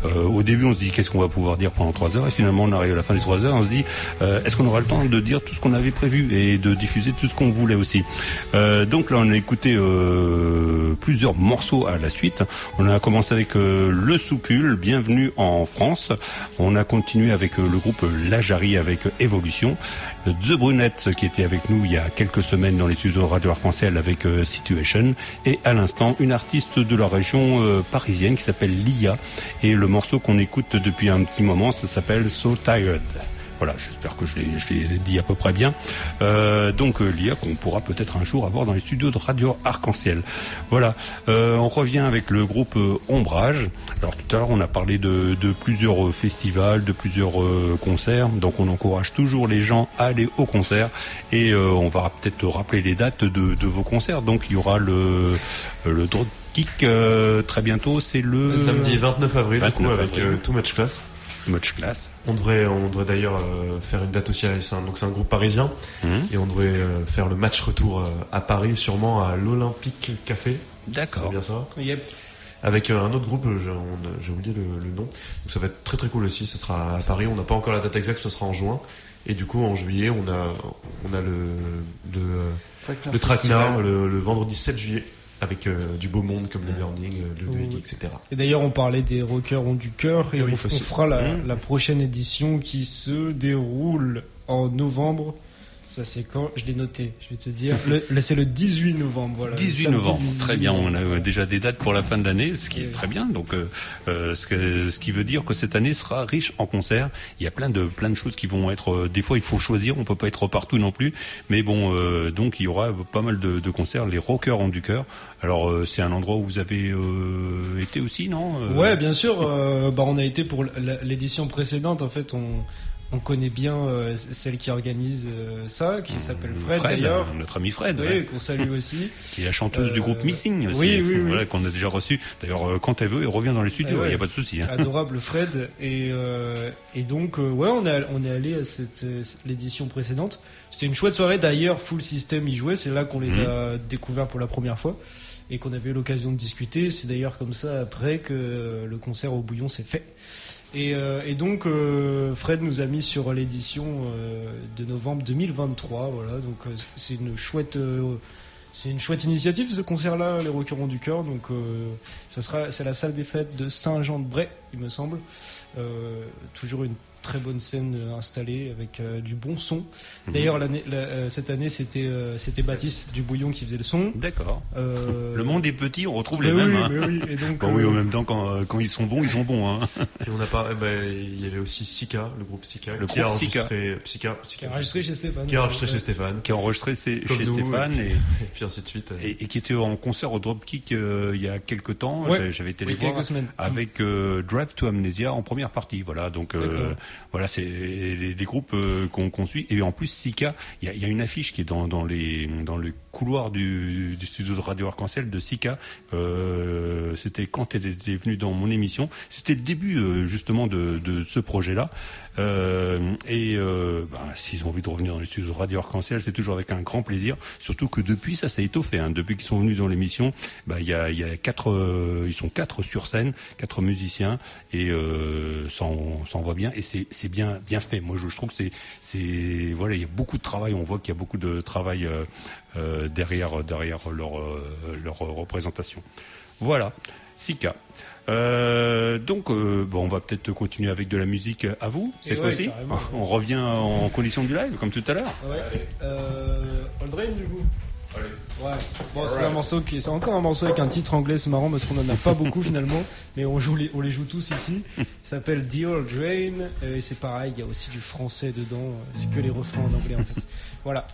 au début on se dit qu'est-ce qu'on va pouvoir dire pendant 3 heures? Et finalement on arrive à la fin des 3 heures. On se dit est-ce qu'on aura le temps de dire tout ce qu'on avait prévu et de diffuser tout ce qu'on voulait aussi? Donc là on a écouté plusieurs morceaux à la suite. On a commencé avec Le Soupul, Bienvenue en France. A continué avec euh, le groupe Lajari avec Evolution. The Brunettes qui était avec nous il y a quelques semaines dans les studios Radio Arc-en-Ciel avec euh, Situation. Et à l'instant, une artiste de la région euh, parisienne qui s'appelle Lia. Et le morceau qu'on écoute depuis un petit moment, ça s'appelle So Tired. Voilà, j'espère que je l'ai, dit à peu près bien. Euh, donc euh, l'IA qu'on pourra peut-être un jour avoir dans les studios de Radio Arc-en-Ciel. Voilà, Euh, on revient avec le groupe Ombrage. Alors tout à l'heure on a parlé de, de plusieurs festivals, de plusieurs euh, concerts. Donc on encourage toujours les gens à aller au concert et on va peut-être rappeler les dates de, de vos concerts. Donc il y aura le le Drop Kick très bientôt. C'est le Samedi 29 avril, du coup, 29 avec Too Much Class. Much Class. On devrait, on devrait d'ailleurs euh, faire une date aussi. à- C'est un, donc c'est un groupe parisien Mhm. et on devrait euh, faire le match retour euh, à Paris, sûrement à l'Olympique Café. D'accord. C'est bien ça? Yep. Avec un autre groupe, j'ai oublié le, le nom. Donc ça va être très très cool aussi. Ça sera à Paris. On n'a pas encore la date exacte. Ça sera en juin. Et du coup, en juillet, on a, on a le, le, Traquenard le Traquenard Festival. le, le vendredi 7 juillet avec euh, du beau monde comme le Burning, le Oui. Etc. Et d'ailleurs, on parlait des rockers ont du cœur et Et oui, on, fera la, Mmh. la prochaine édition qui se déroule en novembre. Ça, c'est quand Je l'ai noté, je vais te dire. Le- c'est le 18 novembre. Voilà, 18 Samedi novembre, 18 très bien. On a déjà des dates pour la fin de l'année, ce qui est très bien. Donc, euh, euh, ce, que- ce qui veut dire que cette année sera riche en concerts. Il y a plein de plein de choses qui vont être. euh, des fois, il faut choisir. On peut pas être partout non plus. Mais bon, euh, donc il y aura pas mal de, de concerts. Les rockers ont du cœur. Alors, euh, c'est un endroit où vous avez euh, été aussi, non Euh, Ouais, bien sûr. euh, bah, on a été pour l'édition précédente. En fait, on, on connaît bien euh, celle qui organise euh, ça, qui s'appelle Fred, Fred, d'ailleurs. notre ami Fred, Oui, ouais. qu'on salue aussi. Qui est la chanteuse du Euh, groupe Missing aussi. Oui, oui, oui. Voilà, qu'on a déjà reçu. D'ailleurs, euh, quand elle veut, elle revient dans les studios. Il ouais. n'y a pas de souci. hein. Adorable Fred. Et, euh, et donc, euh, ouais, on est, on est allé à cette, euh, l'édition précédente. C'était une chouette soirée. D'ailleurs, Full System y jouait. C'est là qu'on les a découverts pour la première fois et qu'on avait eu l'occasion de discuter. C'est d'ailleurs comme ça après que euh, le concert au Bouillon s'est fait. Et, euh, et donc, euh, Fred nous a mis sur l'édition euh, de novembre 2023. Voilà, donc c'est une chouette. c'est une chouette initiative ce concert-là, les Rockers du cœur. Donc, ça sera, c'est la salle des fêtes de Saint-Jean-de-Bray, il me semble. Toujours une très bonne scène euh, installée avec euh, du bon son. Mhm. D'ailleurs, l'année, la- euh, cette année, c'était euh, c'était Baptiste du Bouillon qui faisait le son. D'accord. Euh, Le monde est petit, on retrouve mais les mêmes. oui, hein. mais oui, et donc, Bah oui, en même temps, quand, quand ils sont bons, ils sont bons. Hein. Et on a pas, eh ben, il y avait aussi Sika, le groupe Sika, Le qui a groupe Sika. enregistré, Sika, Sika, Qui a enregistré chez Stéphane. qui a enregistré chez Stéphane, qui a enregistré chez, nous, Stéphane et, et, et puis ainsi de suite. et, et qui était en concert au Dropkick euh, il y a quelques temps. Ouais. J'avais- été Oui, les voir quelques semaines. avec euh, Drive to Amnesia en première partie. Voilà, donc euh. Voilà, c'est les groupes euh, qu'on qu'on suit. Et en plus, Sika, il y a, une affiche qui est dans, les dans le couloir du, studio de Radio Arc-en-Ciel de Sika. Euh, C'était quand elle était venue dans mon émission. C'était le début euh, justement de, de ce projet-là. Euh, et euh, ben, s'ils ont envie de revenir dans les studios de Radio Arc-en-Ciel, c'est toujours avec un grand plaisir. Surtout que depuis, ça s'est étoffé. Hein. Depuis qu'ils sont venus dans l'émission, il y a, y a quatre, euh, ils sont quatre sur scène, quatre musiciens, et ça, en- ça voit bien. Et c'est bien, bien fait. Moi, je, trouve que c'est, voilà, il y a beaucoup de travail. On voit qu'il y a beaucoup de travail euh, euh, derrière, derrière leur, leur représentation. Voilà, Sika. Euh, donc, euh, bon, on va peut-être continuer avec de la musique à vous Et cette ouais, fois-ci. On revient en condition du live, comme tout à l'heure. Ouais. Euh, Drain, du coup Ouais. Bon, c'est un morceau qui, c'est encore un morceau avec un titre anglais, c'est marrant parce qu'on en a pas beaucoup finalement, mais on joue les, on les joue tous ici. Il s'appelle The Old Drain, euh, et c'est pareil, il y a aussi du français dedans, c'est que les refrains en anglais en fait. Voilà.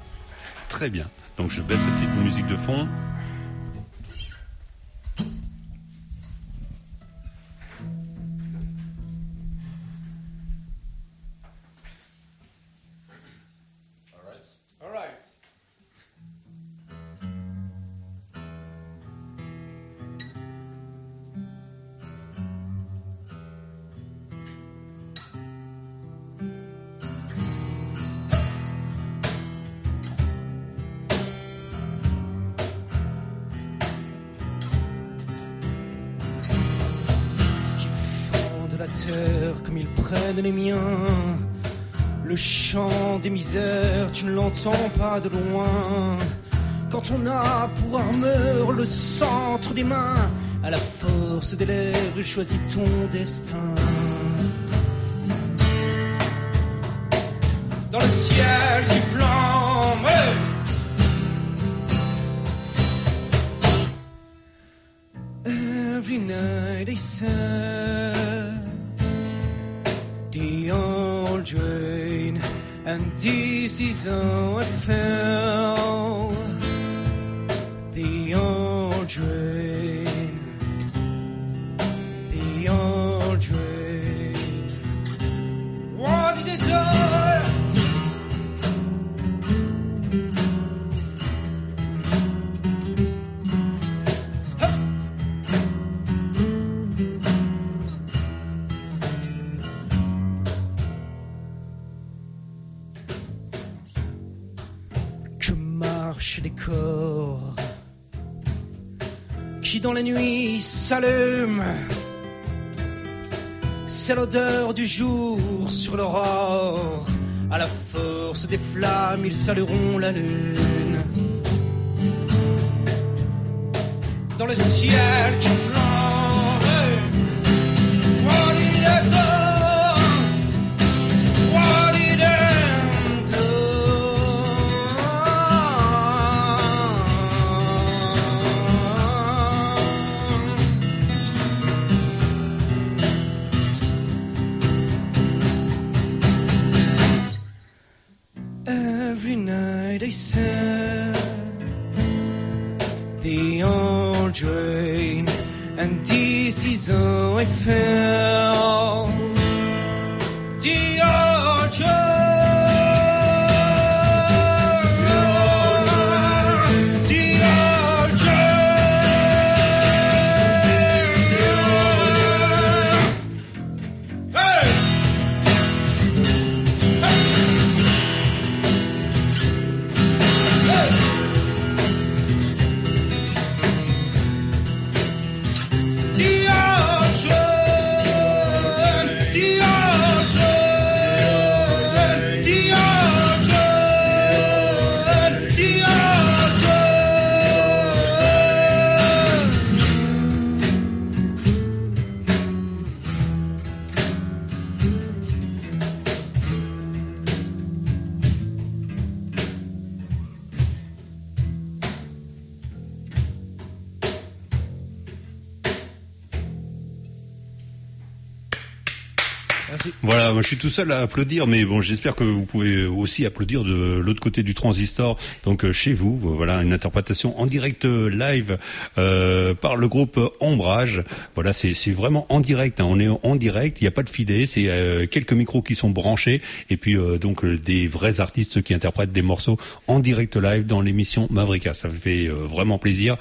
Très bien. Donc, je baisse la petite musique de fond. Comme ils prennent les miens. Le chant des misères, tu ne l'entends pas de loin. Quand on a pour armure le centre des mains, à la force des lèvres, choisis ton destin. Dans le ciel qui flambe. Every night they said old drain, and this is how I. dans la nuit s'allument. C'est l'odeur du jour sur l'aurore. À la force des flammes, ils salueront la lune. Dans le ciel qui flambe. This is suis tout seul à applaudir, mais bon, j'espère que vous pouvez aussi applaudir de l'autre côté du transistor, donc euh, chez vous. Voilà, une interprétation en direct euh, live euh, par le groupe Ombrage. Voilà, c'est vraiment en direct. hein. On est en direct, il n'y a pas de fidé, c'est euh, quelques micros qui sont branchés et puis euh, donc euh, des vrais artistes qui interprètent des morceaux en direct live dans l'émission Mavrika. Ça fait vraiment plaisir.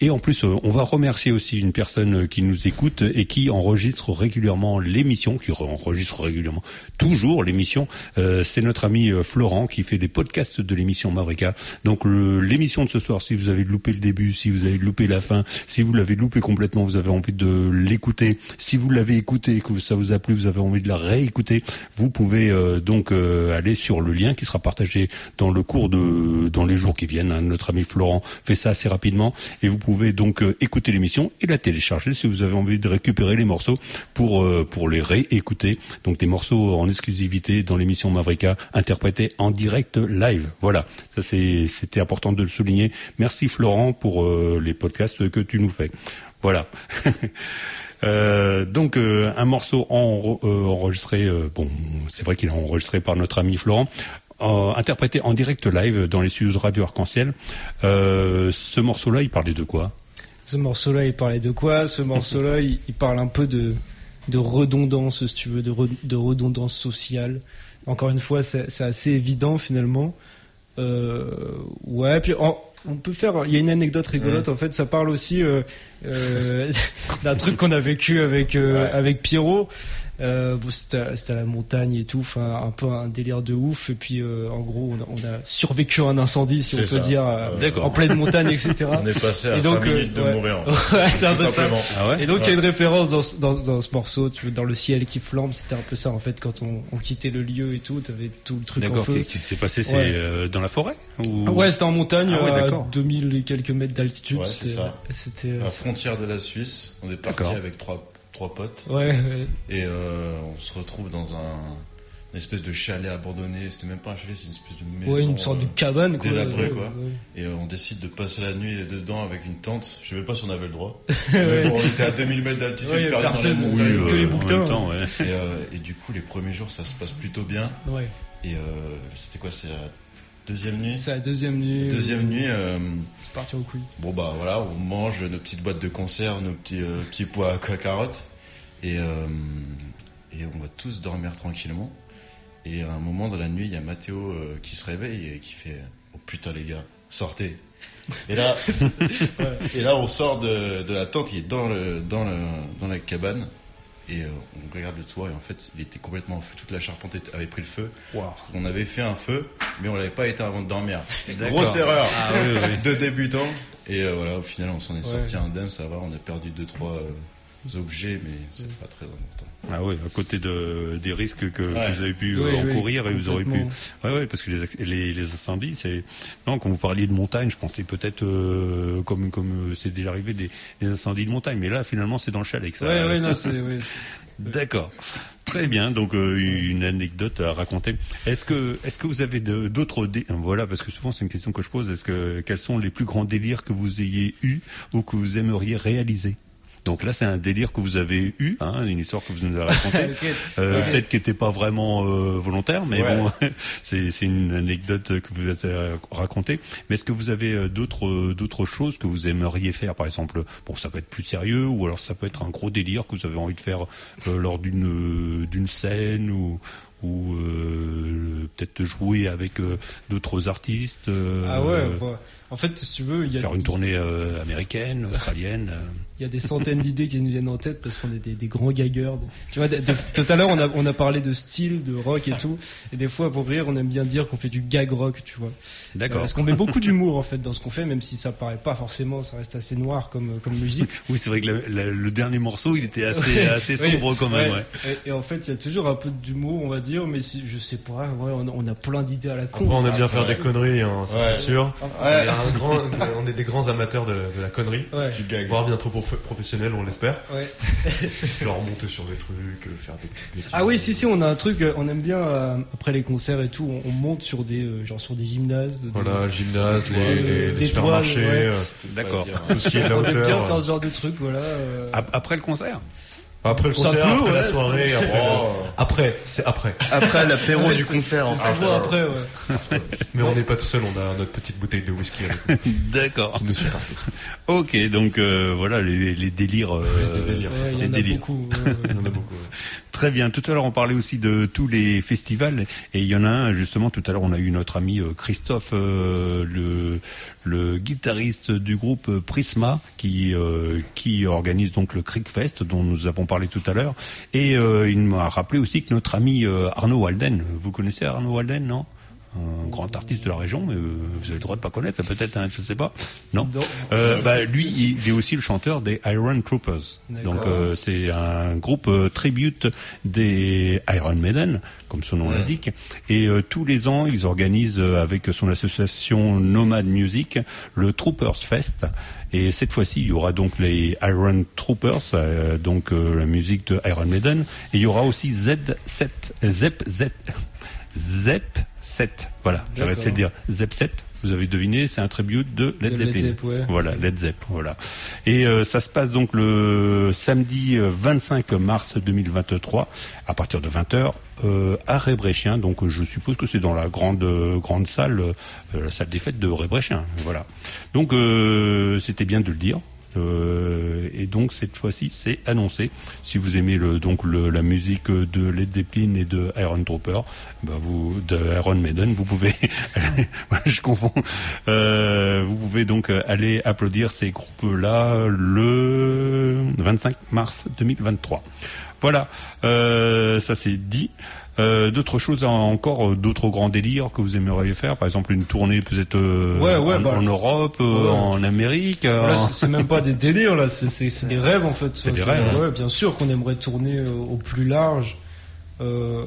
Et en plus, on va remercier aussi une personne qui nous écoute et qui enregistre régulièrement l'émission, qui re- enregistre régulièrement toujours l'émission. Euh, c'est notre ami euh, Florent qui fait des podcasts de l'émission Mavrika. Donc l'émission de ce soir, si vous avez loupé le début, si vous avez loupé la fin, si vous l'avez loupé complètement, vous avez envie de l'écouter. Si vous l'avez écouté et que ça vous a plu, vous avez envie de la réécouter, vous pouvez euh, donc aller sur le lien qui sera partagé dans le cours de dans les jours qui viennent. hein. Notre ami Florent fait ça assez rapidement et vous pouvez donc écouter l'émission et la télécharger si vous avez envie de récupérer les morceaux pour pour les réécouter. Donc des morceaux en exclusivité dans l'émission Mavrika interprétés en direct live. Voilà, ça c'était important de le souligner. Merci Florent pour euh, les podcasts que tu nous fais. Voilà. Euh, donc euh, un morceau en- enregistré, bon, c'est vrai qu'il est enregistré par notre ami Florent, interprété en direct live dans les studios de Radio Arc-en-Ciel. Ce morceau-là, il parlait de quoi? Ce morceau-là, il parlait de quoi? Ce morceau-là, il parle un peu de, de redondance, si tu veux, de, re- de redondance sociale. Encore une fois, c'est assez évident finalement. Euh, ouais, puis en- on peut faire. Il y a une anecdote rigolote. En fait, ça parle aussi euh, euh, d'un truc qu'on a vécu avec euh, avec Pierrot. Euh, bon, c'était à- la montagne et tout, enfin un peu un délire de ouf. Et puis euh, en gros, on a, on a survécu à un incendie, si on peut ça. dire, euh. D'accord. en pleine montagne, etc. On est passé à Et euh, minutes de ouais. mourir. Ouais, c'est un Tout peu ça. simplement. Ah ouais Et donc il y a une référence dans, ce- dans, dans ce morceau, tu veux, dans le ciel qui flambe, c'était un peu ça en fait quand on, on quittait le lieu et tout, t'avais tout le truc en D'accord. feu. Qu'est-ce qui s'est passé C'est Ouais. euh, dans la forêt ou... Ah Ouais, c'était en montagne, Ah ouais, à d'accord. 2000 et quelques mètres d'altitude. Ouais, c'est c'était- ça. C'était. À la frontière de la Suisse, on est parti D'accord. avec trois, trois potes. Ouais, ouais. Et euh, on se retrouve dans un une espèce de chalet abandonné. C'était même pas un chalet, c'est une espèce de maison. Ouais, une sorte de euh, cabane, quoi. Délabrée, Ouais, quoi. ouais. Et euh, on décide de passer la nuit dedans avec une tente. Je sais même pas si on avait le droit. Ouais. Mais bon, on était à 2000 mètres d'altitude, Ouais, les personne, que les Euh, bouquetins. temps, ouais. Et, euh, et du coup, les premiers jours, ça se passe plutôt bien. Ouais. Et euh, c'était quoi C'est la deuxième nuit C'est la deuxième nuit. Deuxième euh, nuit. euh, C'est parti au couille. Bon bah voilà, on mange nos petites boîtes de conserve, nos petits euh, petits pois à ca- carottes et et on va tous dormir tranquillement. Et à un moment dans la nuit, il y a Mathéo qui se réveille et qui fait oh putain les gars, sortez. Et là et là on sort de, de la tente, il est dans le dans le dans la cabane et euh, on regarde le toit et en fait il était complètement en feu, toute la charpente avait pris le feu. Parce qu'on avait fait un feu, mais on l'avait pas éteint avant de dormir. Grosse erreur Ah oui, oui. de débutant. Et euh, voilà, au final, on s'en est Ouais. sorti indemne, ça va, on a perdu deux trois euh, objets, mais c'est pas très important. Ah oui, à côté de, des risques que, Ouais. vous avez pu Oui, euh, oui, encourir et vous aurez pu. Ouais, ouais, parce que les, les, les incendies, c'est. Non, quand vous parliez de montagne, je pensais peut-être euh, comme comme euh, c'est déjà arrivé des, des incendies de montagne, mais là finalement c'est dans le chalet que ça. Ouais, ouais, non, c'est. ouais, D'accord. Très bien. Donc euh, une anecdote à raconter. Est-ce que est-ce que vous avez d'autres dé- voilà parce que souvent c'est une question que je pose. Est-ce que quels sont les plus grands délires que vous ayez eu ou que vous aimeriez réaliser? Donc là, c'est un délire que vous avez eu, hein, une histoire que vous nous avez racontée. Euh, peut-être qui n'était pas vraiment euh, volontaire, mais Ouais. bon, c'est une anecdote que vous avez racontée. Mais est-ce que vous avez euh, d'autres euh, d'autres choses que vous aimeriez faire, par exemple Bon, ça peut être plus sérieux, ou alors ça peut être un gros délire que vous avez envie de faire euh, lors d'une euh, d'une scène ou ou euh, peut-être jouer avec d'autres artistes. euh, Ah ouais, bah, en fait, si tu veux, il y a. faire une tournée euh, américaine, australienne. euh. Il y a des centaines d'idées qui nous viennent en tête parce qu'on est des, des grands gaggers. Tu vois, de- de- tout à l'heure, on a, on a parlé de style, de rock et tout. Et des fois, pour rire, on aime bien dire qu'on fait du gag rock, tu vois. D'accord. Euh, Parce qu'on met beaucoup d'humour, en fait, dans ce qu'on fait, même si ça paraît pas forcément, ça reste assez noir comme, comme musique. Oui, c'est vrai que la- la- le dernier morceau, il était assez, assez sombre quand même. ouais. Ouais. Et, et en fait, il y a toujours un peu d'humour, on va dire, mais si, je sais pas, ouais, on, a, on a plein d'idées à la con. Après, on aime bien faire Ouais. des conneries, hein, ça Ouais. c'est sûr. Ouais. On, est un grand- on est des grands amateurs de, de la connerie. Ouais. Voire bientôt pour professionnel, on l'espère. Ouais. Genre monter sur des trucs, euh, faire des petites bêtises. Ah oui, si, si, on a un truc, euh, on aime bien, euh, après les concerts et tout, on, on monte sur des, euh, genre sur des gymnases. des- Voilà, le gymnase, les, les, supermarchés, ouais. euh, D'accord. tout ce qui est la On aime bien hauteur. faire ce genre de truc, voilà. euh. Ap- Après le concert? Après le concert, après la soirée, ça- après, c'est après. Après l'apéro du concert, en c'est fait. après, ouais. Mais on n'est pas tout seul, on a notre petite bouteille de whisky avec nous. D'accord. qui nous suit partout. Ok, donc euh, voilà les, les délires. euh, Ouais, les délires. beaucoup. Il y en a beaucoup. Très bien. Tout à l'heure, on parlait aussi de tous les festivals, et il y en a un justement. Tout à l'heure, on a eu notre ami euh, Christophe, euh, le le guitariste du groupe euh, Prisma, qui euh, qui organise donc le Creek Fest, dont nous avons parlé tout à l'heure. Et euh, il m'a rappelé aussi que notre ami euh, Arnaud Walden, vous connaissez Arnaud Walden, non? Un grand artiste de la région, mais euh, vous avez le droit de pas connaître, peut-être, hein, je sais pas. Non? Euh, bah, lui, il est aussi le chanteur des Iron Troopers. Donc euh, c'est un groupe euh, tribute des Iron Maiden, comme son nom l'indique. Et euh, tous les ans, ils organisent euh, avec son association Nomad Music le Troopers Fest. Et cette fois-ci, il y aura donc les Iron Troopers, euh, donc euh, la musique de Iron Maiden. Et il y aura aussi Z7, Zep Z, Zep 7. Voilà, réussi à le dire. Zep 7. Vous avez deviné, c'est un tribute de Led De Led Zeppelin. Zepp, ouais. Voilà, Led Zepp, voilà. Et euh, ça se passe donc le samedi euh, 25 mars 2023 à partir de 20h euh, à Rébréchien. Donc euh, je suppose que c'est dans la grande euh, grande salle, euh, la salle des fêtes de Rébréchien. Voilà. Donc euh, c'était bien de le dire. Euh, et donc cette fois-ci, c'est annoncé. Si vous aimez le, donc le, la musique de Led Zeppelin et de Iron Trooper, bah vous de Iron Maiden, vous pouvez, je confonds, Euh, vous pouvez donc aller applaudir ces groupes-là le 25 mars 2023. Voilà, euh, ça c'est dit. Euh, d'autres choses encore, euh, d'autres grands délires que vous aimeriez faire, par exemple une tournée peut-être euh, Ouais, ouais, en, bah, en Europe, euh, ouais. en Amérique. euh, Là, c'est même pas des délires, là, c'est- c'est c'est des rêves en fait. C'est des rêves, hein. Ouais, bien sûr qu'on aimerait tourner euh, au plus large. Euh,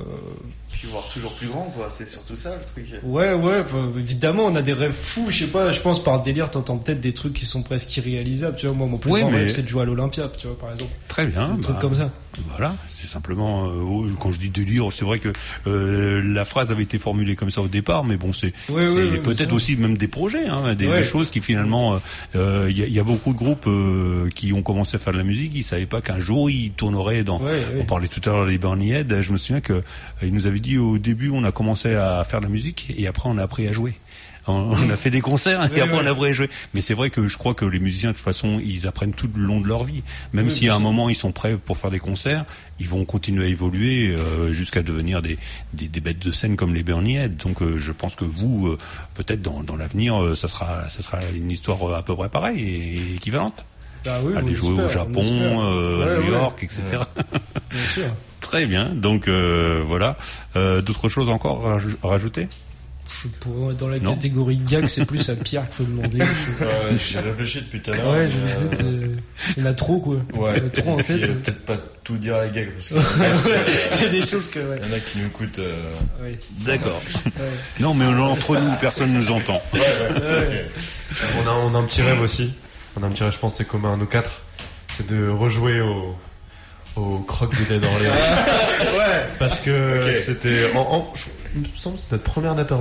Puis voir toujours plus grand, quoi. C'est surtout ça le truc. Ouais, ouais, enfin, évidemment, on a des rêves fous. Je sais pas, je pense par délire, t'entends peut-être des trucs qui sont presque irréalisables. Tu vois, moi, mon plus Oui, grand mais- rêve, c'est de jouer à l'Olympia, tu vois, par exemple. Très bien. Des trucs bah, comme ça. Voilà, c'est simplement euh, oh, quand je dis délire, c'est vrai que euh, la phrase avait été formulée comme ça au départ, mais bon, c'est Oui, c'est oui, oui, peut-être aussi même des projets, hein, des, choses qui finalement, euh, euh, il y, a- il y a beaucoup de groupes euh, qui ont commencé à faire de la musique, ils savaient pas qu'un jour ils tourneraient dans. On parlait tout à l'heure des Bernie Head, je me souviens que ils nous avaient dit au début on a commencé à faire de la musique et après on a appris à jouer. On on a fait des concerts et Ouais, après on a à jouer. Mais c'est vrai que je crois que les musiciens de toute façon ils apprennent tout le long de leur vie. Même Oui, si à un moment ils sont prêts pour faire des concerts, ils vont continuer à évoluer euh, jusqu'à devenir des, des, des bêtes de scène comme les Bernie Head. Donc euh, je pense que vous, euh, peut-être dans, dans l'avenir, ça sera ça sera une histoire à peu près pareille et équivalente. Bah oui, Aller jouer au Japon, à New ouais. York, etc. Bien sûr. Très bien. Donc euh, voilà. Euh, D'autres choses encore à raj- à rajouter? Je sais pas, dans la Non. catégorie gag, c'est plus à Pierre qu'il faut demander. je sais pas. Ouais, J'y ai réfléchi depuis tout à l'heure. Ouais, je me disais, euh, il y en a trop, quoi. Ouais, Il y en a trop en et puis, tête. euh, peut-être pas tout dire à la gag parce que Ouais, il y a des choses que, ouais. Il y en a qui nous coûtent. euh, Ouais. D'accord. Ouais. Non, mais entre nous, personne nous entend. Ouais, ouais, Ouais. On a, on a un petit rêve aussi. On a un petit rêve, je pense, c'est commun à nous quatre. C'est de rejouer au, au croc de Dead Orléans. ouais. Parce que c'était, en, en- je- il me semble que c'est notre première date.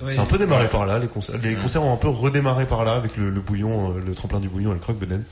Ouais. C'est un peu démarré par là, les concerts, les concerts ont un peu redémarré par là avec le, le bouillon, euh, le tremplin du bouillon et le croc Beden.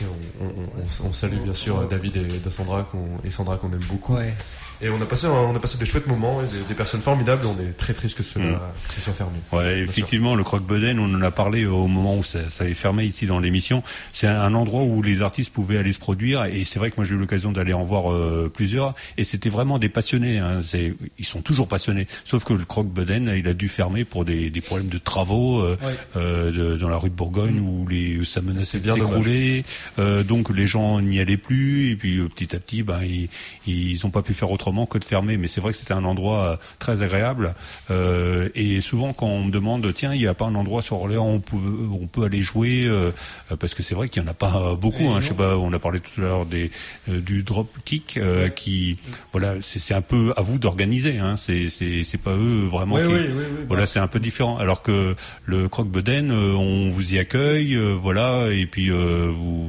Et on, on- on- on salue bien sûr David et, Sandra qu'on- et Sandra qu'on aime beaucoup. Ouais. Et on a passé, un- on a passé des chouettes moments et des, des personnes formidables. On est très triste que, cela, Mm. que ça soit fermé. Ouais, effectivement, le croque-bedaine, on en a parlé au moment où ça, ça avait fermé ici dans l'émission. C'est un, un endroit où les artistes pouvaient aller se produire, et c'est vrai que moi j'ai eu l'occasion d'aller en voir euh, plusieurs, et c'était vraiment des passionnés. Hein. C'est, ils sont toujours passionnés, sauf que le croque-bedaine, il a dû fermer pour des, des problèmes de travaux euh, Ouais. euh, de- dans la rue de Bourgogne où les, ça menaçait de bien s'écrouler. Euh, donc les gens n'y allaient plus, et puis euh, petit à petit, ben ils, ils ont pas pu faire autrement que de fermer. Mais c'est vrai que c'était un endroit euh, très agréable. Euh, et souvent, quand on me demande, tiens, il n'y a pas un endroit sur Orléans où on peut, on peut aller jouer, euh, parce que c'est vrai qu'il y en a pas beaucoup. Hein, je sais pas, on a parlé tout à l'heure des euh, du drop kick, qui, voilà, c'est un peu à vous d'organiser. Hein, c'est c'est c'est pas eux vraiment. Qui, oui, oui, oui, voilà, c'est un peu différent. Alors que le croque-bedaine, on vous y accueille, voilà, et puis vous, vous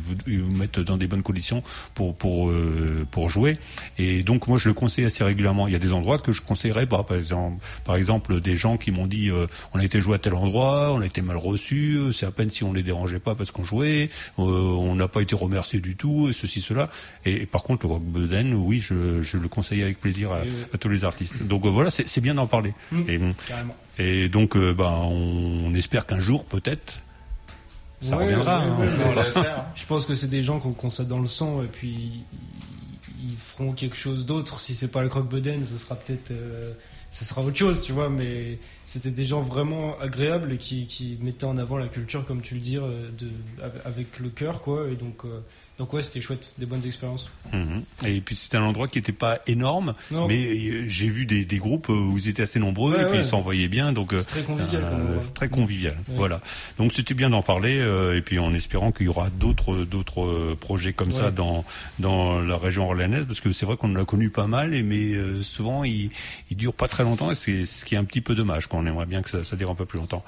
vous vous mettre dans des bonnes conditions pour pour pour jouer. Et donc moi je le conseille assez régulièrement. Il y a des endroits que je conseillerais pas. Par exemple, par exemple des gens qui m'ont dit euh, on a été joué à tel endroit, on a été mal reçu, euh, c'est à peine si on les dérangeait pas parce qu'on jouait, euh, on n'a pas été remercié du tout, et ceci cela. Et, et par contre le croque-bedaine, oui, je, je le conseille avec plaisir à, tous les artistes. Donc euh, voilà, c'est bien d'en parler. Mm. Et, bon, Carrément. et donc, ben, on, on espère qu'un jour, peut-être, ça Ouais, reviendra. ouais, hein, ouais. Je pense que c'est des gens ont ça dans le sang et puis ils, feront quelque chose d'autre. Si c'est pas le croque-bedaine, ce sera peut-être, euh, sera autre chose, tu vois. Mais c'était des gens vraiment agréables qui, qui mettaient en avant la culture, comme tu le dis, euh, de, avec le cœur, quoi. Et donc, euh, donc ouais, c'était chouette, des bonnes expériences. Mhm. Et puis c'était un endroit qui n'était pas énorme, Non. mais euh, j'ai vu des, des groupes euh, où ils étaient assez nombreux Ouais, et puis ouais. ils s'envoyaient bien, donc euh, C'est très convivial un- comme endroit. très convivial. Ouais. Voilà. Donc c'était bien d'en parler euh, et puis en espérant qu'il y aura d'autres d'autres projets comme ça dans dans la région orléanaise parce que c'est vrai qu'on en a connu pas mal et mais euh, souvent ils ils durent pas très longtemps et c'est ce qui est un petit peu dommage quand on aimerait bien que ça, ça dure un peu plus longtemps.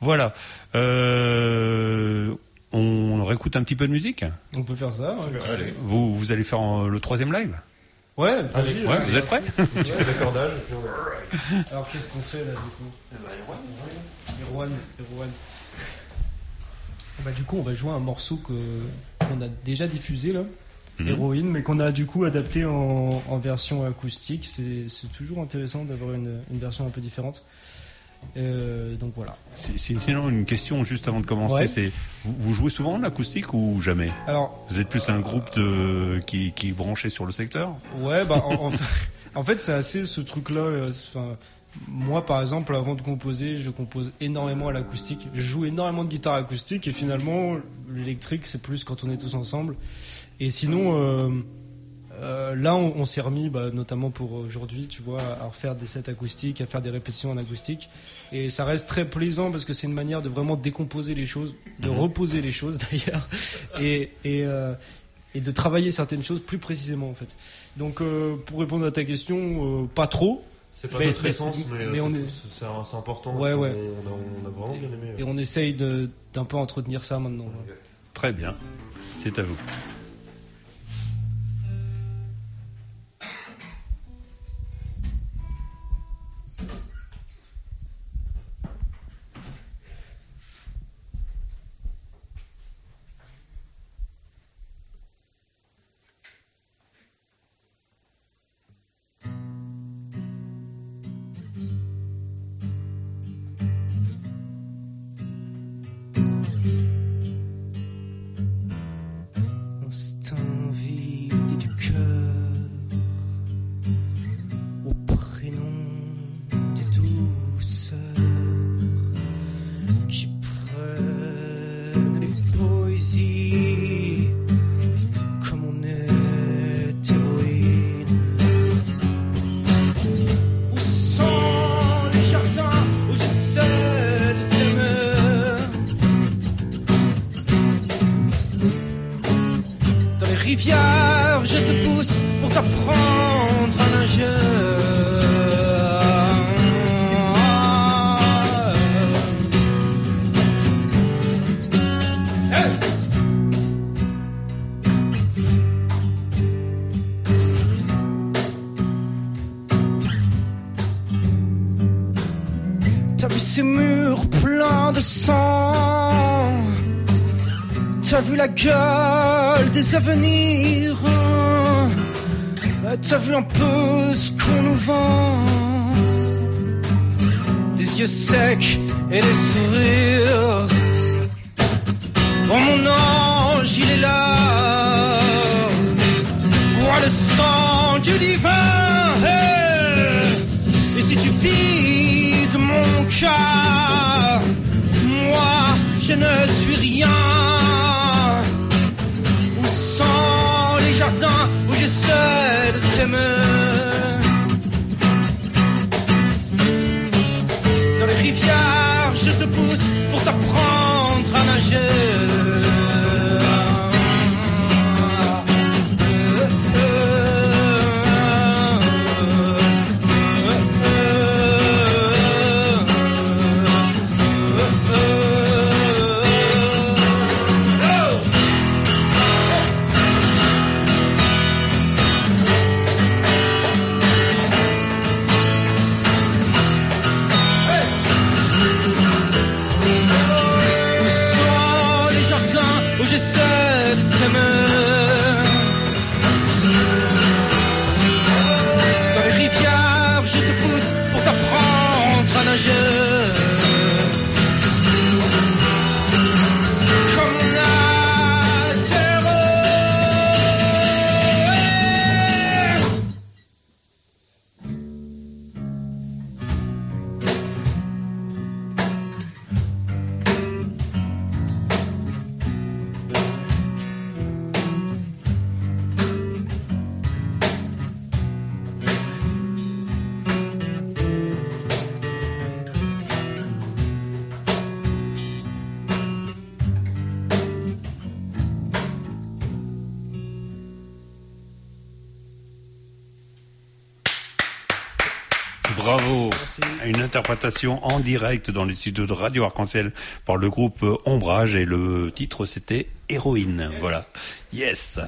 Voilà. Euh, on réécoute un petit peu de musique. On peut faire ça. ouais. Allez. Vous vous allez faire euh, le troisième live. Ouais, Allez, vas-y, Ouais, vous êtes prêts on- Alors qu'est-ce qu'on fait là du coup Erwan, Erwan. Bah du coup on va jouer un morceau qu'on a déjà diffusé là, Mhm. Héroïne, mais qu'on a du coup adapté en, en version acoustique. C'est c'est toujours intéressant d'avoir une, une version un peu différente. Euh, donc voilà. Si- si- Sinon, une question juste avant de commencer, Ouais. c'est vous, vous jouez souvent en acoustique ou jamais? Alors- vous êtes plus un groupe de qui, qui est branché sur le secteur? Ouais, bah en, en fait- en fait, c'est assez ce truc-là. euh, Enfin, moi, par exemple, avant de composer, je compose énormément à l'acoustique. Je joue énormément de guitare acoustique et finalement, l'électrique, c'est plus quand on est tous ensemble. Et sinon, euh, euh, là, on, on s'est remis, bah, notamment pour aujourd'hui, tu vois, à refaire des sets acoustiques, à faire des répétitions en acoustique. Et ça reste très plaisant parce que c'est une manière de vraiment décomposer les choses, de Mhm. reposer les choses d'ailleurs, et, et, euh, et de travailler certaines choses plus précisément en fait. Donc, euh, pour répondre à ta question, pas trop. C'est pas notre essence, mais, euh, on c'est- est- c'est c'est important. Ouais, ouais. On a, on a vraiment bien aimé. Et on essaye d'un peu entretenir ça maintenant. Très bien. C'est à vous. Avenirs Euh, T'as vu un peu ce qu'on nous vend. Des yeux secs et des sourires. Oh mon ange, il est là. Bois le sang du divin. Et si tu vis de mon cœur Moi, je ne suis rien en direct dans les studios de Radio Arc-en-Ciel par le groupe euh, Ombrage et le titre c'était Héroïne. Voilà. Yes.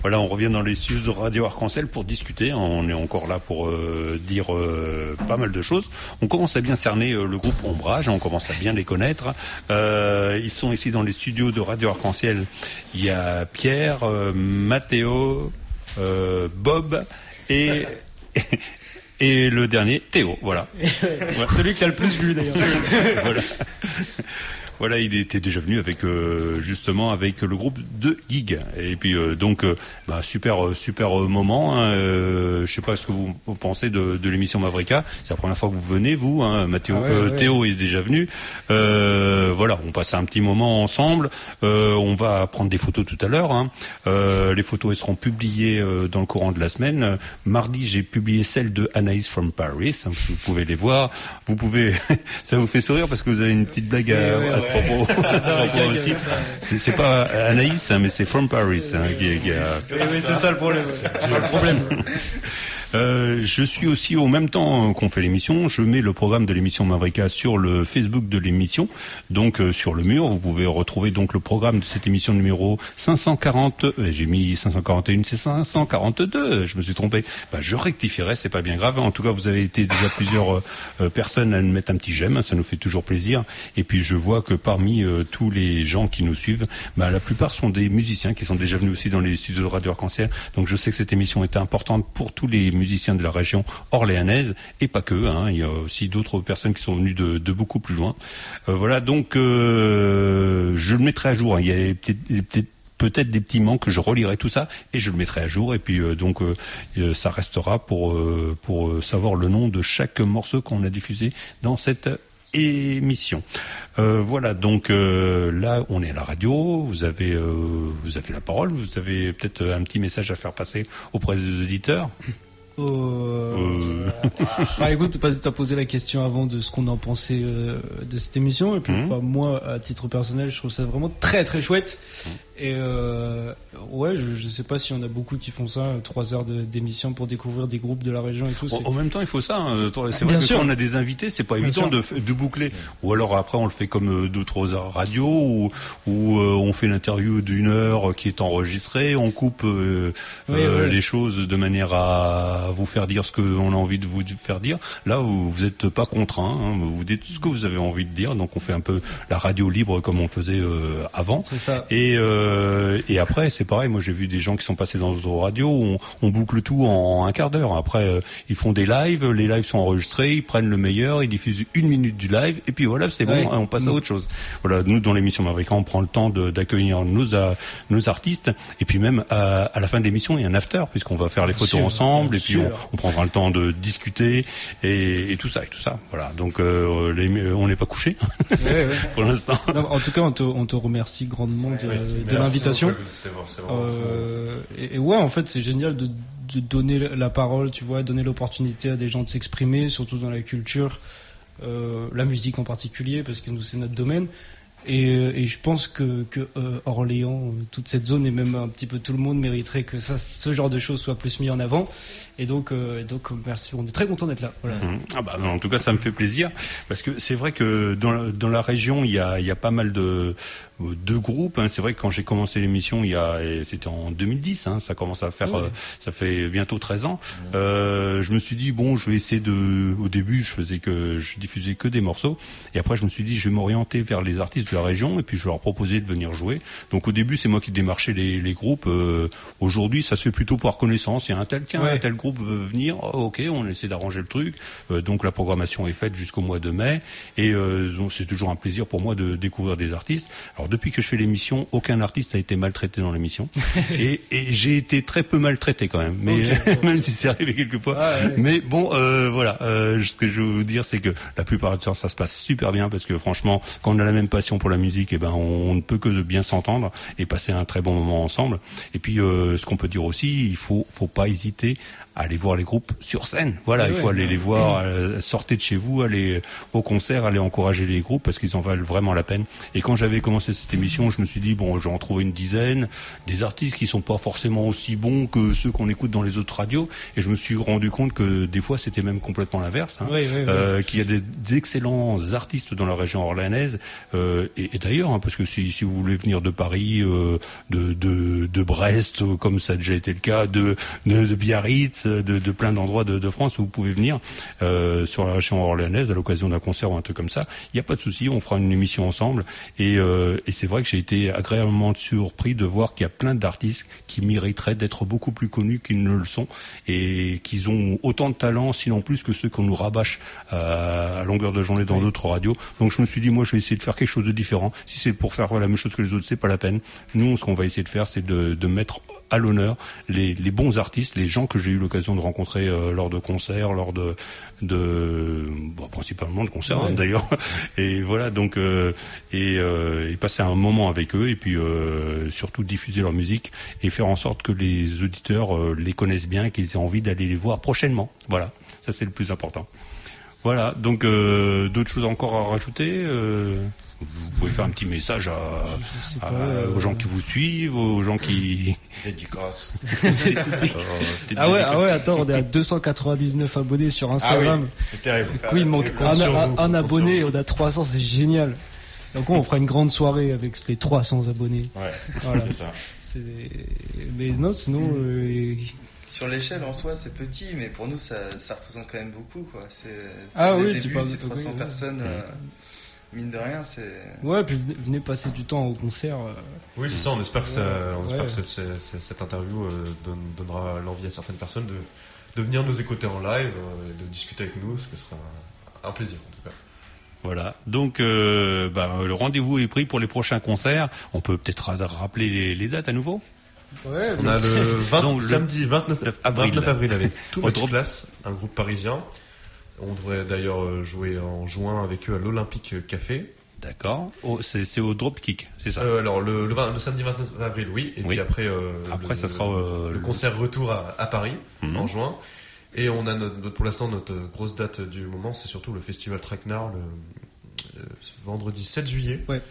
Voilà, on revient dans les studios de Radio Arc-en-Ciel pour discuter. On est encore là pour euh, dire euh, pas mal de choses. On commence à bien cerner euh, le groupe Ombrage, on commence à bien les connaître. Ils sont ici dans les studios de Radio Arc-en-Ciel. Il y a Pierre, Mathéo, Bob et Et le dernier, Théo, voilà. Celui que t'as le plus vu d'ailleurs. voilà. Voilà, il était déjà venu avec euh, justement avec le groupe de Gig. Et puis euh, donc euh, bah, super euh, super moment. Hein, euh, je sais pas ce que vous, pensez de, de l'émission Mavrika. C'est la première fois que vous venez, vous. Hein, Mathéo, Ah ouais, ouais. Théo est déjà venu. Euh, voilà, on passe un petit moment ensemble. Euh, on va prendre des photos tout à l'heure. Hein. Euh, les photos elles seront publiées dans le courant de la semaine. Mardi, j'ai publié celle de Anaïs from Paris. vous pouvez les voir. Vous pouvez. ça vous fait sourire parce que vous avez une petite blague à, Ouais, ouais, à ça, ouais. C'est pas Anaïs, hein, mais c'est from Paris hein, qui, qui a. Oui, oui, c'est ça le problème. le problème. Euh, je suis aussi au même temps qu'on fait l'émission, je mets le programme de l'émission Mavrika sur le Facebook de l'émission, donc euh, sur le mur. Vous pouvez retrouver donc le programme de cette émission numéro 540. euh, J'ai mis 541, c'est 542. Je me suis trompé. Bah, je rectifierai, c'est pas bien grave. En tout cas, vous avez été déjà plusieurs euh, personnes à nous mettre un petit j'aime, ça nous fait toujours plaisir. Et puis je vois que parmi tous les gens qui nous suivent, bah, la plupart sont des musiciens qui sont déjà venus aussi dans les studios de Radio Arc-en-Ciel. Donc je sais que cette émission était importante pour tous les musiciens de la région orléanaise et pas que. Hein, il y a aussi d'autres personnes qui sont venues de, beaucoup plus loin. Euh, voilà, donc euh, je le mettrai à jour. hein. Il y a peut-être des petits manques, je relirai tout ça et je le mettrai à jour et puis euh, donc ça restera pour pour savoir le nom de chaque morceau qu'on a diffusé dans cette émission. Voilà, donc là on est à la radio, vous avez vous avez la parole, vous avez peut-être un petit message à faire passer auprès des auditeurs. Euh... bah écoute, t'as posé la question avant de ce qu'on en pensait euh, de cette émission et puis Mhm. bah, moi à titre personnel je trouve ça vraiment très très chouette et euh, ouais je, je sais pas si on a beaucoup qui font ça trois heures d'émission pour découvrir des groupes de la région et tout En, en même temps, il faut ça. hein. C'est vrai Bien que sûr. quand on a des invités, c'est pas Bien évident de, de boucler. Ou alors après, on le fait comme euh, d'autres radios où, où euh, on fait l'interview d'une heure qui est enregistrée, on coupe euh, Oui, euh, oui. les choses de manière à vous faire dire ce qu'on a envie de vous faire dire. Là, vous vous êtes pas contraint. hein. Vous dites ce que vous avez envie de dire. Donc, on fait un peu la radio libre comme on faisait euh, avant. C'est ça. Et, euh, et après, c'est pareil. Moi, j'ai vu des gens qui sont passés dans d'autres radios. On, on boucle tout en un quart d'heure. Après, euh, ils font des lives. Les lives sont enregistrés. Ils prennent le meilleur. Ils diffusent une minute du live. Et puis voilà, c'est bon. Ouais. On passe à autre chose. Voilà. Nous, dans l'émission Mavrika, on prend le temps d'accueillir nos, a- nos artistes. Et puis même à, à la fin de l'émission, il y a un after puisqu'on va faire les photos sûr, ensemble. Et puis on, prendra le temps de discuter et, et tout ça et tout ça. Voilà. Donc euh, les- on n'est pas couché Ouais, ouais. pour l'instant. En tout cas, on te, on te remercie grandement de, l'invitation. Euh, et, et ouais, en fait, c'est génial de, de donner la parole, tu vois, donner l'opportunité à des gens de s'exprimer, surtout dans la culture, euh, la musique en particulier, parce que nous, c'est notre domaine. Et, euh, et je pense que, que euh, Orléans, toute cette zone et même un petit peu tout le monde mériterait que ça, ce genre de choses soit plus mis en avant. Et donc, euh, donc euh, merci, on est très content d'être là. Voilà. Mhm. Ah bah, en tout cas, ça me fait plaisir parce que c'est vrai que dans la, dans la région, il y a, il y a pas mal de, de groupes. hein. C'est vrai que quand j'ai commencé l'émission, il y a, c'était en 2010, hein, ça commence à faire, euh, ça fait bientôt 13 ans. Euh, je me suis dit bon, je vais essayer de. Au début, je faisais que je diffusais que des morceaux, et après je me suis dit je vais m'orienter vers les artistes la région et puis je leur proposer de venir jouer. Donc au début, c'est moi qui démarchais les, les groupes. Euh, Aujourd'hui, ça se fait plutôt par connaissance. Il y a un tel, tiens, Ouais. un tel groupe veut venir. Oh, ok, on essaie d'arranger le truc. Euh, donc la programmation est faite jusqu'au mois de mai, et euh, c'est toujours un plaisir pour moi de découvrir des artistes. Alors depuis que je fais l'émission, aucun artiste a été maltraité dans l'émission, et, et j'ai été très peu maltraité quand même. Mais même si c'est arrivé quelquefois. Ah, ouais. Mais bon, euh, voilà. Euh, ce que je veux vous dire, c'est que la plupart du temps, ça se passe super bien parce que franchement, quand on a la même passion pour la musique, et ben, on, ne peut que bien s'entendre et passer un très bon moment ensemble. Et puis, euh, ce qu'on peut dire aussi, il faut, faut pas hésiter à aller voir les groupes sur scène. Voilà, il faut aller les voir, euh, sortez de chez vous, aller au concert, aller encourager les groupes parce qu'ils en valent vraiment la peine. Et quand j'avais commencé cette émission, je me suis dit bon, j'en trouve une dizaine, des artistes qui sont pas forcément aussi bons que ceux qu'on écoute dans les autres radios. Et je me suis rendu compte que des fois c'était même complètement l'inverse. Hein. Oui, oui, oui. Euh, qu'il y a des, d'excellents artistes dans la région orléanaise euh, et, et d'ailleurs hein, parce que si, si vous voulez venir de Paris, euh, de, de, de Brest, comme ça a déjà été le cas, de, de, de Biarritz, de, de plein d'endroits de, de France où vous pouvez venir euh, sur la région orléanaise à l'occasion d'un concert ou un truc comme ça. Il n'y a pas de souci, on fera une émission ensemble. Et, euh, et c'est vrai que j'ai été agréablement surpris de voir qu'il y a plein d'artistes qui mériteraient d'être beaucoup plus connus qu'ils ne le sont et qu'ils ont autant de talent, sinon plus que ceux qu'on nous rabâche à, à longueur de journée dans d'autres radios. Donc je me suis dit, moi, je vais essayer de faire quelque chose de différent. Si c'est pour faire la même chose que les autres, c'est pas la peine. Nous, ce qu'on va essayer de faire, c'est de, de mettre à l'honneur les, les bons artistes, les gens que j'ai eu l'occasion de rencontrer euh, lors de concerts, lors de, de bon, principalement de concerts hein, d'ailleurs. Et voilà, donc euh, et, euh, et passer un moment avec eux et puis euh, surtout diffuser leur musique et faire en sorte que les auditeurs euh, les connaissent bien qu'ils aient envie d'aller les voir prochainement. Voilà, ça c'est le plus important. Voilà, donc euh, d'autres choses encore à rajouter euh, Vous pouvez faire un petit message à, à- euh, aux gens qui vous suivent, aux gens qui... Dédicace. Ah ouais, ah ouais, attends, on est à 299 abonnés sur Instagram. Ah oui, c'est terrible. Coup, il manque compte un, abonné, on a 300, c'est génial. Donc on fera une grande soirée avec les 300 abonnés. Ouais, Voilà. c'est ça. C'est- Mais non, sinon, euh, Sur l'échelle en soi, c'est petit, mais pour nous, ça, ça représente quand même beaucoup. Quoi. C'est, Ah c'est oui, tu débuts, parles de c'est ton 300 pays, ouais. personnes. euh, mine de rien, c'est. ouais, puis venez, venez passer du temps au concert. euh. Oui, c'est ça. On espère que, ça, on espère Ouais. que cette, cette- cette interview euh, donne- donnera l'envie à certaines personnes de, de venir nous écouter en live euh, et de discuter avec nous, ce que sera un plaisir en tout cas. Voilà. Donc, euh, bah, le rendez-vous est pris pour les prochains concerts. On peut peut-être ra- rappeler les, les dates à nouveau. Ouais, On a le, 20 Donc, le samedi 29 avril, 29 avril avec Too Au Much Drop- Class, un groupe parisien. On devrait d'ailleurs euh, jouer en juin avec eux à l'Olympique Café. D'accord. Oh, c'est c'est au Dropkick, c'est ça? Euh, alors le, le, 20 le samedi 29 avril, oui. Et Oui. puis après, euh, Après, le, ça sera, euh, le concert retour à, à Paris Mhm. en juin. Et on a notre, notre- pour l'instant notre grosse date du moment, c'est surtout le festival Traquenard le, le vendredi 7 juillet. Ouais.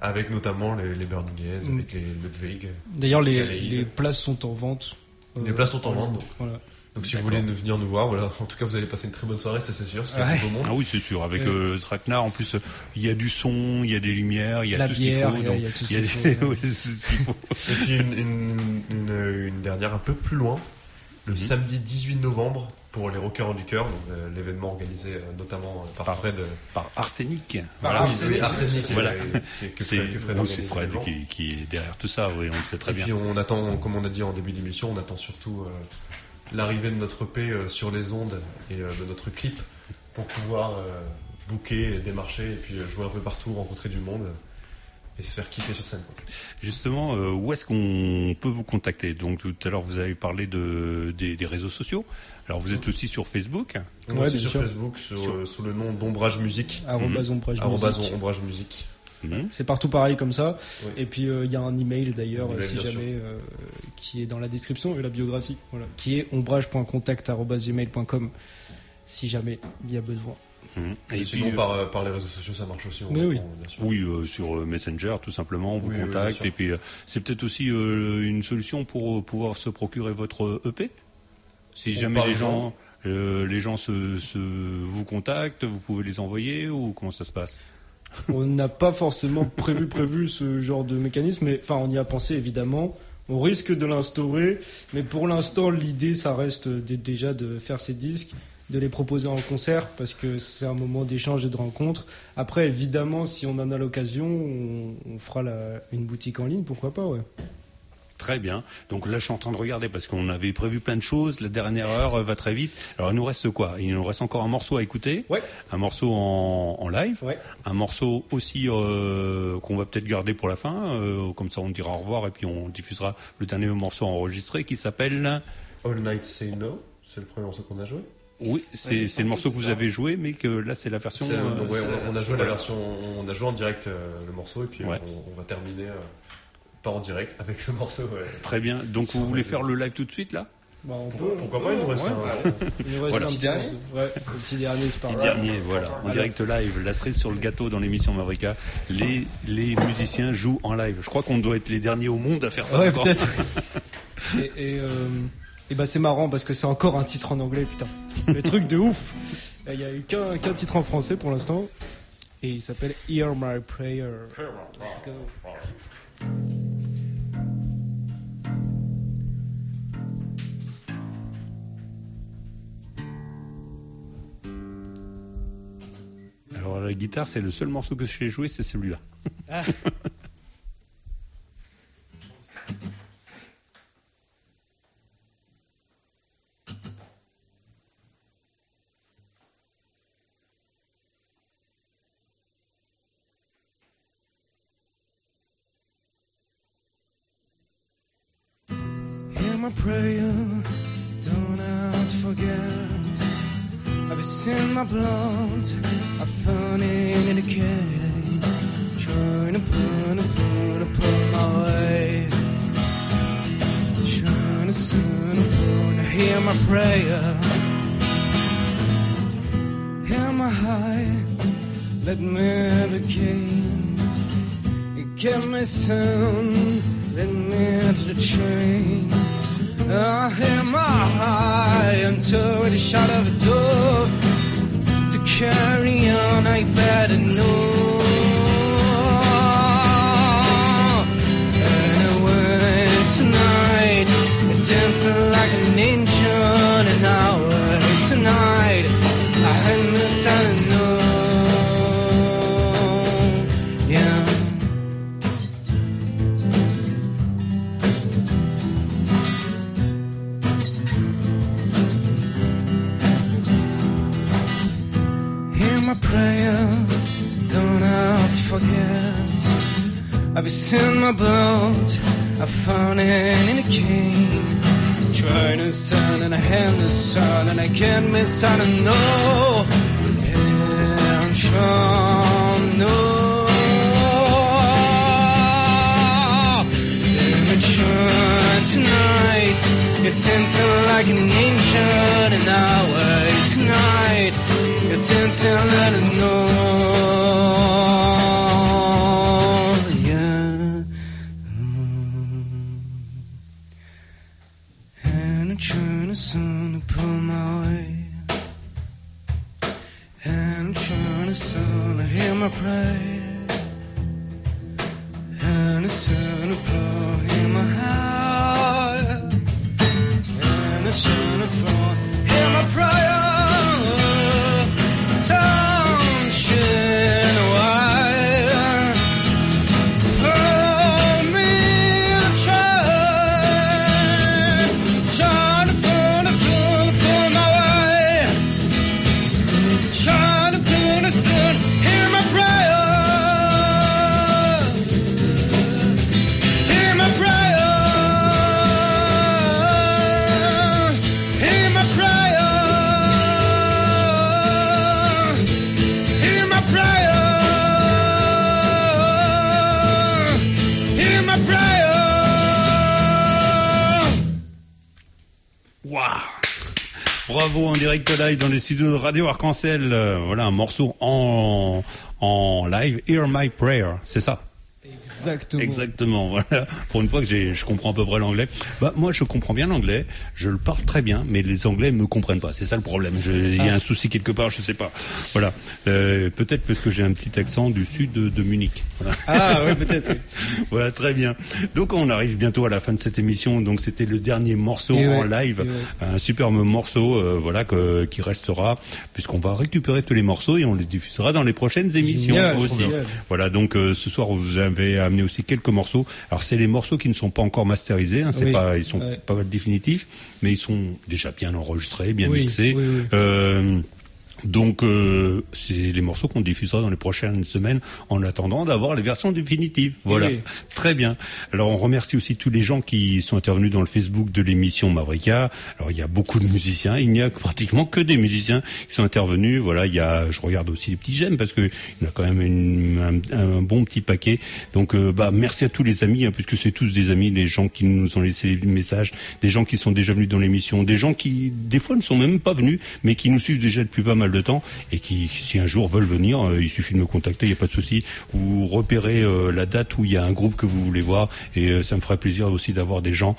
Avec notamment les, les Burning Mm. avec les Ludwig. D'ailleurs, les, places sont en vente. Les places sont en vente. Donc, Voilà. Donc si vous voulez venir nous voir, voilà. En tout cas, vous allez passer une très bonne soirée, ça c'est sûr. Parce qu'il y a Ouais. tout le monde. Ah oui, c'est sûr. Avec Ouais. euh, le traquenard, en plus, euh, il y a du son, il y a des lumières, il y a La tout ce qu'il bière, faut. il y a- tout ce qu'il faut, ouais. ouais. Et puis une, une, une- une dernière un peu plus loin, le Mhm. samedi 18 novembre pour les Rockers du cœur, donc, euh, l'événement organisé euh, notamment euh, par, Par- Fred. euh, Par Arsenic. Voilà. Arsenic. Oui, Arsenic, Voilà. euh, que- que C'est Fred- que oui, qui, qui est derrière tout ça, oui, on le sait très et bien. puis on attend, comme on a dit en début d'émission, on attend surtout euh, l'arrivée de notre EP euh, sur les ondes et euh, de notre clip pour pouvoir euh, booker, démarcher et puis jouer un peu partout, rencontrer du monde et se faire kiffer sur scène. Justement, euh, où est-ce qu'on peut vous contacter? Donc tout à l'heure, vous avez parlé de, des, des réseaux sociaux. Alors vous êtes aussi sur Facebook est Ouais, sur sûr. Facebook sur, Sur- euh, sous le nom d'Ombrage Musique. Ombrage Arrobase Musique. Mhm. C'est partout pareil comme ça. Oui. Et puis euh, il y a un email d'ailleurs, si jamais, euh, qui est dans la description et la biographie, voilà, qui est ombrage.contact@gmail.com, si jamais il y a besoin. Mhm. Et, Et sinon, puis, euh, par, par les réseaux sociaux, ça marche aussi. on Mais oui. répond, bien sûr. Oui, euh, sur Messenger, tout simplement, on vous Oui, contacte. et puis, c'est peut-être aussi euh, une solution pour pouvoir se procurer votre EP. Si Pour jamais les gens, euh, les gens se, se vous contactent, vous pouvez les envoyer ou comment ça se passe? On n'a pas forcément prévu prévu ce genre de mécanisme, mais enfin on y a pensé évidemment. On risque de l'instaurer, mais pour l'instant l'idée ça reste déjà de faire ces disques, de les proposer en concert parce que c'est un moment d'échange et de rencontre. Après évidemment si on en a l'occasion, on, fera une boutique en ligne, pourquoi pas ouais. Très bien. Donc là, je suis en train de regarder parce qu'on avait prévu plein de choses. La dernière heure euh, va très vite. Alors, il nous reste quoi? Il nous reste encore un morceau à écouter. Ouais. Un morceau en, en live. Ouais. Un morceau aussi euh, qu'on va peut-être garder pour la fin. euh, comme ça, on dira au revoir et puis on diffusera le dernier morceau enregistré qui s'appelle. All Night Say No, c'est le premier morceau qu'on a joué. Oui, c'est le morceau que vous avez joué, mais que là, c'est la version. Euh, euh, donc, ouais, on, a- on a joué la version, on a joué en direct euh, le morceau et puis Ouais. on, on va terminer euh, pas en direct avec le morceau. ouais. Très bien. Donc, vous voulez faire le live tout de suite là? Bah, on Pourquoi- peut, pourquoi pas, il nous reste Ouais. un- Il nous reste Voilà. un Petit petit dernier. Ouais, le petit dernier c'est pas grave. dernier, voilà, en direct live, la cerise sur le gâteau dans l'émission Mavrika. Les, les musiciens jouent en live. Je crois qu'on doit être les derniers au monde à faire ça. Ouais, peut-être. et et, euh, et bah c'est marrant parce que c'est encore un titre en anglais, putain. Le truc de ouf. Il y a eu qu'un titre en français pour l'instant. Et il s'appelle Hear My Prayer. Let's go. La guitare, c'est le seul morceau que je sais jouer, c'est celui-là. Ah. My prayer, don't out forget. You seen my blood? Found in a cave. Trying to put, put, put my way. Trying to soon to hear my prayer. Hear my high, let me begin. It kept me sound, let me to the train. I ah, hear my high until the shot of a dove. Carry on, I better know. And I went tonight, dancing like an angel, and I tonight. I had the sound My prayer, don't have to forget. I've seen my blood? I found it in a king. Trying to sun and I hand the sun and I can't miss out and no. Yeah, I'm sure no. Tonight, you're dancing like an ancient an hour tonight. You're dancing like a no. Yeah. And I'm trying to soon to pull my way. And I'm trying to soon to hear my prayer. Bravo en direct live dans les studios de Radio Arc-en-Ciel. Euh, voilà un morceau en, en live. Hear My Prayer, c'est ça? Exactement. Exactement, voilà. Pour une fois que je comprends à peu près l'anglais. Bah, moi, je comprends bien l'anglais. Je le parle très bien, mais les Anglais me comprennent pas. C'est ça le problème. Il y a un souci quelque part, je sais pas. Voilà. Euh, peut-être parce que j'ai un petit accent du sud de, de Munich. Voilà. Ah, oui, peut-être, oui. voilà, très bien. Donc, on arrive bientôt à la fin de cette émission. Donc, c'était le dernier morceau Et en ouais, live. ouais. Un superbe morceau, euh, voilà, que- qui restera, puisqu'on va récupérer tous les morceaux et on les diffusera dans les prochaines émissions Génial, aussi. génial. Voilà, donc euh, ce soir vous avez amené aussi quelques morceaux. Alors c'est les morceaux qui ne sont pas encore masterisés, hein, c'est Oui, pas, ils sont ouais. pas définitifs, mais ils sont déjà bien enregistrés, bien Oui, mixés. Euh, donc euh, c'est les morceaux qu'on diffusera dans les prochaines semaines en attendant d'avoir les versions définitives. Voilà, Oui. très bien. Alors on remercie aussi tous les gens qui sont intervenus dans le Facebook de l'émission Mavrika. Alors il y a beaucoup de musiciens, il n'y a pratiquement que des musiciens qui sont intervenus. Voilà, il y a, je regarde aussi les petits j'aime parce que il y en a quand même une- un, un bon petit paquet. Donc euh, bah merci à tous les amis, hein, puisque c'est tous des amis, les gens qui nous ont laissé des messages, des gens qui sont déjà venus dans l'émission, des gens qui des fois ne sont même pas venus, mais qui nous suivent déjà depuis pas mal de temps et qui, si un jour veulent venir, euh, il suffit de me contacter, il n'y a pas de souci. Vous repérez euh, la date où il y a un groupe que vous voulez voir et euh, ça me ferait plaisir aussi d'avoir des gens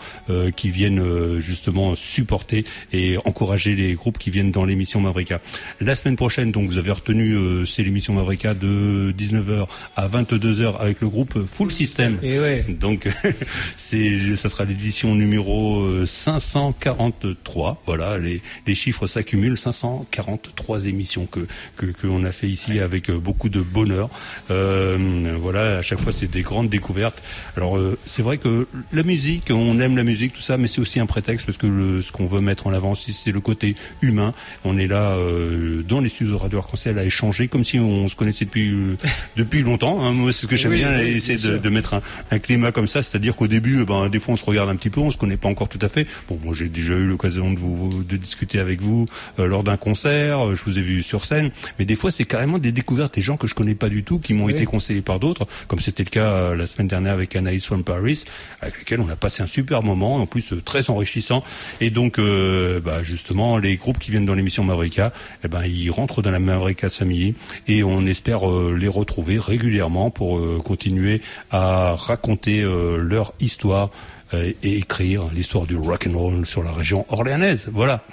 qui viennent justement supporter et encourager les groupes qui viennent dans l'émission Mavrika. La semaine prochaine, donc vous avez retenu, c'est l'émission Mavrika de 19h à 22h avec le groupe Full System. Et ouais. Donc c'est ça sera l'édition numéro euh, 543. Voilà, les, les chiffres s'accumulent 543 trois émissions que que qu'on a fait ici avec euh, beaucoup de bonheur. Euh, voilà, à chaque fois c'est des grandes découvertes. Alors euh, c'est vrai que la musique, on aime la musique, tout ça, mais c'est aussi un prétexte parce que le- ce qu'on veut mettre en avant, c'est le côté humain. On est là euh, dans les studios de Radio Arc-en-Ciel à échanger comme si on se connaissait depuis euh, depuis longtemps. hein. Moi, c'est ce que j'aime Oui, bien, oui, essayer de, de mettre un, un climat comme ça, c'est-à-dire qu'au début, eh ben, des fois, on se regarde un petit peu, on se connaît pas encore tout à fait. Bon, moi, j'ai déjà eu l'occasion de vous, de discuter avec vous euh, lors d'un concert. euh, Je vous ai vu sur scène, mais des fois, c'est carrément des découvertes, des gens que je connais pas du tout, qui m'ont Oui. été conseillés par d'autres, comme c'était le cas euh, la semaine dernière avec Anaïs from Paris, avec lesquels on a passé un super moment, en plus euh, très enrichissant. Et donc, euh, bah, justement, les groupes qui viennent dans l'émission Mavrika, eh ben, ils rentrent dans la Mavrika Family et on espère euh, les retrouver régulièrement pour euh, continuer à raconter leur histoire et écrire l'histoire du rock and roll sur la région orléanaise. Voilà.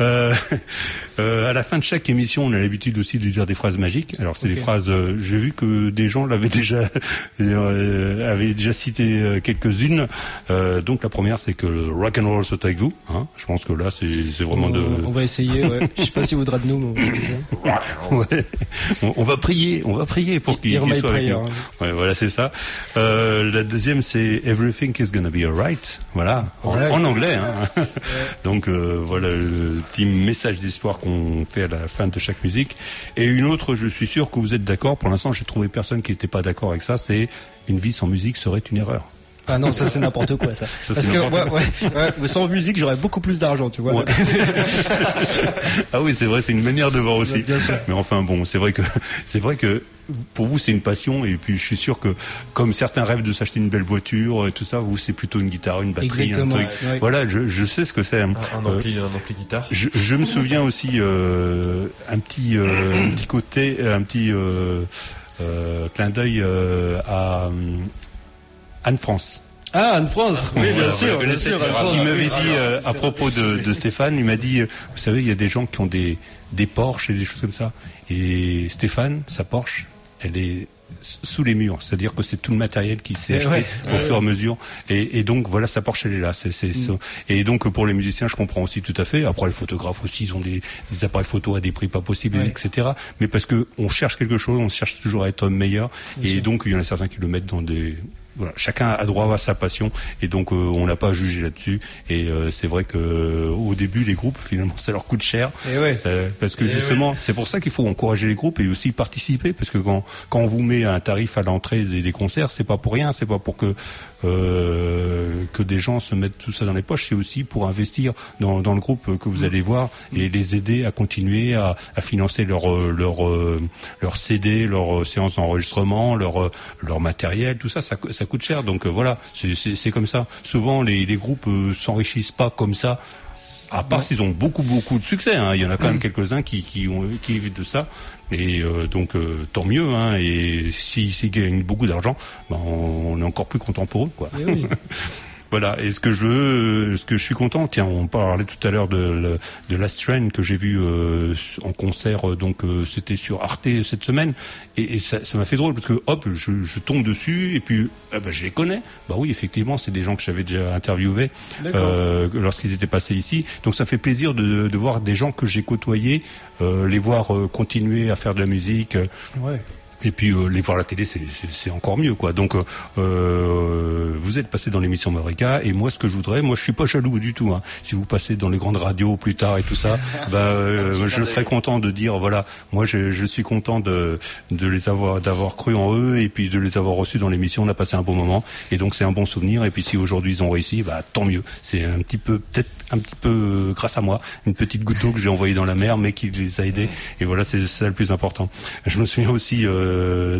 Euh, euh, à la fin de chaque émission, on a l'habitude aussi de dire des phrases magiques. Alors c'est des phrases. euh, J'ai vu que des gens l'avaient déjà euh, avaient déjà cité euh, quelques-unes. Euh, donc la première, c'est que le rock and roll soit avec vous. Hein. Je pense que là, c'est vraiment de. On, va essayer, ouais. Je sais pas s'il voudra de nous, mais on va essayer. Ouais. On, on va prier, on va prier pour qu'il my soit avec prayer, nous. hein. Ouais, voilà, c'est ça. Euh, la deuxième, c'est Everything is gonna be alright. Voilà, en, Ouais. en anglais. Hein. Donc euh, voilà le petit message d'espoir qu'on fait à la fin de chaque musique. Et une autre, je suis sûr que vous êtes d'accord. Pour l'instant, j'ai trouvé personne qui n'était pas d'accord avec ça. C'est une vie sans musique serait une erreur. Ah non, ça c'est n'importe quoi ça. Ça, Parce que ouais, ouais, ouais, mais sans musique, j'aurais beaucoup plus d'argent, tu vois. Ouais. ah oui, c'est vrai, c'est une manière de voir aussi. Bien sûr. Mais enfin bon, c'est vrai que c'est vrai que pour vous c'est une passion et puis je suis sûr que comme certains rêvent de s'acheter une belle voiture et tout ça, vous c'est plutôt une guitare, une batterie, Exactement, un truc. ouais. Voilà, je, je sais ce que c'est. Un, un ampli, un ampli guitare. Je, je me souviens aussi euh, un petit euh, un petit côté, un petit euh, euh, clin d'œil euh, à euh, Anne France. Ah, Anne France, oui, bien sûr, bien. Qui m'avait dit euh, à propos de, de Stéphane, il m'a dit, euh, vous savez, il y a des gens qui ont des des Porsche et des choses comme ça. Et Stéphane, sa Porsche, elle est sous les murs, c'est-à-dire que c'est tout le matériel qui s'est acheté ouais, au ouais, fur et à mesure. Et, et donc voilà, sa Porsche elle est là. C'est, c'est, ça. Et donc pour les musiciens, je comprends aussi tout à fait. Après les photographes aussi, ils ont des, des appareils photo à des prix pas possibles, Ouais. etc. Mais parce que on cherche quelque chose, on cherche toujours à être meilleur. Bien et sûr. donc il y en a certains qui le mettent dans des voilà, chacun a droit à sa passion et donc euh, on n'a pas à juger là-dessus. Et euh, c'est vrai que euh, au début les groupes finalement ça leur coûte cher. Et ouais. Ça- parce que Et justement c'est pour ça qu'il faut encourager les groupes et aussi participer. Parce que quand quand on vous met un tarif à l'entrée des, des concerts c'est pas pour rien. C'est pas pour que euh, que des gens se mettent tout ça dans les poches c'est aussi pour investir dans, dans le groupe que vous allez voir et les aider à continuer à, à financer leur euh, leur euh, leur CD leur séance d'enregistrement leur leur matériel tout ça ça, ça coûte cher. Donc voilà c'est comme ça. Souvent les les groupes s'enrichissent pas comme ça à part s'ils ont beaucoup beaucoup de succès, hein. il y en a quand même quelques-uns qui qui, ont, qui évitent de ça, et euh, donc euh, tant mieux. Hein. Et s'ils s'ils gagnent beaucoup d'argent, ben, on, on est encore plus content pour eux, quoi. Eh oui. Voilà. Et ce que je veux, ce que je suis content, tiens, on parlait tout à l'heure de, de Last Train que j'ai vu euh, en concert, euh, donc euh, c'était sur Arte cette semaine, et, et ça m'a fait drôle parce que hop, je, je tombe dessus et puis ah bah, je les connais. Bah oui, effectivement, c'est des gens que j'avais déjà interviewés euh, lorsqu'ils étaient passés ici. Donc ça fait plaisir de, de voir des gens que j'ai côtoyés, euh, les voir euh, continuer à faire de la musique. euh, Ouais. Et puis euh, les voir à la télé, c'est- encore mieux, quoi. Donc, euh, euh, vous êtes passé dans l'émission Mavrika, et moi, ce que je voudrais, moi, je suis pas jaloux du tout. Hein. Si vous passez dans les grandes radios plus tard et tout ça, bah, euh, je serais content de dire, voilà, moi, je, je suis content de de les avoir, d'avoir cru en eux, et puis de les avoir reçus dans l'émission. On a passé un bon moment, et donc c'est un bon souvenir. Et puis si aujourd'hui ils ont réussi, bah tant mieux. C'est un petit peu, peut-être un petit peu euh, grâce à moi, une petite goutte d'eau que j'ai envoyée dans la mer, mais qui les a aidés. Et voilà, c'est ça le plus important. Je me souviens aussi euh,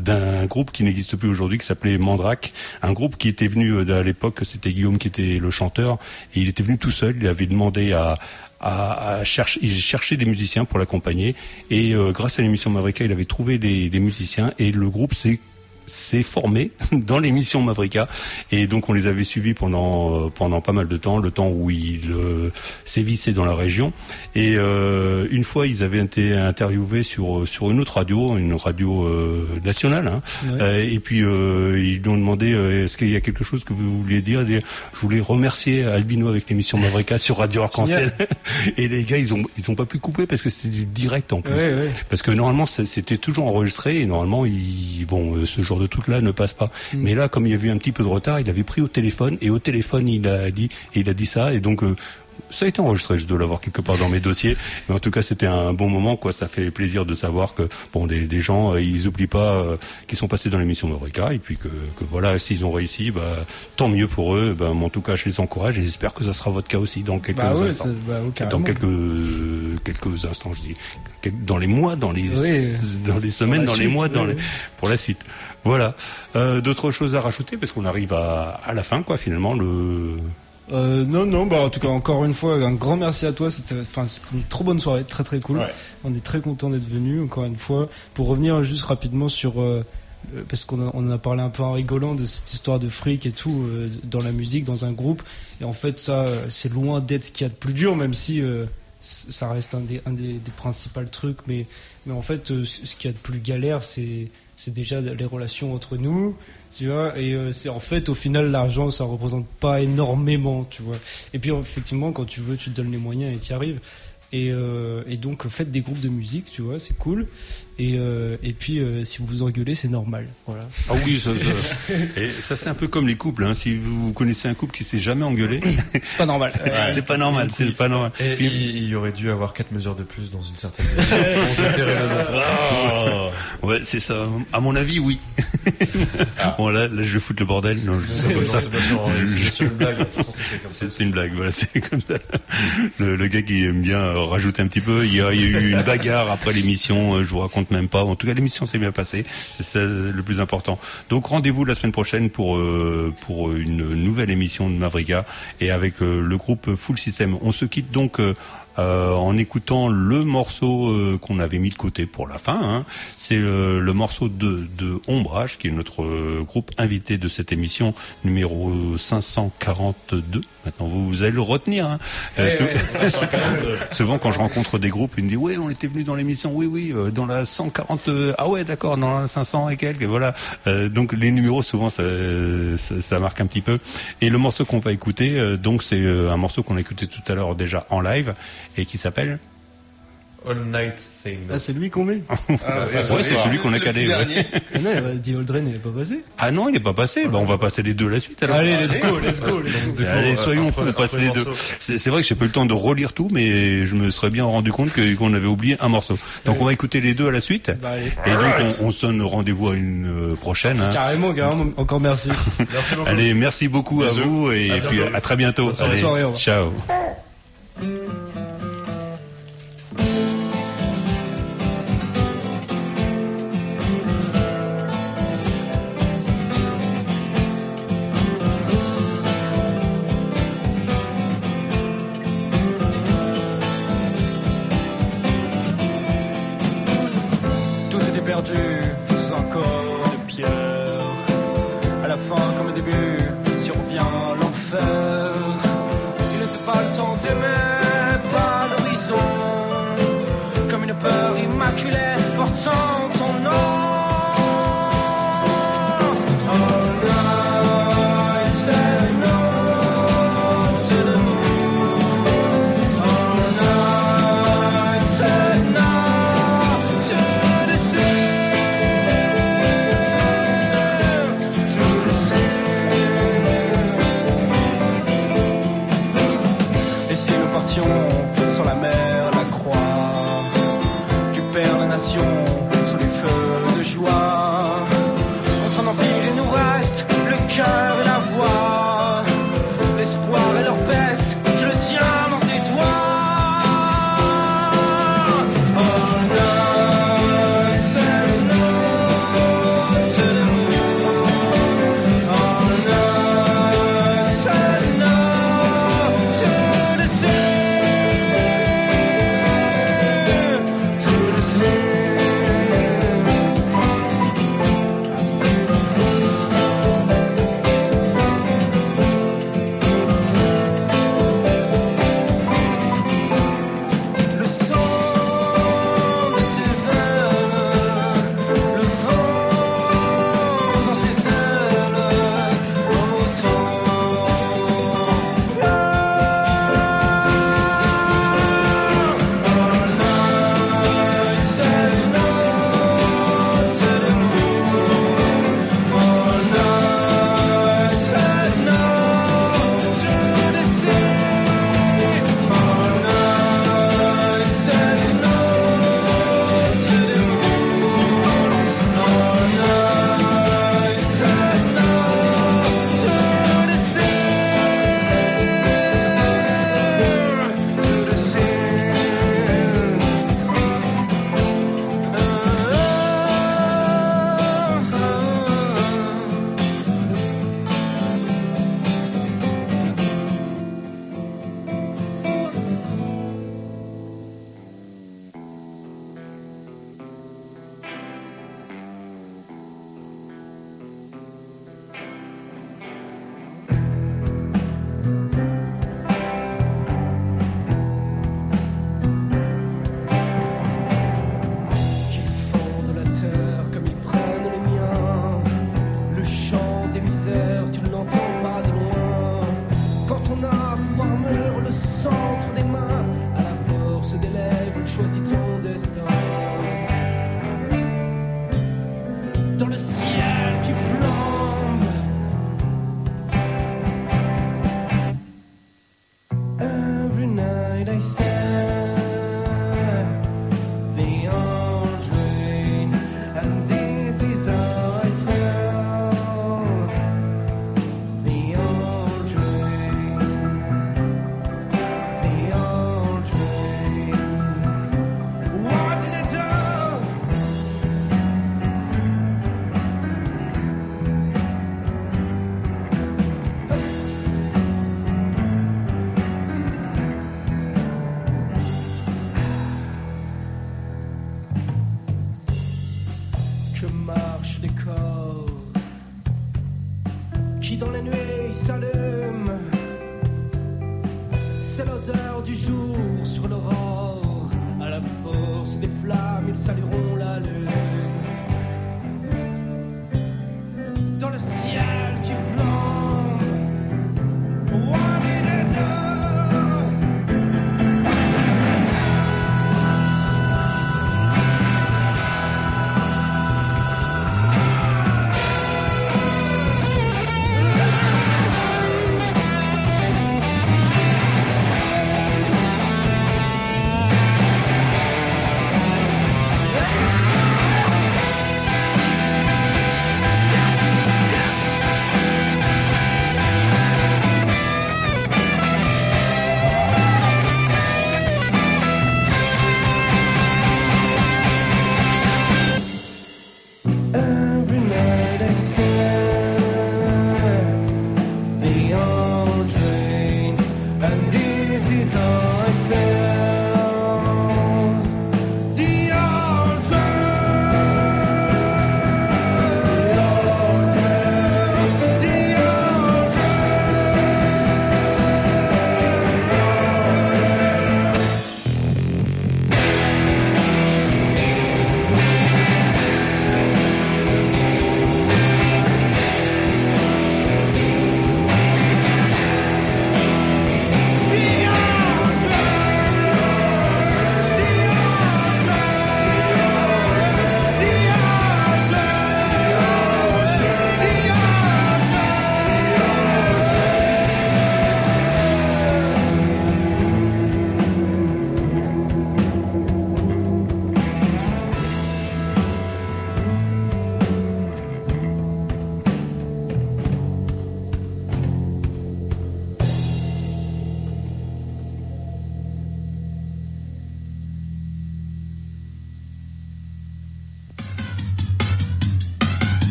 d'un groupe qui n'existe plus aujourd'hui, qui s'appelait Mandrake, un groupe qui était venu euh, à l'époque, c'était Guillaume qui était le chanteur, et il était venu tout seul. Il avait demandé à chercher, des musiciens pour l'accompagner. Et euh, grâce à l'émission Mavrika, il avait trouvé les musiciens. Et le groupe s'est s'est formé dans l'émission Mavrika et donc on les avait suivis pendant euh, pendant pas mal de temps, le temps où ils euh, sévissaient dans la région. Et euh, une fois, ils avaient été interviewés sur sur une autre radio, une radio euh, nationale. hein. Euh, et puis euh, ils lui ont demandé euh, est-ce qu'il y a quelque chose que vous vouliez dire, Je voulais remercier Albino avec l'émission Mavrika sur Radio Arc-en-Ciel. et les gars, ils ont ils ont pas pu couper parce que c'était du direct en plus. Parce que normalement c'était toujours enregistré et normalement il, bon euh, ce genre de truc là ne passe pas. Mm. Mais là comme il y a eu un petit peu de retard, il avait pris au téléphone et au téléphone il a dit et il a dit ça et donc euh, ça a été enregistré, je dois l'avoir quelque part dans mes dossiers. Mais en tout cas, c'était un bon moment, quoi. Ça fait plaisir de savoir que, bon, des, des gens, euh, ils oublient pas euh, qu'ils sont passés dans l'émission Mavrika, et puis que, que voilà, s'ils ont réussi, bah, tant mieux pour eux. Ben, en tout cas, je les encourage, et j'espère que ça sera votre cas aussi dans quelques Bah ouais, instants. bah dans quelques quelques instants, je dis, dans les mois, dans les Oui. dans les semaines, dans les suite, mois, dans les pour la suite. Voilà. Euh, D'autres choses à rajouter parce qu'on arrive à, à la fin, quoi. Finalement, le Euh, non, non, bah en tout cas encore une fois un grand merci à toi. C'était, une trop bonne soirée, très très cool. Ouais. On est très content d'être venu encore une fois. Pour revenir juste rapidement sur euh, parce qu'on en a parlé un peu en rigolant de cette histoire de fric et tout euh, dans la musique, dans un groupe. Et en fait, ça, c'est loin d'être ce qu'il y a de plus dur, même si ça reste un des, un des, des principaux trucs. Mais, mais en fait, ce qu'il y a de plus galère, c'est c'est déjà les relations entre nous, tu vois. Et euh, c'est en fait, au final, l'argent, ça représente pas énormément, tu vois. Et puis, effectivement, quand tu veux, tu te donnes les moyens et tu y arrives. Et, euh, et donc, faites des groupes de musique, tu vois, c'est cool. Et, euh, et puis, euh, si vous vous engueulez, c'est normal. Voilà. Ah oui, ça, ça- et ça c'est un peu comme les couples. Hein. Si vous connaissez un couple qui s'est jamais engueulé, c'est pas normal. c'est pas normal. C'est pas normal. Et Puis- il, il y aurait dû avoir quatre mesures de plus dans une certaine. Oh, ouais, c'est ça. À mon avis, oui. Bon là, là, je vais foutre le bordel. Non, je comme ça. c'est sûr une blague. C'est une blague, voilà, c'est comme ça. Le, le gars qui aime bien rajouter un petit peu. Il y a, il y a eu une bagarre après l'émission. euh, Je vous raconte même pas. En tout cas, l'émission s'est bien passée. C'est le plus important. Donc rendez-vous la semaine prochaine pour euh, pour une nouvelle émission de Mavrika et avec euh, le groupe Full System. On se quitte donc. euh, en écoutant le morceau qu'on avait mis de côté pour la fin. hein. C'est le morceau de, de Ombrage, qui est notre groupe invité de cette émission numéro 542. Maintenant, vous, vous allez le retenir. hein. Euh, Ouais, sou- ouais, 542. Souvent, quand je rencontre des groupes, ils me disent ouais, on était venu dans l'émission, oui, oui, euh, dans la 140, euh, ah ouais, d'accord, dans la 500 et quelques, voilà. Euh, donc les numéros, souvent, ça, ça, ça marque un petit peu. Et le morceau qu'on va écouter, euh, donc c'est euh, un morceau qu'on a écouté tout à l'heure déjà en live et qui s'appelle All Night. Ah, c'est lui qu'on met Ah, ouais, Ouais, ce c'est celui qu'on a calé. ouais. Ah non, il a dit Old Rain, il est pas passé. Ah non, il n'est pas passé. Bah, on va passer les deux à la suite. Alors. Allez, let's go, let's go, let's go. Allez, soyons fous, on passe les deux. C'est vrai que j'ai pas eu le temps de relire tout, mais je me serais bien rendu compte qu'on avait oublié un morceau. Donc on va écouter les deux à la suite. Bah. Et donc on, on se donne rendez-vous à une euh, prochaine. hein. Carrément, carrément. Encore merci. Merci beaucoup. Allez, merci beaucoup à vous et À puis à très bientôt. Bonne soirée, Allez, soirée, ciao.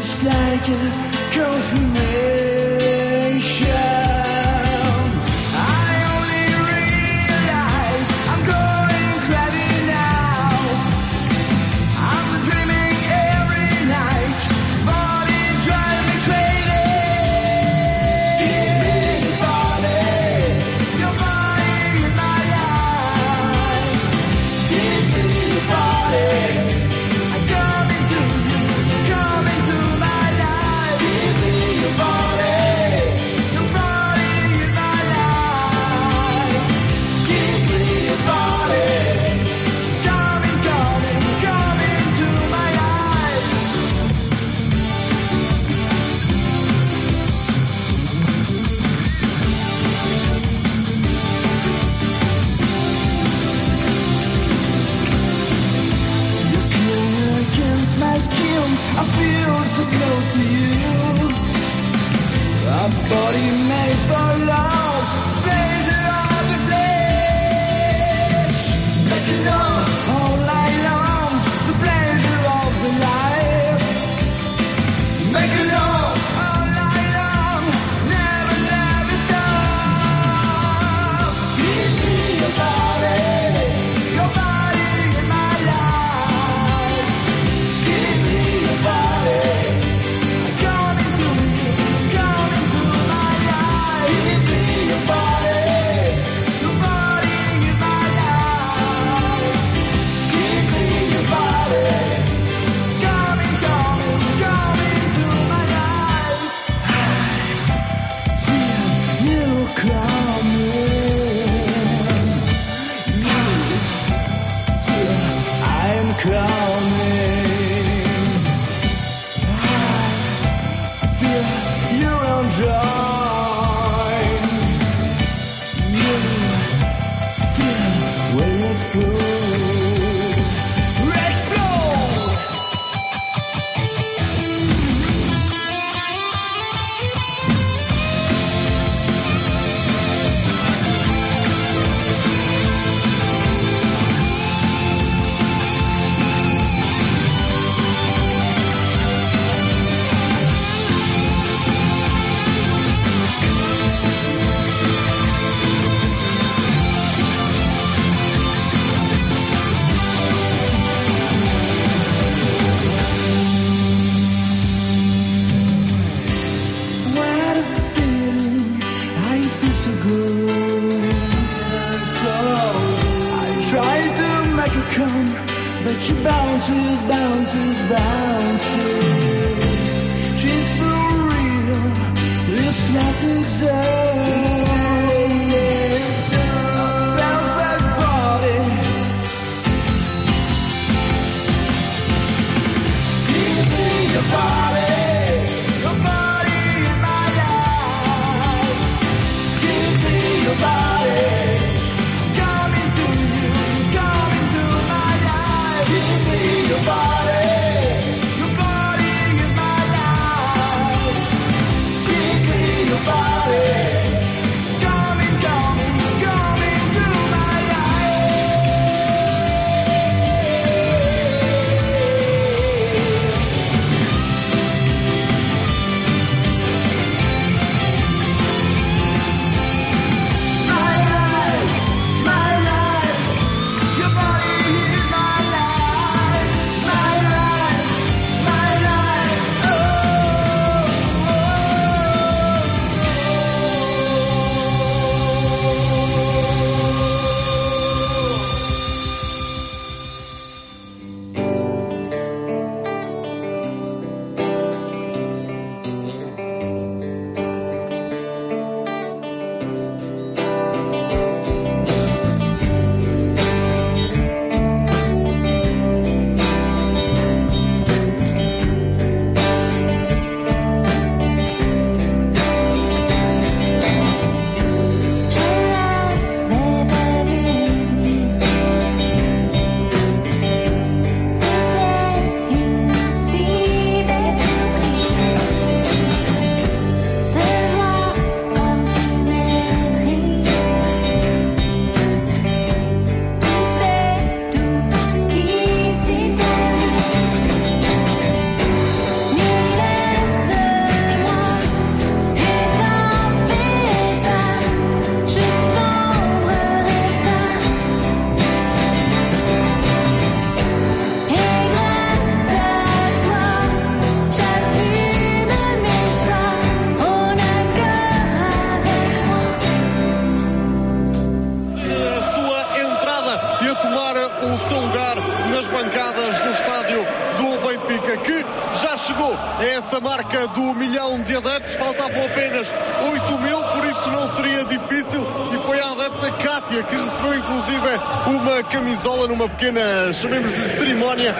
just like a girl from there. Numa pequena, chamemos-lhe cerimónia,